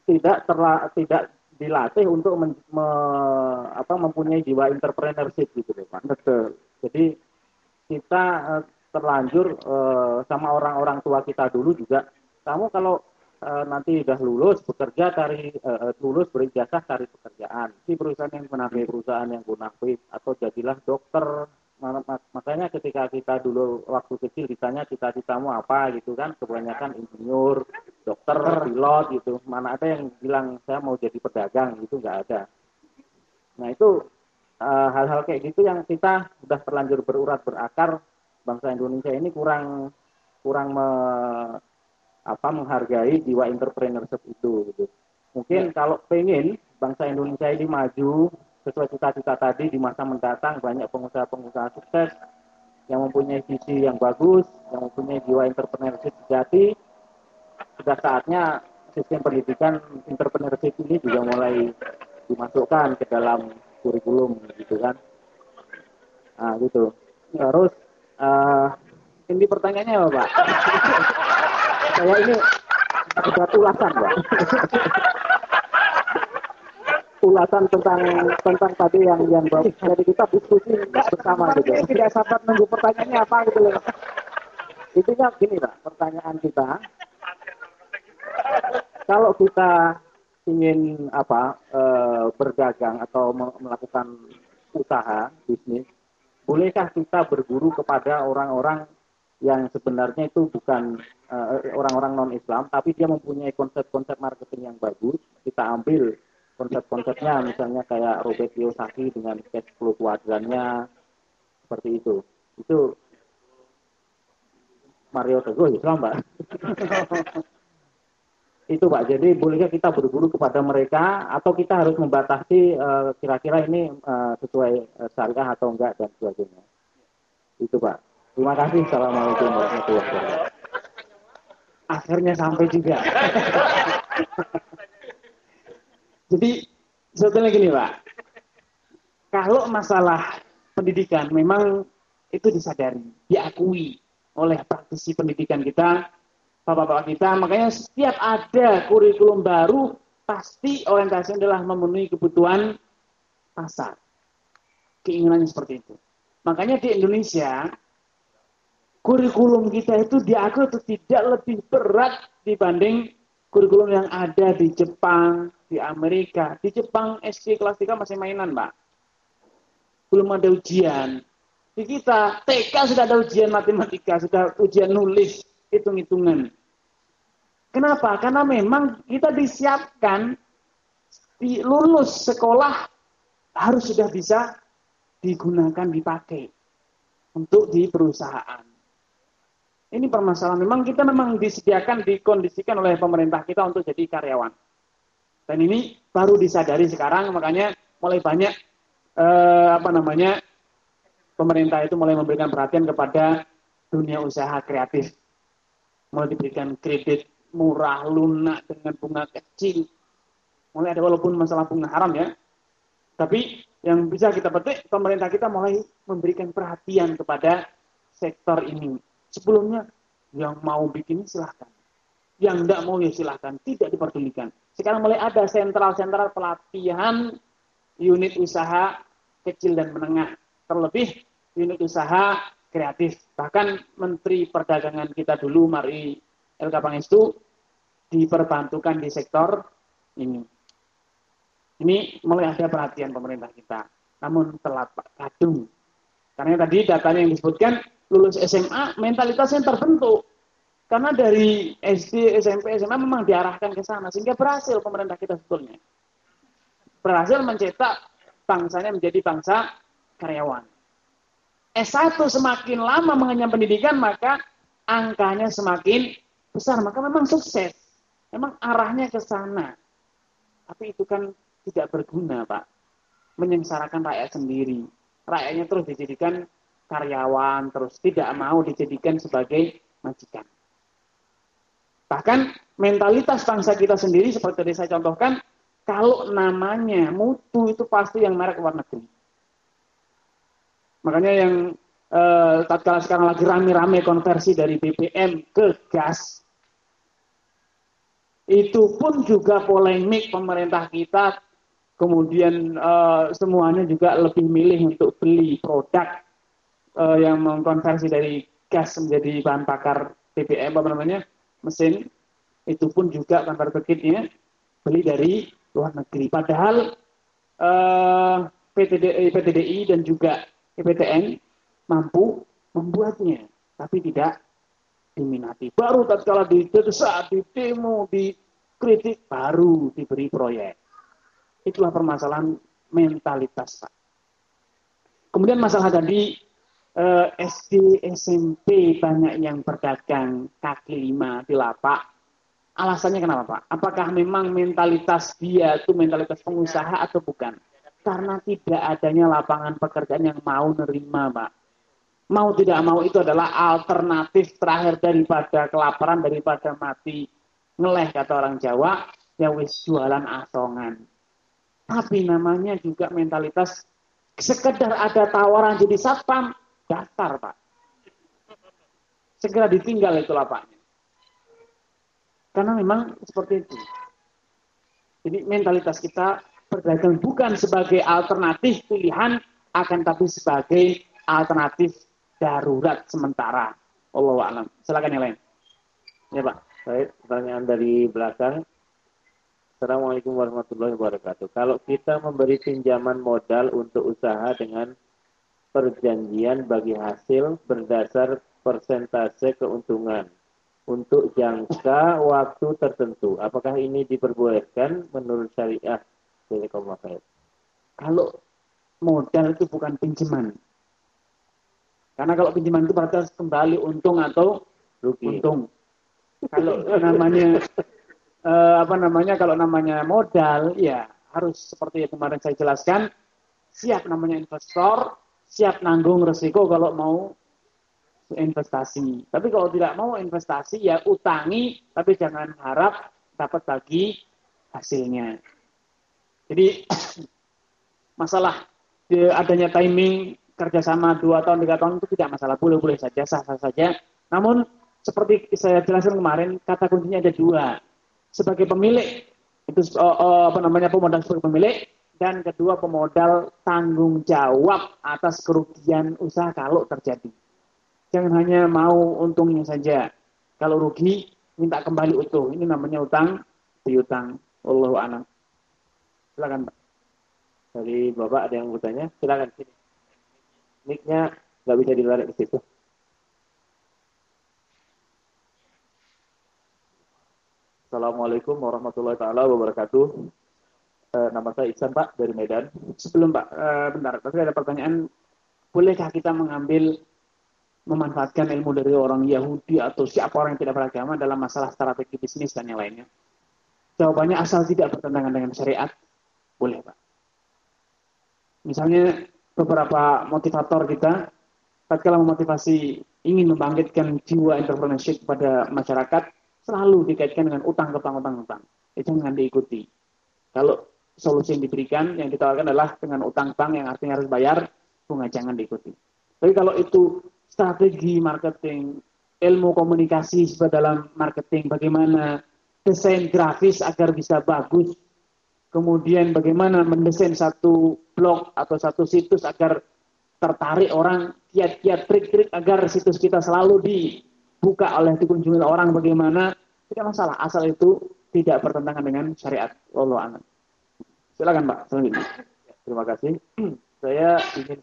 tidak terla, tidak dilatih untuk men, me, apa, mempunyai jiwa entrepreneurship gitu loh Pak. Betul. Jadi kita uh, terlanjur uh, sama orang-orang tua kita dulu juga, kamu kalau uh, nanti udah lulus bekerja cari lulus berijazah cari pekerjaan di perusahaan yang munafik perusahaan yang munafik atau jadilah dokter makanya ketika kita dulu waktu kecil ditanya cita-citamu apa gitu kan kebanyakan insinyur dokter pilot gitu mana ada yang bilang saya mau jadi pedagang gitu nggak ada nah itu hal-hal uh, kayak gitu yang kita sudah terlanjur berurat berakar bangsa Indonesia ini kurang kurang me, apa menghargai jiwa entrepreneurship itu gitu. Mungkin ya. kalau pengen bangsa Indonesia ini maju sesuai cita-cita tadi di masa mendatang banyak pengusaha-pengusaha sukses yang mempunyai visi yang bagus, yang mempunyai jiwa entrepreneurship sejati. Sudah saatnya sistem pendidikan entrepreneurship ini juga mulai dimasukkan ke dalam kurikulum gitu kan. Nah, gitu. Terus uh, ini pertanyaannya apa, Pak? saya ini sudah ulasan ya. Ulasan tentang tentang tadi yang yang jadi kita diskusi bersama gitu. Tidak sabar nunggu pertanyaannya apa gitu loh. Intinya gini pak, pertanyaan kita. Kalau kita ingin apa e, berdagang atau melakukan usaha bisnis, bolehkah kita berguru kepada orang-orang yang sebenarnya itu bukan eh, orang-orang uh, non-Islam, tapi dia mempunyai konsep-konsep marketing yang bagus. Kita ambil konsep-konsepnya, misalnya kayak Robert Kiyosaki dengan cash flow kuadrannya, seperti itu. Itu Mario Teguh Islam, Mbak. itu Pak. Jadi bolehkah kita berburu kepada mereka atau kita harus membatasi eh, kira-kira uh, ini uh, sesuai uh, syariah atau enggak dan sebagainya. Itu Pak. Terima kasih. Assalamualaikum warahmatullahi wabarakatuh. Akhirnya sampai juga. Jadi sebetulnya gini Pak. Kalau masalah pendidikan memang itu disadari, diakui oleh praktisi pendidikan kita, bapak-bapak kita. Makanya setiap ada kurikulum baru, pasti orientasinya adalah memenuhi kebutuhan pasar. Keinginannya seperti itu. Makanya di Indonesia, kurikulum kita itu diakui atau tidak lebih berat dibanding kurikulum yang ada di Jepang, di Amerika. Di Jepang SD kelas 3 masih mainan, Mbak. Belum ada ujian. Di kita TK sudah ada ujian matematika, sudah ujian nulis, hitung-hitungan. Kenapa? Karena memang kita disiapkan di lulus sekolah harus sudah bisa digunakan dipakai untuk di perusahaan. Ini permasalahan. Memang kita memang disediakan, dikondisikan oleh pemerintah kita untuk jadi karyawan. Dan ini baru disadari sekarang, makanya mulai banyak eh, apa namanya pemerintah itu mulai memberikan perhatian kepada dunia usaha kreatif. Mulai diberikan kredit murah, lunak dengan bunga kecil. Mulai ada walaupun masalah bunga haram ya. Tapi yang bisa kita petik, pemerintah kita mulai memberikan perhatian kepada sektor ini Sebelumnya yang mau bikin silahkan. Yang tidak mau ya silahkan. Tidak diperdulikan. Sekarang mulai ada sentral-sentral pelatihan unit usaha kecil dan menengah. Terlebih unit usaha kreatif. Bahkan Menteri Perdagangan kita dulu, Mari LK Pangestu, diperbantukan di sektor ini. Ini mulai ada perhatian pemerintah kita. Namun telat Pak Kadung. Karena tadi datanya yang disebutkan lulus SMA mentalitasnya terbentuk. Karena dari SD, SMP, SMA memang diarahkan ke sana. Sehingga berhasil pemerintah kita sebetulnya. Berhasil mencetak bangsanya menjadi bangsa karyawan. S1 semakin lama mengenyam pendidikan, maka angkanya semakin besar. Maka memang sukses. Memang arahnya ke sana. Tapi itu kan tidak berguna, Pak. Menyengsarakan rakyat sendiri. Rakyatnya terus dijadikan karyawan, terus tidak mau dijadikan sebagai majikan. Bahkan mentalitas bangsa kita sendiri seperti tadi saya contohkan, kalau namanya mutu itu pasti yang merek luar negeri. Makanya yang eh, tatkala sekarang lagi rame-rame konversi dari BBM ke gas, itu pun juga polemik pemerintah kita, kemudian eh, semuanya juga lebih milih untuk beli produk eh, yang mengkonversi dari gas menjadi bahan bakar BBM apa namanya mesin itu pun juga converter kitnya beli dari luar negeri. Padahal eh, PTDI, PTDI dan juga IPTN mampu membuatnya, tapi tidak diminati. Baru tatkala didesak, di demo, dikritik, baru diberi proyek. Itulah permasalahan mentalitas. Kemudian masalah tadi eh, SD, SMP banyak yang berdagang kaki lima di lapak. Alasannya kenapa Pak? Apakah memang mentalitas dia itu mentalitas pengusaha atau bukan? Karena tidak adanya lapangan pekerjaan yang mau nerima Pak. Mau tidak mau itu adalah alternatif terakhir daripada kelaparan, daripada mati. Ngeleh kata orang Jawa, ya wis jualan asongan. Tapi namanya juga mentalitas sekedar ada tawaran jadi satpam, daftar Pak. Segera ditinggal itu lapaknya. Karena memang seperti itu. Jadi mentalitas kita berdagang bukan sebagai alternatif pilihan, akan tapi sebagai alternatif darurat sementara. Allah alam. Silakan yang lain. Ya Pak, baik pertanyaan dari belakang. Assalamualaikum warahmatullahi wabarakatuh. Kalau kita memberi pinjaman modal untuk usaha dengan perjanjian bagi hasil berdasar persentase keuntungan untuk jangka waktu tertentu. Apakah ini diperbolehkan menurut syariah? Kalau modal itu bukan pinjaman. Karena kalau pinjaman itu berarti harus kembali untung atau Rugi. untung. Kalau namanya eh, apa namanya kalau namanya modal ya harus seperti yang kemarin saya jelaskan siap namanya investor siap nanggung resiko kalau mau investasi. Tapi kalau tidak mau investasi ya utangi, tapi jangan harap dapat bagi hasilnya. Jadi masalah adanya timing kerjasama dua tahun tiga tahun itu tidak masalah, boleh-boleh saja, sah-sah saja. Namun seperti saya jelaskan kemarin, kata kuncinya ada dua. Sebagai pemilik itu uh, apa namanya pemodal sebagai pemilik dan kedua pemodal tanggung jawab atas kerugian usaha kalau terjadi. Jangan hanya mau untungnya saja. Kalau rugi minta kembali utuh. Ini namanya utang piutang. Allahu a'lam. Silakan Pak. Dari Bapak ada yang bertanya? Silakan sini. Mic-nya nggak bisa ditarik ke situ. Assalamualaikum warahmatullahi taala wabarakatuh. E, nama saya Iksan Pak dari Medan. Sebelum Pak, e, bentar. Tapi ada pertanyaan. Bolehkah kita mengambil memanfaatkan ilmu dari orang Yahudi atau siapa orang yang tidak beragama dalam masalah strategi bisnis dan yang lainnya? Jawabannya asal tidak bertentangan dengan syariat, boleh Pak. Misalnya beberapa motivator kita, tatkala memotivasi ingin membangkitkan jiwa entrepreneurship pada masyarakat, selalu dikaitkan dengan utang, utang, utang, utang. Itu jangan diikuti. Kalau solusi yang diberikan, yang ditawarkan adalah dengan utang bank yang artinya harus bayar, bunga jangan diikuti. Tapi kalau itu strategi marketing, ilmu komunikasi dalam marketing, bagaimana desain grafis agar bisa bagus, kemudian bagaimana mendesain satu blog atau satu situs agar tertarik orang, kiat-kiat trik-trik agar situs kita selalu dibuka oleh dikunjungi orang bagaimana, tidak masalah, asal itu tidak bertentangan dengan syariat. Allah a'lam. Silakan Pak. Terima kasih. Saya ingin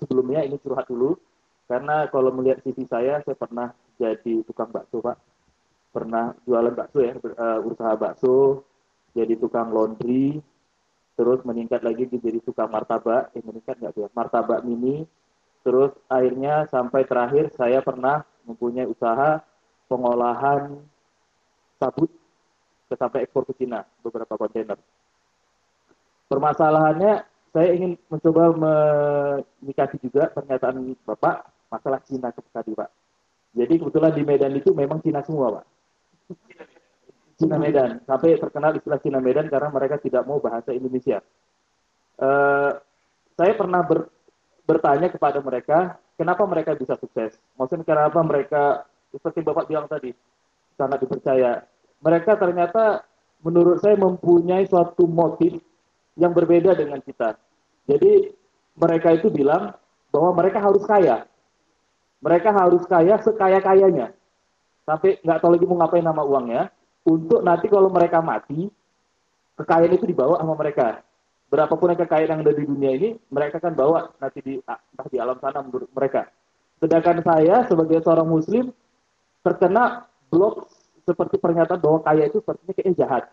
sebelumnya ingin curhat dulu karena kalau melihat CV saya, saya pernah jadi tukang bakso, Pak. Pernah jualan bakso ya, uh, usaha bakso, jadi tukang laundry, terus meningkat lagi jadi tukang martabak, eh meningkat nggak tuh? Martabak mini, terus akhirnya sampai terakhir saya pernah mempunyai usaha pengolahan sabut sampai ekspor ke Cina beberapa kontainer. Permasalahannya saya ingin mencoba menyikapi juga pernyataan Bapak masalah Cina tadi Pak. Jadi kebetulan di Medan itu memang Cina semua Pak. Cina Medan. Sampai terkenal istilah Cina Medan karena mereka tidak mau bahasa Indonesia. Uh, saya pernah ber, bertanya kepada mereka, kenapa mereka bisa sukses? Maksudnya kenapa mereka, seperti Bapak bilang tadi, sangat dipercaya. Mereka ternyata menurut saya mempunyai suatu motif yang berbeda dengan kita. Jadi mereka itu bilang bahwa mereka harus kaya. Mereka harus kaya sekaya-kayanya. Sampai nggak tahu lagi mau ngapain nama uangnya. Untuk nanti kalau mereka mati, kekayaan itu dibawa sama mereka. Berapapun yang kekayaan yang ada di dunia ini, mereka kan bawa nanti di, entah di alam sana menurut mereka. Sedangkan saya sebagai seorang muslim, terkena blok seperti pernyataan bahwa kaya itu sepertinya kayak jahat.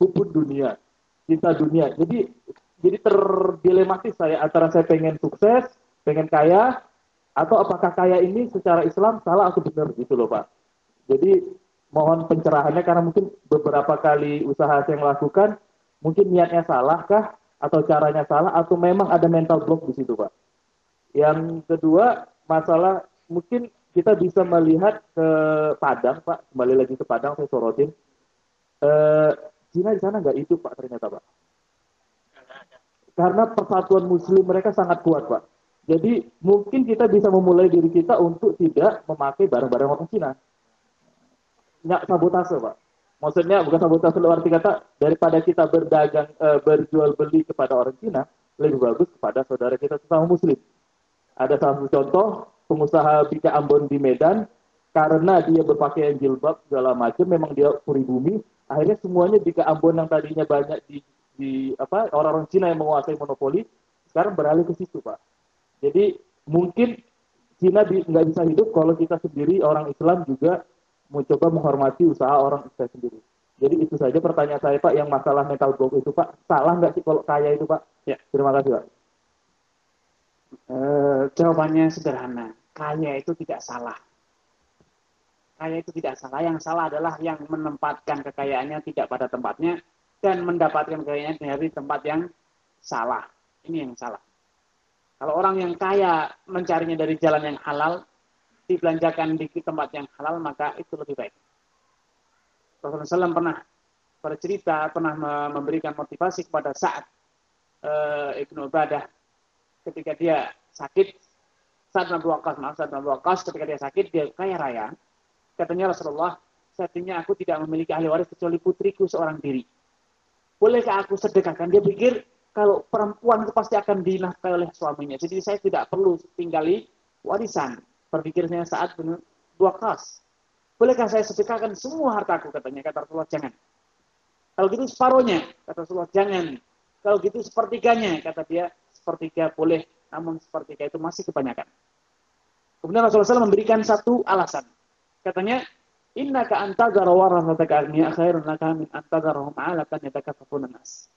Hubud dunia, cinta dunia. Jadi jadi terdilematis saya antara saya pengen sukses, pengen kaya, atau apakah kaya ini secara Islam salah atau benar gitu loh Pak. Jadi mohon pencerahannya karena mungkin beberapa kali usaha saya lakukan, mungkin niatnya salah kah, atau caranya salah, atau memang ada mental block di situ Pak. Yang kedua, masalah mungkin kita bisa melihat ke Padang Pak, kembali lagi ke Padang saya sorotin. Eh, Cina di sana nggak itu Pak ternyata Pak. Karena persatuan muslim mereka sangat kuat, Pak. Jadi mungkin kita bisa memulai diri kita untuk tidak memakai barang-barang orang Cina. Nggak sabotase, Pak. Maksudnya bukan sabotase dalam arti kata daripada kita berdagang e, berjual beli kepada orang Cina, lebih bagus kepada saudara kita sesama muslim. Ada salah satu contoh pengusaha Bika Ambon di Medan karena dia berpakaian jilbab segala macam memang dia bumi akhirnya semuanya Bika Ambon yang tadinya banyak di di apa orang-orang Cina yang menguasai monopoli sekarang beralih ke situ pak. Jadi mungkin Cina nggak bisa hidup kalau kita sendiri orang Islam juga mencoba menghormati usaha orang Islam sendiri. Jadi itu saja pertanyaan saya Pak yang masalah mental block itu Pak. Salah nggak sih kalau kaya itu Pak? Ya. Terima kasih Pak. E, jawabannya sederhana. Kaya itu tidak salah. Kaya itu tidak salah. Yang salah adalah yang menempatkan kekayaannya tidak pada tempatnya dan mendapatkan kekayaan dari tempat yang salah. Ini yang salah. Kalau orang yang kaya mencarinya dari jalan yang halal, dibelanjakan di tempat yang halal, maka itu lebih baik. Rasulullah SAW pernah bercerita, pernah memberikan motivasi kepada saat e, Ibnu Ubadah ketika dia sakit, saat Nabi Waqqas, maaf, saat Nabi ketika dia sakit, dia kaya raya. Katanya Rasulullah, saatnya aku tidak memiliki ahli waris kecuali putriku seorang diri bolehkah aku sedekahkan? Dia pikir kalau perempuan itu pasti akan dinafkahi oleh suaminya. Jadi saya tidak perlu tinggali warisan. Berpikirnya saat dua kas. Bolehkah saya sedekahkan semua hartaku katanya. Kata Rasulullah jangan. Kalau gitu separohnya. Kata Rasulullah jangan. Kalau gitu sepertiganya. Kata dia sepertiga boleh. Namun sepertiga itu masih kebanyakan. Kemudian Rasulullah SAW memberikan satu alasan. Katanya, Innaka antazara warathataka agniya khairun laka min antazarahum alatan yatakaffafuna nas.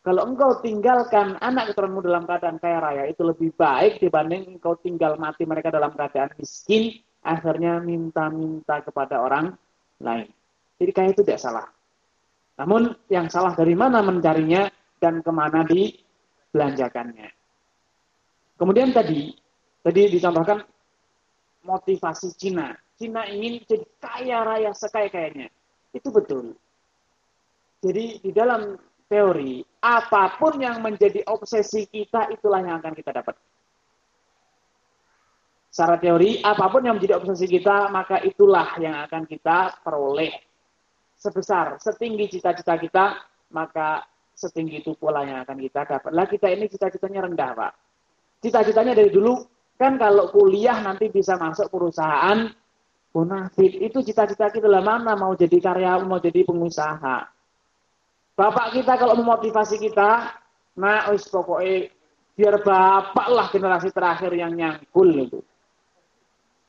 Kalau engkau tinggalkan anak keturunanmu dalam keadaan kaya raya itu lebih baik dibanding engkau tinggal mati mereka dalam keadaan miskin, akhirnya minta-minta kepada orang lain. Jadi kaya itu tidak salah. Namun yang salah dari mana mencarinya dan ke mana dibelanjakannya. Kemudian tadi, tadi dicontohkan motivasi Cina Cina ingin jadi kaya raya sekaya-kayanya. Itu betul. Jadi di dalam teori, apa pun yang menjadi obsesi kita, itulah yang akan kita dapat. Secara teori, apa pun yang menjadi obsesi kita, maka itulah yang akan kita peroleh. Sebesar, setinggi cita-cita kita, maka setinggi itu pula yang akan kita dapat. Lah kita ini cita-citanya rendah, Pak. Cita-citanya dari dulu, kan kalau kuliah nanti bisa masuk perusahaan munafik. Itu cita-cita kita lah mana mau jadi karyawan, mau jadi pengusaha. Bapak kita kalau memotivasi kita, nah wis pokoknya biar bapak lah generasi terakhir yang nyangkul itu.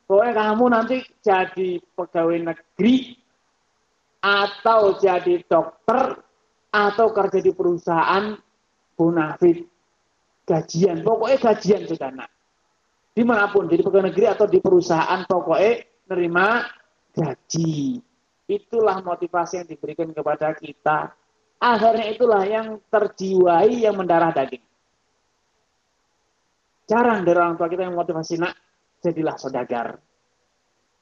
Pokoknya kamu nanti jadi pegawai negeri atau jadi dokter atau kerja di perusahaan bonafit gajian pokoknya gajian sudah nak di mana pun jadi pegawai negeri atau di perusahaan pokoknya nerima gaji. Itulah motivasi yang diberikan kepada kita. Akhirnya itulah yang terjiwai yang mendarah daging. Jarang dari orang tua kita yang motivasi nak, jadilah saudagar.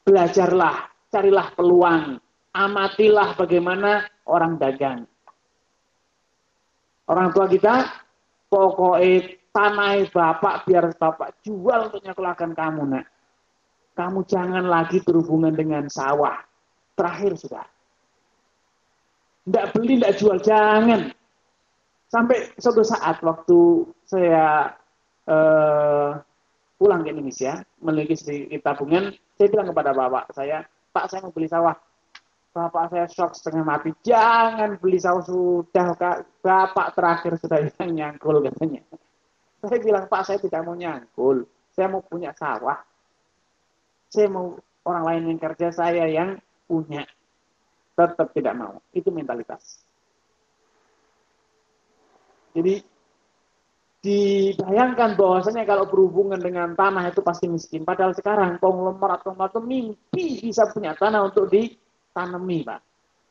Belajarlah, carilah peluang. Amatilah bagaimana orang dagang. Orang tua kita pokoknya tanah bapak biar bapak jual untuk nyekolahkan kamu nak. Kamu jangan lagi berhubungan dengan sawah. Terakhir sudah. Tidak beli, tidak jual, jangan. Sampai suatu saat waktu saya uh, pulang ke Indonesia, memiliki sedikit tabungan, saya bilang kepada bapak saya, Pak saya mau beli sawah. Bapak saya shock setengah mati. Jangan beli sawah sudah, Kak. Bapak terakhir sudah yang nyangkul katanya. Saya bilang, Pak saya tidak mau nyangkul. Saya mau punya sawah. Saya mau orang lain yang kerja saya yang punya. Tetap tidak mau. Itu mentalitas. Jadi dibayangkan bahwasanya kalau berhubungan dengan tanah itu pasti miskin. Padahal sekarang konglomerat konglomerat itu mimpi bisa punya tanah untuk ditanami, Pak.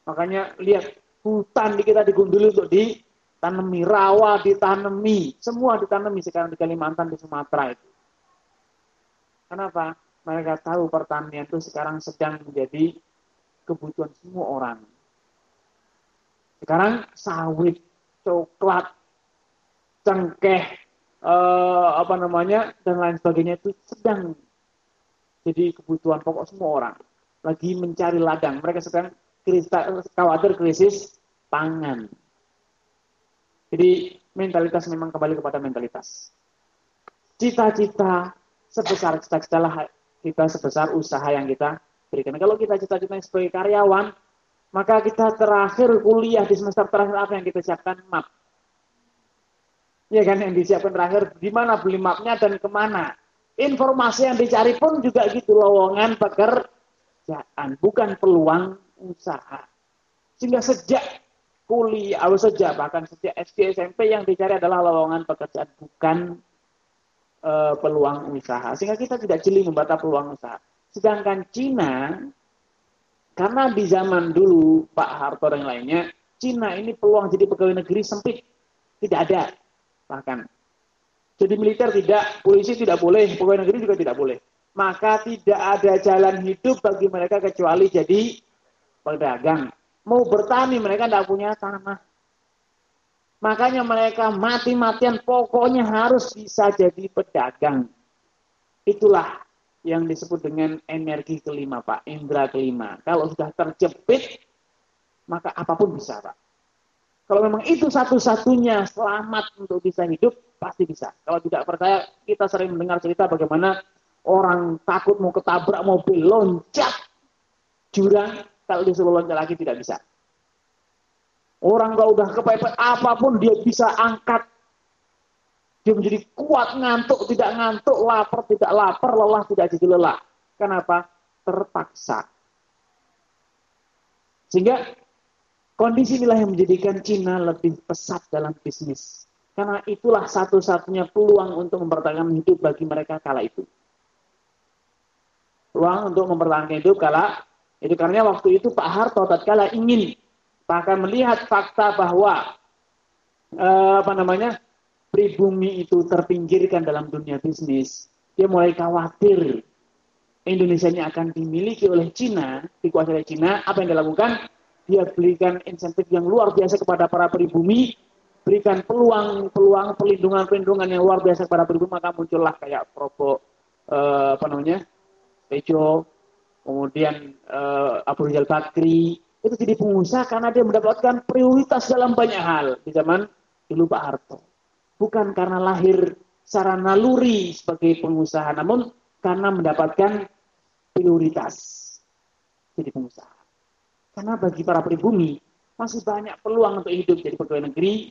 Makanya lihat hutan di kita digunduli untuk ditanami, rawa ditanami, semua ditanami sekarang di Kalimantan di Sumatera itu. Kenapa? Mereka tahu pertanian itu sekarang sedang menjadi kebutuhan semua orang. Sekarang sawit, coklat, cengkeh, eh, apa namanya dan lain sebagainya itu sedang jadi kebutuhan pokok semua orang. Lagi mencari ladang. Mereka sedang krisis, khawatir krisis pangan. Jadi mentalitas memang kembali kepada mentalitas. Cita-cita sebesar cita-cita kita sebesar usaha yang kita berikan. Kalau kita cita-cita sebagai karyawan, maka kita terakhir kuliah di semester terakhir apa yang kita siapkan? Map Ya kan yang disiapkan terakhir di mana beli mapnya dan ke mana. Informasi yang dicari pun juga gitu lowongan pekerjaan, bukan peluang usaha. Sehingga sejak kuliah, atau sejak bahkan sejak SD SMP yang dicari adalah lowongan pekerjaan, bukan e, peluang usaha. Sehingga kita tidak jeli membata peluang usaha. Sedangkan Cina, karena di zaman dulu Pak Harto dan lainnya, Cina ini peluang jadi pegawai negeri sempit. Tidak ada bahkan. Jadi militer tidak, polisi tidak boleh, pegawai negeri juga tidak boleh. Maka tidak ada jalan hidup bagi mereka kecuali jadi pedagang. Mau bertani mereka tidak punya tanah. Makanya mereka mati-matian pokoknya harus bisa jadi pedagang. Itulah yang disebut dengan energi kelima Pak, indera kelima. Kalau sudah terjepit, maka apa pun bisa Pak. Kalau memang itu satu-satunya selamat untuk bisa hidup, pasti bisa. Kalau tidak percaya, kita sering mendengar cerita bagaimana orang takut mau ketabrak mobil, loncat jurang, kalau disuruh loncat lagi tidak bisa. Orang kalau udah kepepet apa pun dia bisa angkat. Dia menjadi kuat ngantuk, tidak ngantuk, lapar, tidak lapar, lelah, tidak jadi lelah. Kenapa? Terpaksa. Sehingga Kondisi inilah yang menjadikan Cina lebih pesat dalam bisnis. Karena itulah satu-satunya peluang untuk mempertahankan hidup bagi mereka kala itu. Peluang untuk mempertahankan hidup kala itu karena waktu itu Pak Harto tatkala ingin bahkan melihat fakta bahwa eh, apa namanya pribumi itu terpinggirkan dalam dunia bisnis, dia mulai khawatir Indonesia ini akan dimiliki oleh Cina, dikuasai oleh Cina. Apa yang dilakukan? dia berikan insentif yang luar biasa kepada para pribumi, berikan peluang-peluang perlindungan-perlindungan yang luar biasa kepada pribumi, maka muncullah kayak Probo eh, apa namanya? Tejo, kemudian eh, Abu Rizal Bakri, itu jadi pengusaha karena dia mendapatkan prioritas dalam banyak hal di zaman dulu Pak Harto. Bukan karena lahir secara naluri sebagai pengusaha, namun karena mendapatkan prioritas jadi pengusaha. Karena bagi para pribumi masih banyak peluang untuk hidup jadi pegawai negeri.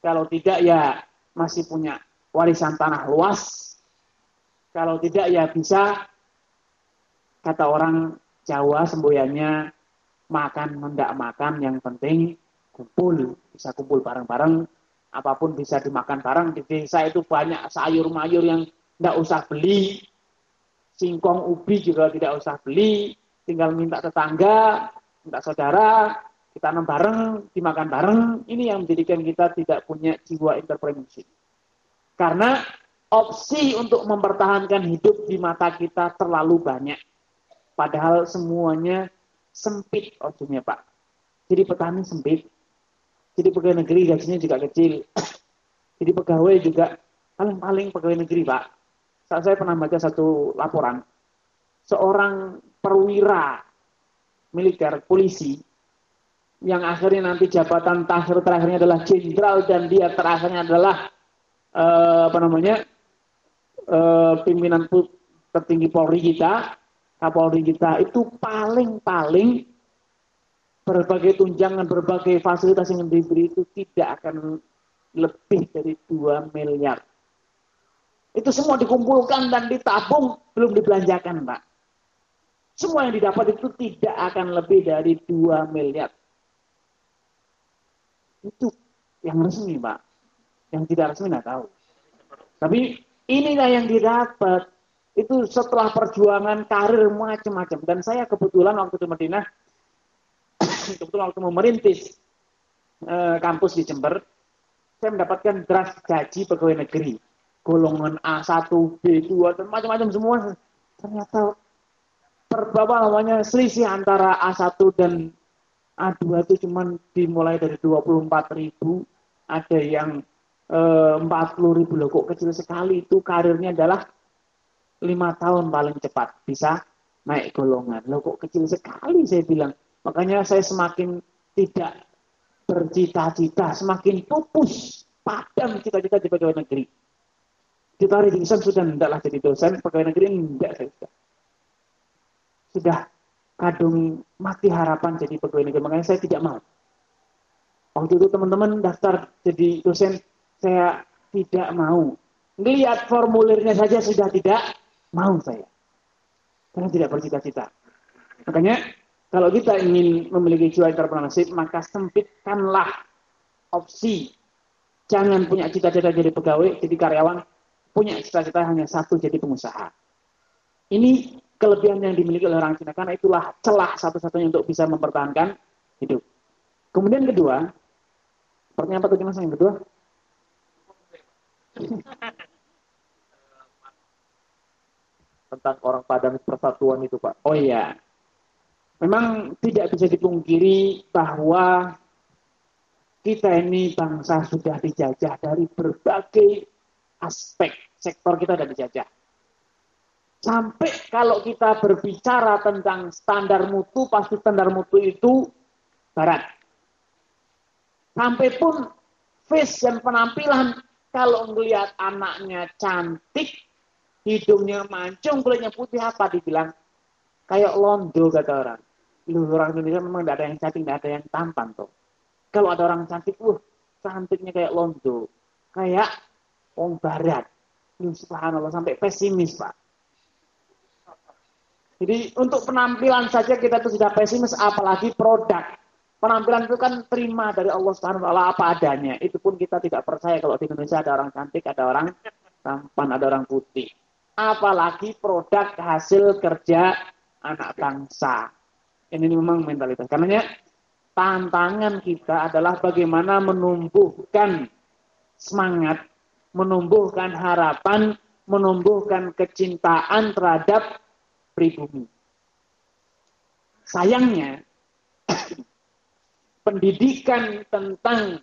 Kalau tidak ya masih punya warisan tanah luas. Kalau tidak ya bisa kata orang Jawa semboyannya makan mendak makan yang penting kumpul bisa kumpul bareng-bareng apa pun bisa dimakan bareng di desa itu banyak sayur mayur yang tidak usah beli singkong ubi juga tidak usah beli tinggal minta tetangga minta saudara, kita tanam bareng, dimakan bareng, ini yang menjadikan kita tidak punya jiwa entrepreneurship. Karena opsi untuk mempertahankan hidup di mata kita terlalu banyak. Padahal semuanya sempit opsinya Pak. Jadi petani sempit. Jadi pegawai negeri gajinya juga kecil. Jadi pegawai juga Paling-paling pegawai negeri, Pak. Saat saya pernah baca satu laporan, seorang perwira militer, polisi, yang akhirnya nanti jabatan terakhir terakhirnya adalah jenderal dan dia terakhirnya adalah uh, apa namanya uh, pimpinan tertinggi Polri kita, Kapolri kita itu paling-paling berbagai tunjangan, berbagai fasilitas yang diberi itu tidak akan lebih dari 2 miliar. Itu semua dikumpulkan dan ditabung, belum dibelanjakan, Pak. Semua yang didapat itu tidak akan lebih dari 2 miliar. Itu yang resmi, Pak. Yang tidak resmi nggak tahu. Tapi inilah yang didapat. Itu setelah perjuangan karir macam-macam. Dan saya kebetulan waktu di Madinah, kebetulan waktu merintis eh, kampus di Jember, saya mendapatkan draft gaji pegawai negeri. Golongan A1, B2, dan macam-macam semua. Ternyata perbawa namanya selisih antara A1 dan A2 itu cuma dimulai dari 24 ribu, ada yang eh, 40 ribu loh, kok kecil sekali itu karirnya adalah lima tahun paling cepat bisa naik golongan. Loh kok kecil sekali saya bilang. Makanya saya semakin tidak bercita-cita, semakin pupus, padam cita-cita di pegawai negeri. Kita hari Ridingson sudah tidaklah jadi dosen, pegawai negeri tidak saya sudah. Sudah kadung mati harapan jadi pegawai negeri. Makanya saya tidak mau. Waktu itu teman-teman daftar jadi dosen, saya tidak mau. Lihat formulirnya saja sudah tidak mau saya. Karena tidak bercita-cita. Makanya kalau kita ingin memiliki jiwa entrepreneurship, maka sempitkanlah opsi. Jangan punya cita-cita jadi pegawai, jadi karyawan. Punya cita-cita hanya satu, jadi pengusaha. Ini kelebihan yang dimiliki oleh orang Cina karena itulah celah satu-satunya untuk bisa mempertahankan hidup. Kemudian kedua, pertanyaan apa tadi yang kedua? Tentang orang Padang persatuan itu Pak. Oh iya, memang tidak bisa dipungkiri bahwa kita ini bangsa sudah dijajah dari berbagai aspek sektor kita sudah dijajah Sampai kalau kita berbicara tentang standar mutu, pasti standar mutu itu barat. Sampai pun face dan penampilan, kalau melihat anaknya cantik, hidungnya mancung, kulitnya putih, apa dibilang? Kayak londo, kata orang. Lu orang Indonesia memang tidak ada yang cantik, tidak ada yang tampan tuh. Kalau ada orang cantik, uh, cantiknya kayak londo. Kayak orang barat. Lu subhanallah, sampai pesimis, Pak jadi untuk penampilan saja kita itu sudah pesimis, apalagi produk. Penampilan itu kan terima dari Allah Subhanahu wa apa adanya. Itu pun kita tidak percaya kalau di Indonesia ada orang cantik, ada orang tampan, ada orang putih. Apalagi produk hasil kerja anak bangsa. Ini memang mentalitas. Karena tantangan kita adalah bagaimana menumbuhkan semangat, menumbuhkan harapan, menumbuhkan kecintaan terhadap pribumi. Sayangnya, pendidikan tentang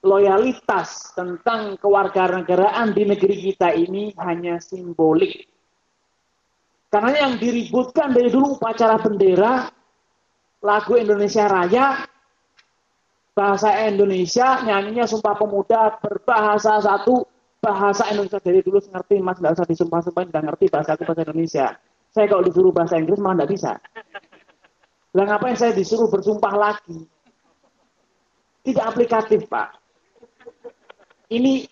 loyalitas, tentang kewarganegaraan di negeri kita ini hanya simbolik. Karena yang diributkan dari dulu upacara bendera, lagu Indonesia Raya, bahasa Indonesia, nyanyinya Sumpah Pemuda, berbahasa satu, bahasa Indonesia dari dulu ngerti, mas, nggak usah disumpah-sumpahin, nggak ngerti bahasa bahasa Indonesia. Saya kalau disuruh bahasa Inggris malah nggak bisa. Lah ngapain saya disuruh bersumpah lagi? Tidak aplikatif, Pak. Ini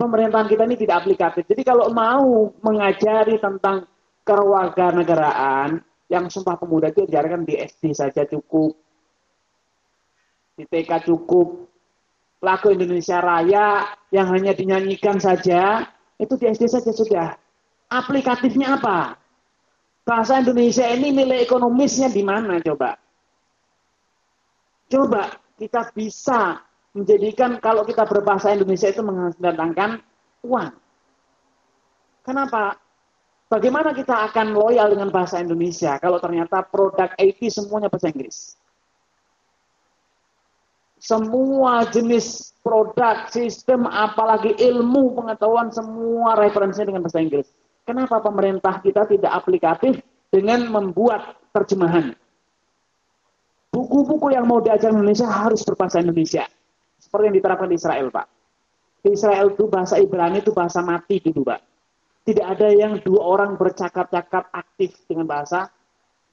pemerintahan kita ini tidak aplikatif. Jadi kalau mau mengajari tentang kewarganegaraan, yang sumpah pemuda itu diajarkan di SD saja cukup. Di TK cukup. Lagu Indonesia Raya yang hanya dinyanyikan saja, itu di SD saja sudah. Aplikatifnya apa? Bahasa Indonesia ini nilai ekonomisnya di mana coba? Coba kita bisa menjadikan kalau kita berbahasa Indonesia itu mendatangkan uang. Kenapa? Bagaimana kita akan loyal dengan bahasa Indonesia kalau ternyata produk IT semuanya bahasa Inggris? semua jenis produk, sistem, apalagi ilmu, pengetahuan, semua referensinya dengan bahasa Inggris. Kenapa pemerintah kita tidak aplikatif dengan membuat terjemahan? Buku-buku yang mau diajar Indonesia harus berbahasa Indonesia. Seperti yang diterapkan di Israel, Pak. Di Israel itu bahasa Ibrani itu bahasa mati dulu, Pak. Tidak ada yang dua orang bercakap-cakap aktif dengan bahasa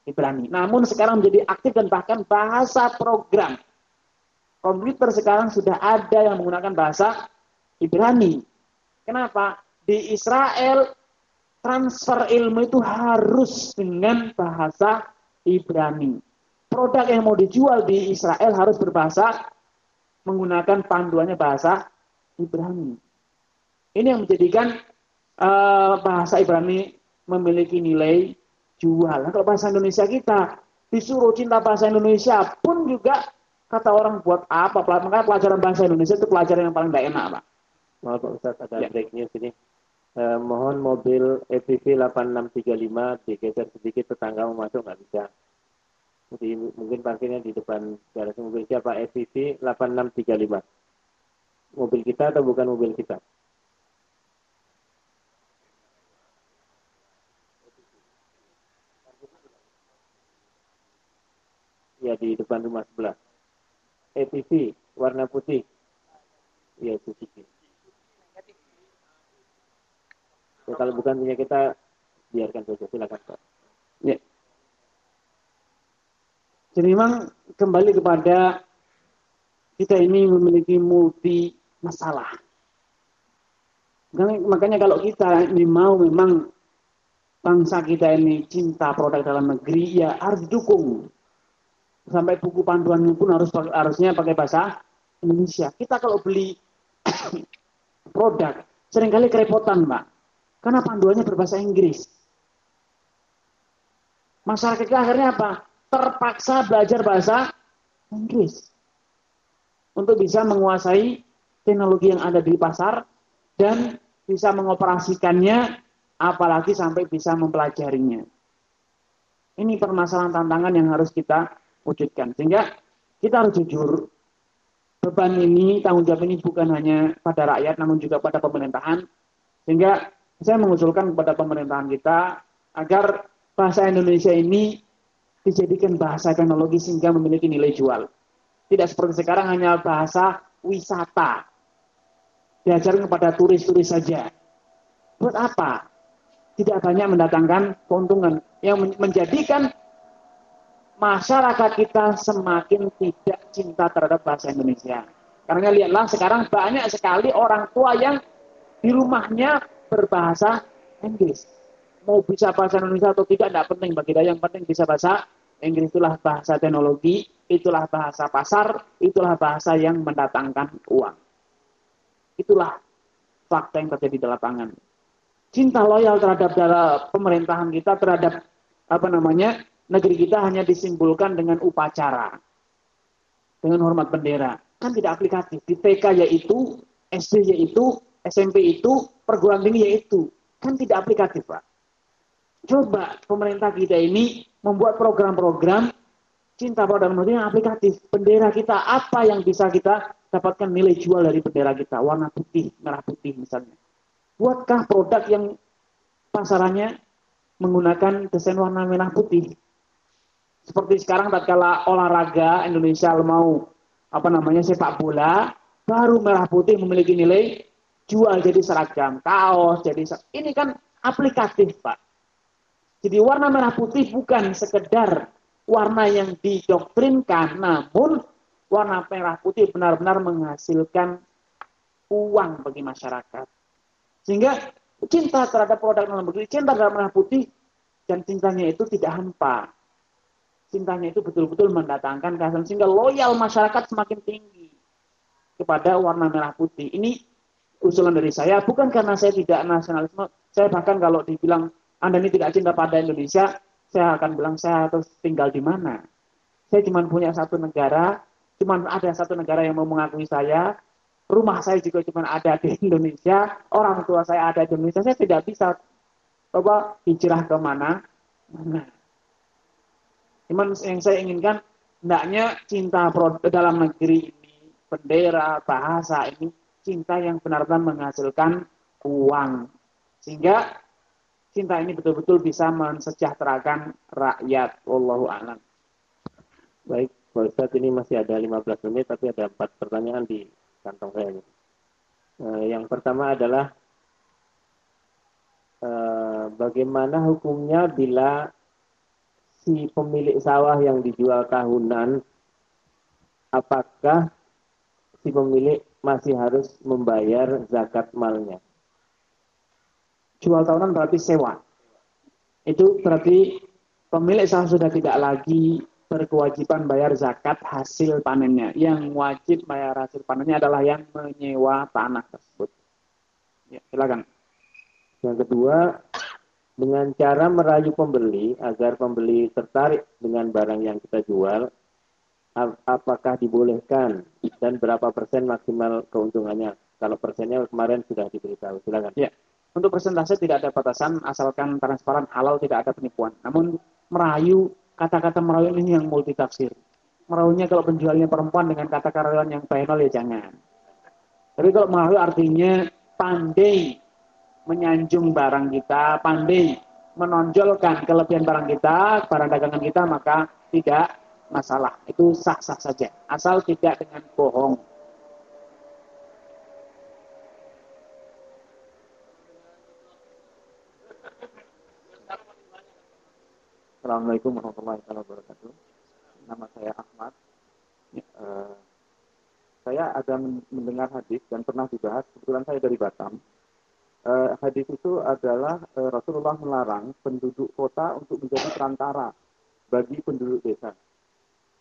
Ibrani. Namun sekarang menjadi aktif dan bahkan bahasa program. Komputer sekarang sudah ada yang menggunakan bahasa Ibrani. Kenapa? Di Israel transfer ilmu itu harus dengan bahasa Ibrani. Produk yang mau dijual di Israel harus berbahasa menggunakan panduannya bahasa Ibrani. Ini yang menjadikan uh, bahasa Ibrani memiliki nilai jual. Nah, kalau bahasa Indonesia kita disuruh cinta bahasa Indonesia pun juga kata orang buat apa? Makanya pelajaran bahasa Indonesia itu pelajaran yang paling tidak enak, Pak. Maaf Pak Ustaz, ada ya. break news ini. Eh, mohon mobil EVV 8635 digeser sedikit tetangga mau masuk nggak bisa. Jadi mungkin parkirnya di depan garasi mobil siapa EVV 8635. Mobil kita atau bukan mobil kita? Ya di depan rumah sebelah. EPV warna putih. Ya Suzuki. Ya, kalau bukan punya kita biarkan saja silakan Pak. Ya. Jadi memang kembali kepada kita ini memiliki multi masalah. Makanya kalau kita ini mau memang bangsa kita ini cinta produk dalam negeri, ya harus didukung sampai buku panduannya pun harus harusnya pakai bahasa Indonesia. Kita kalau beli produk sering kali kerepotan, Pak. Karena panduannya berbahasa Inggris. Masyarakat akhirnya apa? Terpaksa belajar bahasa Inggris. Untuk bisa menguasai teknologi yang ada di pasar dan bisa mengoperasikannya apalagi sampai bisa mempelajarinya. Ini permasalahan tantangan yang harus kita wujudkan. Sehingga kita harus jujur, beban ini, tanggung jawab ini bukan hanya pada rakyat, namun juga pada pemerintahan. Sehingga saya mengusulkan kepada pemerintahan kita agar bahasa Indonesia ini dijadikan bahasa teknologi sehingga memiliki nilai jual. Tidak seperti sekarang hanya bahasa wisata. Diajarkan kepada turis-turis saja. Buat apa? Tidak banyak mendatangkan keuntungan. Yang menjadikan masyarakat kita semakin tidak cinta terhadap bahasa Indonesia. Karena lihatlah sekarang banyak sekali orang tua yang di rumahnya berbahasa Inggris. Mau bisa bahasa Indonesia atau tidak, tidak penting bagi dia. Yang penting bisa bahasa Inggris itulah bahasa teknologi, itulah bahasa pasar, itulah bahasa yang mendatangkan uang. Itulah fakta yang terjadi di lapangan. Cinta loyal terhadap pemerintahan kita, terhadap apa namanya negeri kita hanya disimpulkan dengan upacara. Dengan hormat bendera. Kan tidak aplikatif. Di TK yaitu, SD yaitu, SMP itu, perguruan tinggi yaitu. Kan tidak aplikatif, Pak. Coba pemerintah kita ini membuat program-program cinta pada negeri yang aplikatif. Bendera kita apa yang bisa kita dapatkan nilai jual dari bendera kita. Warna putih, merah putih misalnya. Buatkah produk yang pasarannya menggunakan desain warna merah putih? Seperti sekarang tatkala olahraga Indonesia mau apa namanya sepak bola, baru merah putih memiliki nilai jual jadi seragam, kaos, jadi ini kan aplikatif, Pak. Jadi warna merah putih bukan sekedar warna yang didoktrinkan, namun warna merah putih benar-benar menghasilkan uang bagi masyarakat. Sehingga cinta terhadap produk dalam negeri, cinta terhadap merah putih, dan cintanya itu tidak hampa cintanya itu betul-betul mendatangkan kasih sehingga loyal masyarakat semakin tinggi kepada warna merah putih. Ini usulan dari saya bukan karena saya tidak nasionalisme. Saya bahkan kalau dibilang Anda ini tidak cinta pada Indonesia, saya akan bilang saya harus tinggal di mana. Saya cuma punya satu negara, cuma ada satu negara yang mau mengakui saya. Rumah saya juga cuma ada di Indonesia, orang tua saya ada di Indonesia. Saya tidak bisa coba hijrah ke mana. Mana Cuman yang saya inginkan, hendaknya cinta dalam negeri ini bendera, bahasa ini cinta yang benar-benar menghasilkan uang. Sehingga cinta ini betul-betul bisa mensejahterakan rakyat. Wallahu a'lam. Baik, Pak Ustadz ini masih ada 15 menit tapi ada empat pertanyaan di kantong saya. Uh, yang pertama adalah uh, bagaimana hukumnya bila si pemilik sawah yang dijual tahunan apakah si pemilik masih harus membayar zakat malnya? Jual tahunan berarti sewa. Itu berarti pemilik sawah sudah tidak lagi berkewajiban bayar zakat hasil panennya. Yang wajib bayar hasil panennya adalah yang menyewa tanah tersebut. Ya, silakan. Yang kedua, dengan cara merayu pembeli agar pembeli tertarik dengan barang yang kita jual, apakah dibolehkan dan berapa persen maksimal keuntungannya? Kalau persennya kemarin sudah diberitahu, silakan. Ya, untuk persentase tidak ada batasan asalkan transparan halal tidak ada penipuan. Namun merayu kata-kata merayu ini yang multi tafsir. Merayunya kalau penjualnya perempuan dengan kata karyawan yang final ya jangan. Tapi kalau merayu artinya pandai menyanjung barang kita, pandai menonjolkan kelebihan barang kita, barang dagangan kita, maka tidak masalah. Itu sah-sah saja. Asal tidak dengan bohong. Assalamualaikum warahmatullahi wabarakatuh. Nama saya Ahmad. Ya, uh, saya ada mendengar hadis dan pernah dibahas. Kebetulan saya dari Batam. Uh, hadis itu adalah uh, Rasulullah melarang penduduk kota untuk menjadi perantara bagi penduduk desa.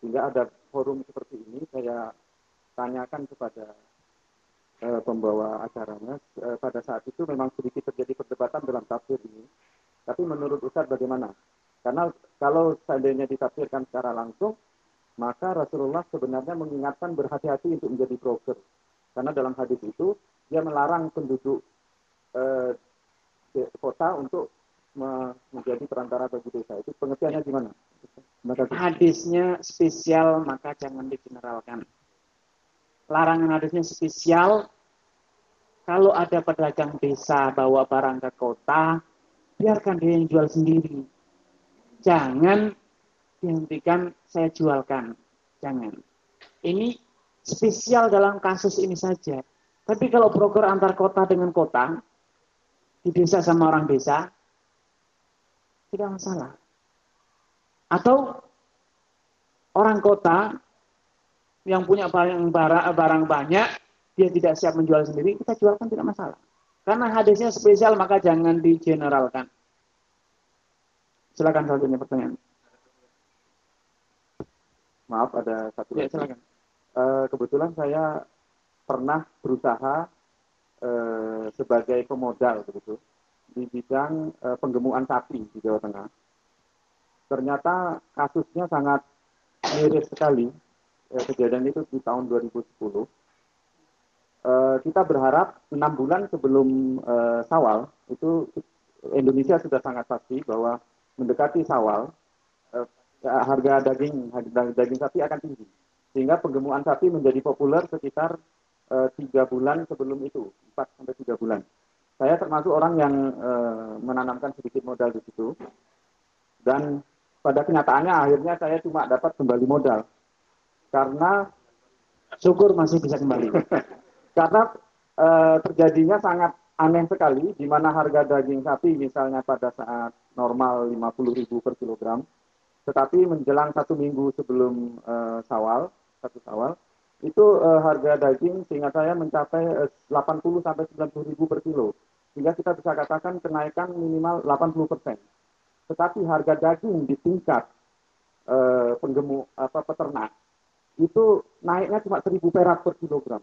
Sehingga ada forum seperti ini, saya tanyakan kepada uh, pembawa acaranya. Uh, pada saat itu memang sedikit terjadi perdebatan dalam tafsir ini. Tapi menurut Ustadz bagaimana? Karena kalau seandainya ditafsirkan secara langsung, maka Rasulullah sebenarnya mengingatkan berhati-hati untuk menjadi broker. Karena dalam hadis itu, dia melarang penduduk eh, kota untuk menjadi perantara bagi desa. Itu pengertiannya gimana? Hadisnya spesial, maka jangan digeneralkan. Larangan hadisnya spesial, kalau ada pedagang desa bawa barang ke kota, biarkan dia yang jual sendiri jangan dihentikan saya jualkan. Jangan. Ini spesial dalam kasus ini saja. Tapi kalau broker antar kota dengan kota, di desa sama orang desa, tidak masalah. Atau orang kota yang punya barang, barang, banyak, dia tidak siap menjual sendiri, kita jualkan tidak masalah. Karena hadisnya spesial, maka jangan digeneralkan. Silakan selanjutnya pertanyaan. Maaf ada satu. Ya, silakan. Uh, kebetulan saya pernah berusaha uh, sebagai pemodal begitu di bidang uh, penggemukan sapi di Jawa Tengah. Ternyata kasusnya sangat miris sekali. Uh, kejadian itu di tahun 2010. Uh, kita berharap enam bulan sebelum uh, Sawal itu Indonesia sudah sangat pasti bahwa mendekati sawal, eh, harga daging daging sapi akan tinggi. Sehingga penggemukan sapi menjadi populer sekitar eh, tiga bulan sebelum itu, empat sampai tiga bulan. Saya termasuk orang yang eh, menanamkan sedikit modal di situ. Dan pada kenyataannya akhirnya saya cuma dapat kembali modal. Karena syukur masih bisa kembali. Karena eh, terjadinya sangat aneh sekali di mana harga daging sapi misalnya pada saat normal 50.000 per kilogram. Tetapi menjelang satu minggu sebelum uh, sawal satu sawal itu uh, harga daging sehingga saya mencapai uh, 80 sampai 90 ribu per kilo. Sehingga kita bisa katakan kenaikan minimal 80 persen. Tetapi harga daging di tingkat uh, penggemu apa peternak itu naiknya cuma 1000 perak per kilogram.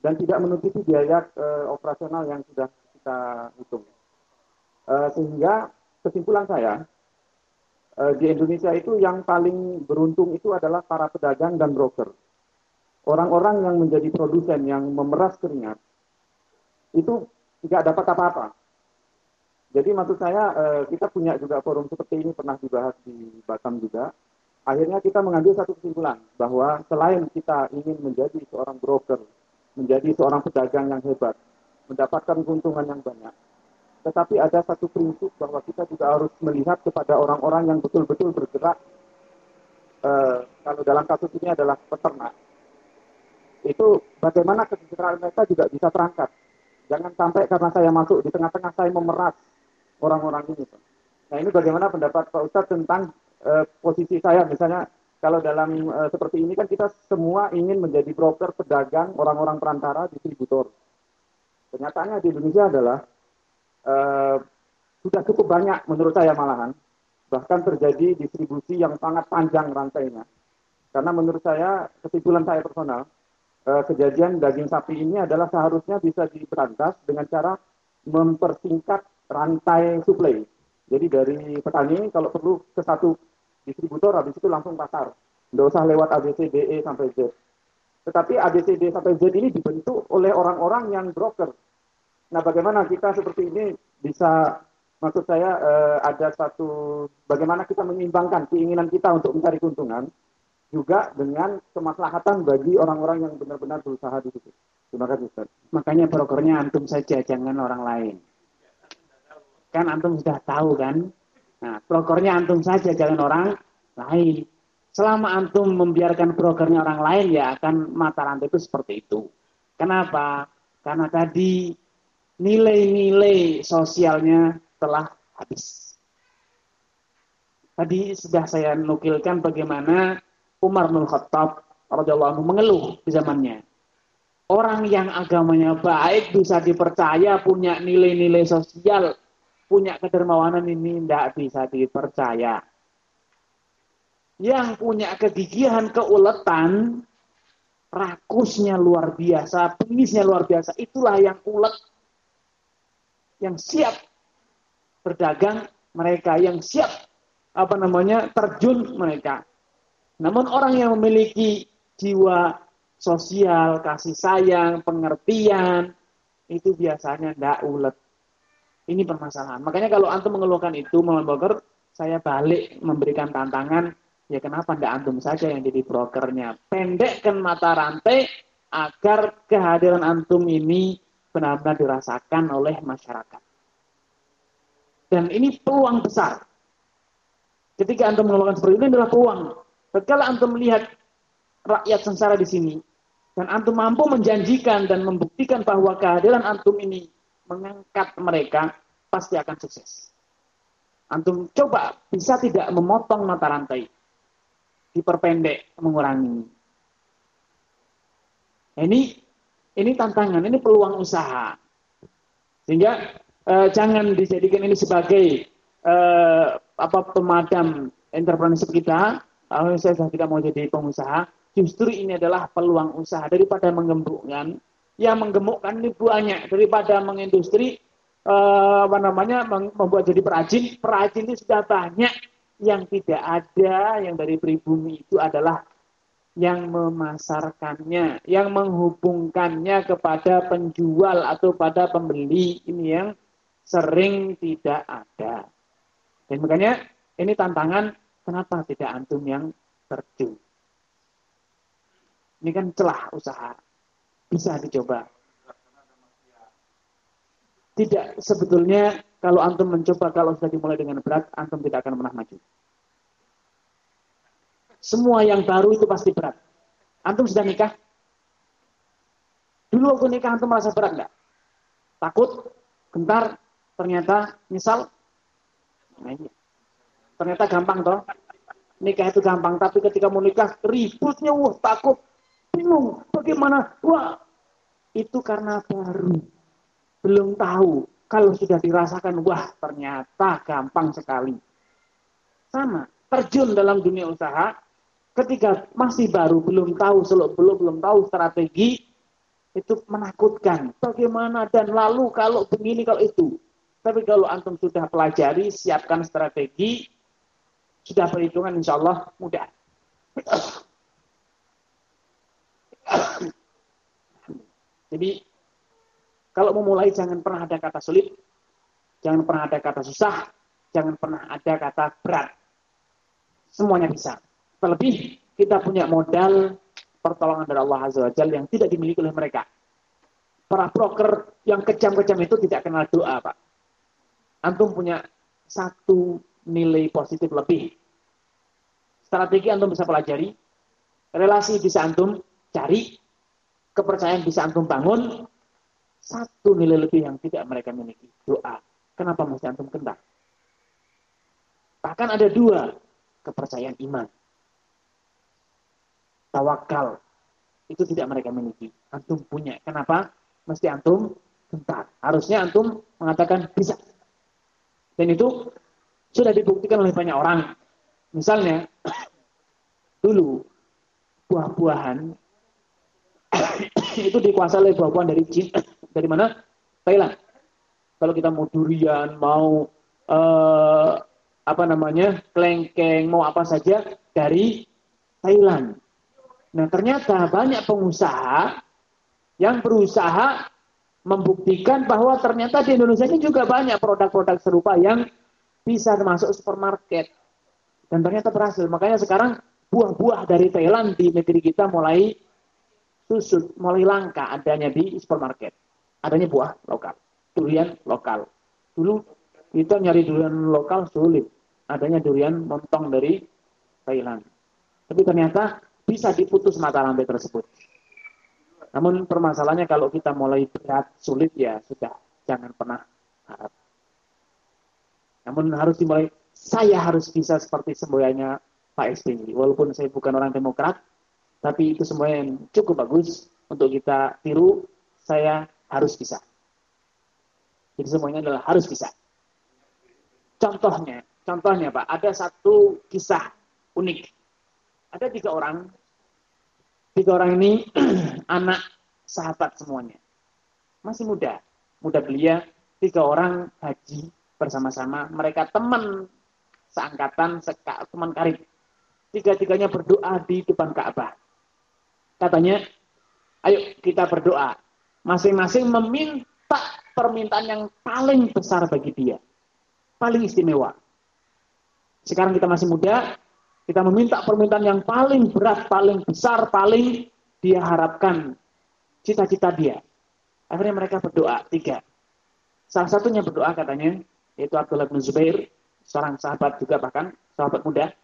Dan tidak menutupi biaya uh, operasional yang sudah kita hitung. Uh, sehingga kesimpulan saya uh, di Indonesia itu yang paling beruntung itu adalah para pedagang dan broker. Orang-orang yang menjadi produsen yang memeras keringat itu tidak dapat apa-apa. Jadi maksud saya uh, kita punya juga forum seperti ini pernah dibahas di Batam juga. Akhirnya kita mengambil satu kesimpulan bahwa selain kita ingin menjadi seorang broker, menjadi seorang pedagang yang hebat, mendapatkan keuntungan yang banyak, tetapi ada satu prinsip bahwa kita juga harus melihat kepada orang-orang yang betul-betul bergerak. Eh, kalau dalam kasus ini adalah peternak, itu bagaimana kesejahteraan mereka juga bisa terangkat. Jangan sampai karena saya masuk di tengah-tengah saya memeras orang-orang ini. Nah ini bagaimana pendapat Pak Ustadz tentang uh, posisi saya misalnya kalau dalam uh, seperti ini kan kita semua ingin menjadi broker, pedagang, orang-orang perantara, distributor. Kenyataannya di Indonesia adalah sudah cukup banyak menurut saya malahan, bahkan terjadi distribusi yang sangat panjang rantainya. Karena menurut saya, kesimpulan saya personal, uh, kejadian daging sapi ini adalah seharusnya bisa diberantas dengan cara mempersingkat rantai suplai. Jadi dari petani kalau perlu ke satu distributor habis itu langsung pasar. Tidak usah lewat ABCDE sampai Z. Tetapi ABCD sampai Z ini dibentuk oleh orang-orang yang broker. Nah, bagaimana kita seperti ini bisa maksud saya eh, ada satu bagaimana kita menyeimbangkan keinginan kita untuk mencari keuntungan juga dengan kemaslahatan bagi orang-orang yang benar-benar berusaha di situ. Terima kasih Ustaz. Makanya brokernya antum saja, jangan orang lain. Kan antum sudah tahu kan? Nah, brokernya antum saja, jangan orang lain. Selama antum membiarkan brokernya orang lain, ya akan mata rantai itu seperti itu. Kenapa? Karena tadi nilai-nilai sosialnya telah habis. Tadi sudah saya nukilkan bagaimana Umar bin Khattab radhiyallahu mengeluh di zamannya. Orang yang agamanya baik bisa dipercaya punya nilai-nilai sosial, punya kedermawanan ini tidak bisa dipercaya. Yang punya kegigihan, keuletan, rakusnya luar biasa, pengisnya luar biasa, itulah yang ulet, yang siap berdagang mereka, yang siap apa namanya terjun mereka. Namun orang yang memiliki jiwa sosial, kasih sayang, pengertian, itu biasanya tidak ulet. Ini permasalahan. Makanya kalau antum mengeluhkan itu, Muhammad Bogor, saya balik memberikan tantangan, ya kenapa tidak antum saja yang jadi brokernya. Pendekkan mata rantai agar kehadiran antum ini benar-benar dirasakan oleh masyarakat. Dan ini peluang besar. Ketika antum mengeluhkan seperti ini adalah peluang Tatkala antum melihat rakyat sengsara di sini dan antum mampu menjanjikan dan membuktikan bahwa kehadiran antum ini mengangkat mereka, pasti akan sukses. Antum coba bisa tidak memotong mata rantai, diperpendek, mengurangi. Nah, ini ini tantangan, ini peluang usaha. Sehingga eh, jangan dijadikan ini sebagai eh, apa pemadam entrepreneurship kita, kalau saya sudah tidak mau jadi pengusaha, justru ini adalah peluang usaha daripada menggembukkan. Yang menggemukkan ini banyak daripada mengindustri eh, apa namanya membuat jadi perajin. Perajin ini sudah banyak yang tidak ada yang dari pribumi itu adalah yang memasarkannya, yang menghubungkannya kepada penjual atau pada pembeli ini yang sering tidak ada. Dan makanya ini tantangan Kenapa tidak antum yang terjun? Ini kan celah usaha. Bisa dicoba. Tidak sebetulnya kalau antum mencoba kalau sudah dimulai dengan berat, antum tidak akan pernah maju. Semua yang baru itu pasti berat. Antum sudah nikah? Dulu waktu nikah antum merasa berat enggak? Takut, gentar, ternyata misal, nah. Ternyata gampang toh nikah itu gampang, tapi ketika mau nikah ributnya, wah takut, bingung, bagaimana, wah itu karena baru, belum tahu. Kalau sudah dirasakan, wah ternyata gampang sekali. Sama, terjun dalam dunia usaha, ketika masih baru, belum tahu, seluk belum belum tahu strategi, itu menakutkan. Bagaimana dan lalu kalau begini, kalau itu. Tapi kalau antum sudah pelajari, siapkan strategi, sudah perhitungan insya Allah mudah. Jadi kalau memulai jangan pernah ada kata sulit, jangan pernah ada kata susah, jangan pernah ada kata berat. Semuanya bisa. Terlebih kita punya modal pertolongan dari Allah Azza wa yang tidak dimiliki oleh mereka. Para broker yang kejam-kejam itu tidak kenal doa, Pak. Antum punya satu nilai positif lebih. Strategi antum bisa pelajari, relasi bisa antum cari, kepercayaan bisa antum bangun, satu nilai lebih yang tidak mereka miliki, doa. Kenapa mesti antum kental? Bahkan ada dua, kepercayaan iman. Tawakal. Itu tidak mereka miliki. Antum punya. Kenapa? Mesti antum kental. Harusnya antum mengatakan bisa. Dan itu sudah dibuktikan oleh banyak orang. Misalnya, dulu buah-buahan itu dikuasai oleh buah-buahan dari Cina dari mana? Thailand. Kalau kita mau durian, mau uh, apa namanya, kelengkeng, mau apa saja dari Thailand. Nah ternyata banyak pengusaha yang berusaha membuktikan bahwa ternyata di Indonesia ini juga banyak produk-produk serupa yang bisa masuk supermarket. Dan ternyata berhasil. Makanya sekarang buah-buah dari Thailand di negeri kita mulai susut, mulai langka adanya di supermarket adanya buah lokal, durian lokal. Dulu kita nyari durian lokal sulit, adanya durian montong dari Thailand. Tapi ternyata bisa diputus mata rantai tersebut. Namun permasalahannya kalau kita mulai berat, sulit ya sudah, jangan pernah harap. Namun harus dimulai, saya harus bisa seperti semboyannya Pak SBY. Walaupun saya bukan orang demokrat, tapi itu semua yang cukup bagus untuk kita tiru. Saya harus bisa. Jadi semuanya adalah harus bisa. Contohnya, contohnya Pak, ada satu kisah unik. Ada tiga orang, tiga orang ini anak sahabat semuanya. Masih muda, muda belia, tiga orang haji bersama-sama. Mereka teman seangkatan, seka, teman karib. Tiga-tiganya berdoa di depan Ka'bah. Katanya, ayo kita berdoa Masing-masing meminta permintaan yang paling besar bagi dia. Paling istimewa. Sekarang kita masih muda, kita meminta permintaan yang paling berat, paling besar, paling dia harapkan cita-cita dia. Akhirnya mereka berdoa, tiga. Salah satunya berdoa katanya, yaitu Abdullah bin Zubair, seorang sahabat juga bahkan, sahabat muda.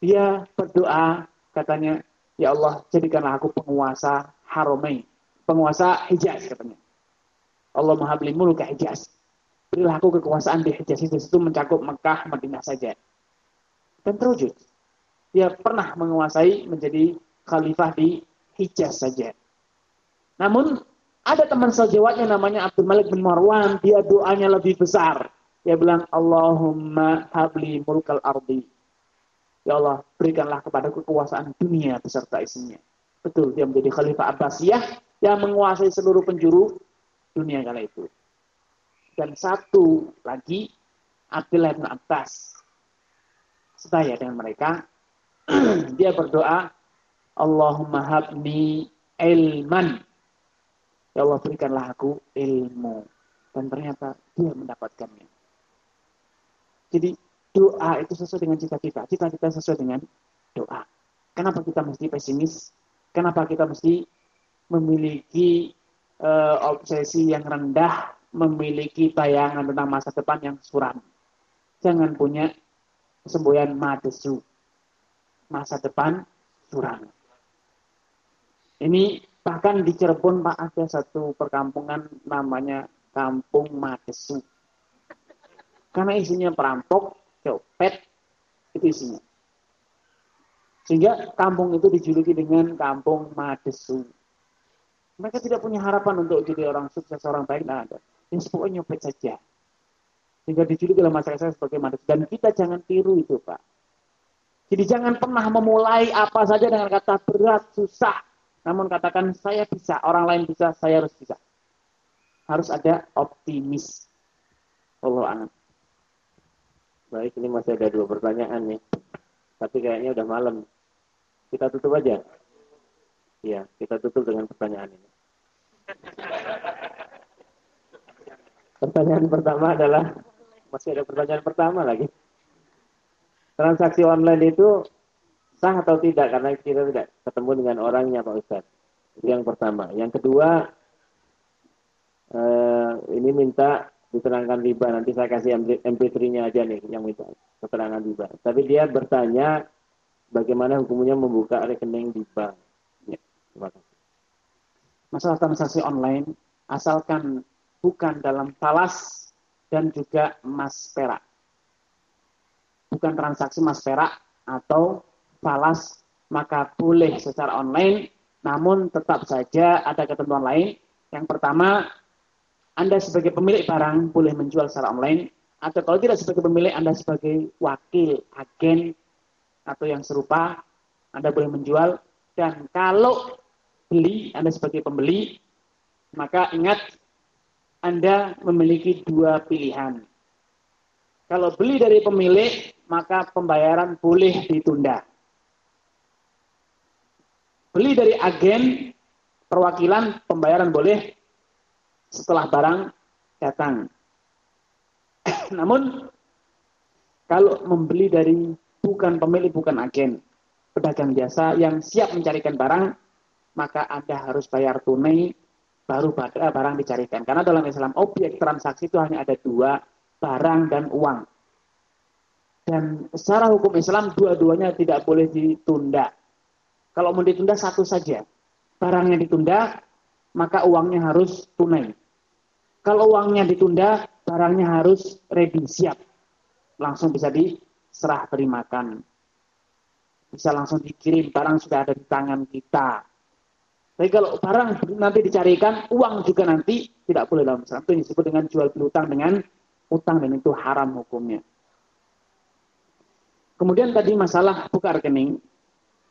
Dia berdoa, katanya, Ya Allah, jadikanlah aku penguasa Haramain, penguasa Hijaz katanya. Allah mahabli mulka Hijaz. Berilah aku kekuasaan di. Hijaz itu mencakup Mekah, Madinah saja. Dan terwujud. Dia pernah menguasai menjadi khalifah di Hijaz saja. Namun ada teman sejawatnya namanya Abdul Malik bin Marwan. Dia doanya lebih besar. Dia bilang, Allahumma habli mulkal ardi. Ya Allah, berikanlah kepada kekuasaan dunia beserta isinya. Betul, dia menjadi khalifah Abbasiyah yang menguasai seluruh penjuru dunia kala itu. Dan satu lagi, Abdullah bin Abbas. Setaya dengan mereka, dia berdoa, Allahumma habni ilman. Ya Allah berikanlah aku ilmu. Dan ternyata dia mendapatkannya. Jadi doa itu sesuai dengan cita-cita. Cita-cita sesuai dengan doa. Kenapa kita mesti pesimis? Kenapa kita mesti memiliki uh, obsesi yang rendah, memiliki bayangan tentang masa depan yang suram. Jangan punya semboyan madesu. Masa depan suram. Ini bahkan di Cirebon Pak ada satu perkampungan namanya Kampung Madesu. Karena isinya perampok, copet, itu isinya. Sehingga kampung itu dijuluki dengan Kampung Madesu. Mereka tidak punya harapan untuk jadi orang sukses, orang baik, nah ada. Yang pokoknya nyopet saja. Sehingga dijuluki oleh masyarakat saya sebagai manusia. Dan kita jangan tiru itu, Pak. Jadi jangan pernah memulai apa saja dengan kata berat, susah. Namun katakan saya bisa, orang lain bisa, saya harus bisa. Harus ada optimis. Allah anam. Baik, ini masih ada dua pertanyaan nih. Tapi kayaknya udah malam. Kita tutup aja. Ya, kita tutup dengan pertanyaan ini. Pertanyaan pertama adalah masih ada pertanyaan pertama lagi. Transaksi online itu Sah atau tidak karena kita tidak ketemu dengan orangnya Pak Ustaz. Itu yang pertama. Yang kedua, eh, ini minta diterangkan riba. Nanti saya kasih MP3-nya aja nih yang minta keterangan riba. Tapi dia bertanya bagaimana hukumnya membuka rekening di bank. Ya, terima kasih. Masalah transaksi online, asalkan bukan dalam falas dan juga emas perak. Bukan transaksi emas perak atau falas, maka boleh secara online, namun tetap saja ada ketentuan lain. Yang pertama, Anda sebagai pemilik barang boleh menjual secara online, atau kalau tidak sebagai pemilik, Anda sebagai wakil, agen, atau yang serupa, Anda boleh menjual. Dan kalau beli, Anda sebagai pembeli, maka ingat anda memiliki dua pilihan. Kalau beli dari pemilik, maka pembayaran boleh ditunda. Beli dari agen, perwakilan, pembayaran boleh setelah barang datang. Namun, kalau membeli dari bukan pemilik, bukan agen, pedagang biasa yang siap mencarikan barang, maka Anda harus bayar tunai baru eh, barang dicarikan. Karena dalam Islam objek transaksi itu hanya ada dua, barang dan uang. Dan secara hukum Islam dua-duanya tidak boleh ditunda. Kalau mau ditunda satu saja. Barangnya ditunda, maka uangnya harus tunai. Kalau uangnya ditunda, barangnya harus ready, siap. Langsung bisa diserah terimakan. Bisa langsung dikirim, barang sudah ada di tangan kita tapi kalau barang nanti dicarikan, uang juga nanti tidak boleh dalam Islam. Itu disebut dengan jual beli utang dengan utang dan itu haram hukumnya. Kemudian tadi masalah buka rekening.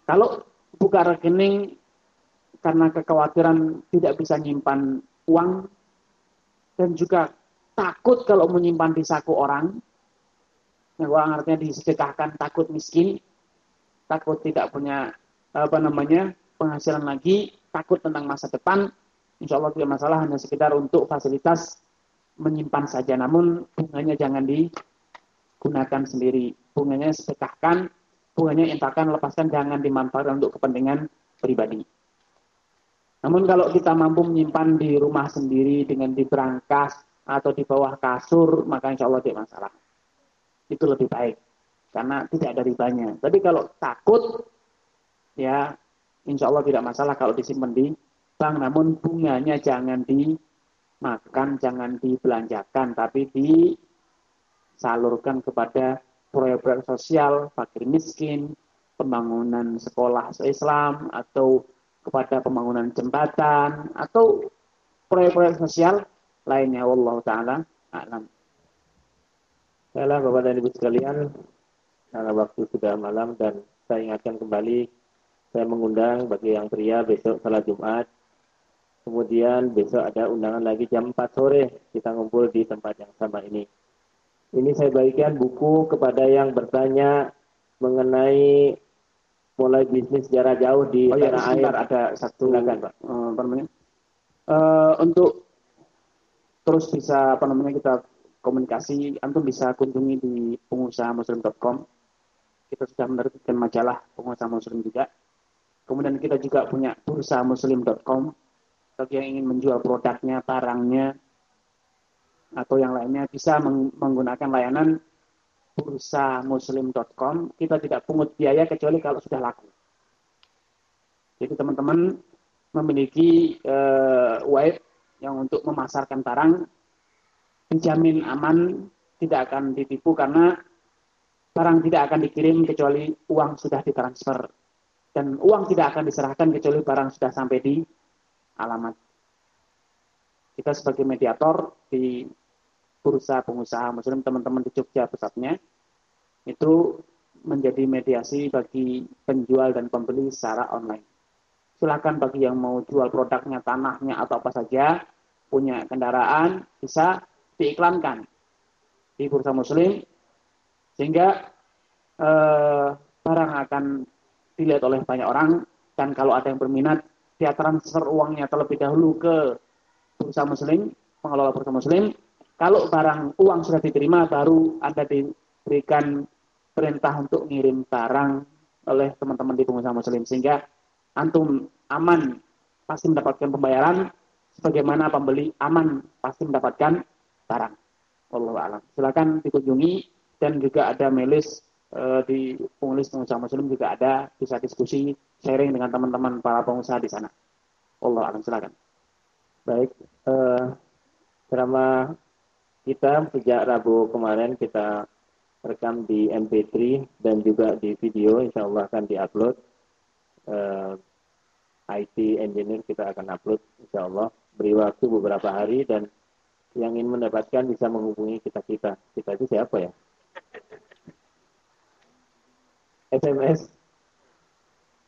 Kalau buka rekening karena kekhawatiran tidak bisa menyimpan uang dan juga takut kalau menyimpan di saku orang, yang orang artinya disedekahkan takut miskin, takut tidak punya apa namanya penghasilan lagi, takut tentang masa depan, insya Allah tidak masalah hanya sekitar untuk fasilitas menyimpan saja. Namun bunganya jangan digunakan sendiri. Bunganya sedekahkan, bunganya intakan, lepaskan, jangan dimanfaatkan untuk kepentingan pribadi. Namun kalau kita mampu menyimpan di rumah sendiri dengan di berangkas atau di bawah kasur, maka insya Allah tidak masalah. Itu lebih baik. Karena tidak ada ribanya. Tapi kalau takut, ya insya Allah tidak masalah kalau disimpan di bank, namun bunganya jangan dimakan, jangan dibelanjakan, tapi disalurkan kepada proyek-proyek sosial, fakir miskin, pembangunan sekolah Islam, atau kepada pembangunan jembatan, atau proyek-proyek sosial lainnya. Allah Ta'ala alam. Baiklah Bapak dan Ibu sekalian, karena waktu sudah malam dan saya ingatkan kembali saya mengundang bagi yang pria besok salat Jumat. Kemudian besok ada undangan lagi jam 4 sore. Kita ngumpul di tempat yang sama ini. Ini saya bagikan buku kepada yang bertanya mengenai mulai bisnis jarak jauh di oh, ya, tanah air. Ada satu Silakan, Pak. Uh, apa namanya? Uh, untuk terus bisa apa namanya kita komunikasi, antum bisa kunjungi di pengusahamuslim.com. Kita sudah menerbitkan majalah pengusaha muslim juga. Kemudian kita juga punya bursa muslim.com bagi yang ingin menjual produknya, barangnya, atau yang lainnya bisa menggunakan layanan bursa muslim.com. Kita tidak pungut biaya kecuali kalau sudah laku. Jadi teman-teman memiliki uh, web yang untuk memasarkan barang dijamin aman, tidak akan ditipu karena barang tidak akan dikirim kecuali uang sudah ditransfer dan uang tidak akan diserahkan kecuali barang sudah sampai di alamat. Kita sebagai mediator di bursa pengusaha muslim teman-teman di Jogja pusatnya itu menjadi mediasi bagi penjual dan pembeli secara online. Silakan bagi yang mau jual produknya, tanahnya atau apa saja, punya kendaraan bisa diiklankan di bursa muslim sehingga eh, barang akan dilihat oleh banyak orang dan kalau ada yang berminat dia transfer uangnya terlebih dahulu ke bursa muslim, pengelola bursa muslim. Kalau barang uang sudah diterima baru Anda diberikan perintah untuk ngirim barang oleh teman-teman di pengusaha muslim sehingga antum aman pasti mendapatkan pembayaran sebagaimana pembeli aman pasti mendapatkan barang. Allah alam. Silakan dikunjungi dan juga ada melis uh, di pengulis pengusaha muslim juga ada bisa diskusi sharing dengan teman-teman para pengusaha di sana. Allah alam silakan. Baik, uh, drama kita sejak Rabu kemarin kita rekam di MP3 dan juga di video, insya Allah akan diupload. Uh, IT engineer kita akan upload, insya Allah. Beri waktu beberapa hari dan yang ingin mendapatkan bisa menghubungi kita kita. Kita itu siapa ya? SMS.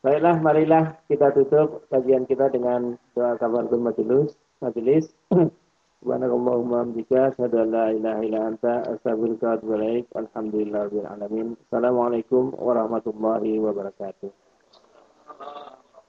Baiklah, marilah kita tutup kajian kita dengan doa kabar majelis. Majelis. Subhanakallahumma hamdika asyhadu an la ilaha illa anta astaghfiruka wa. Assalamualaikum warahmatullahi wabarakatuh.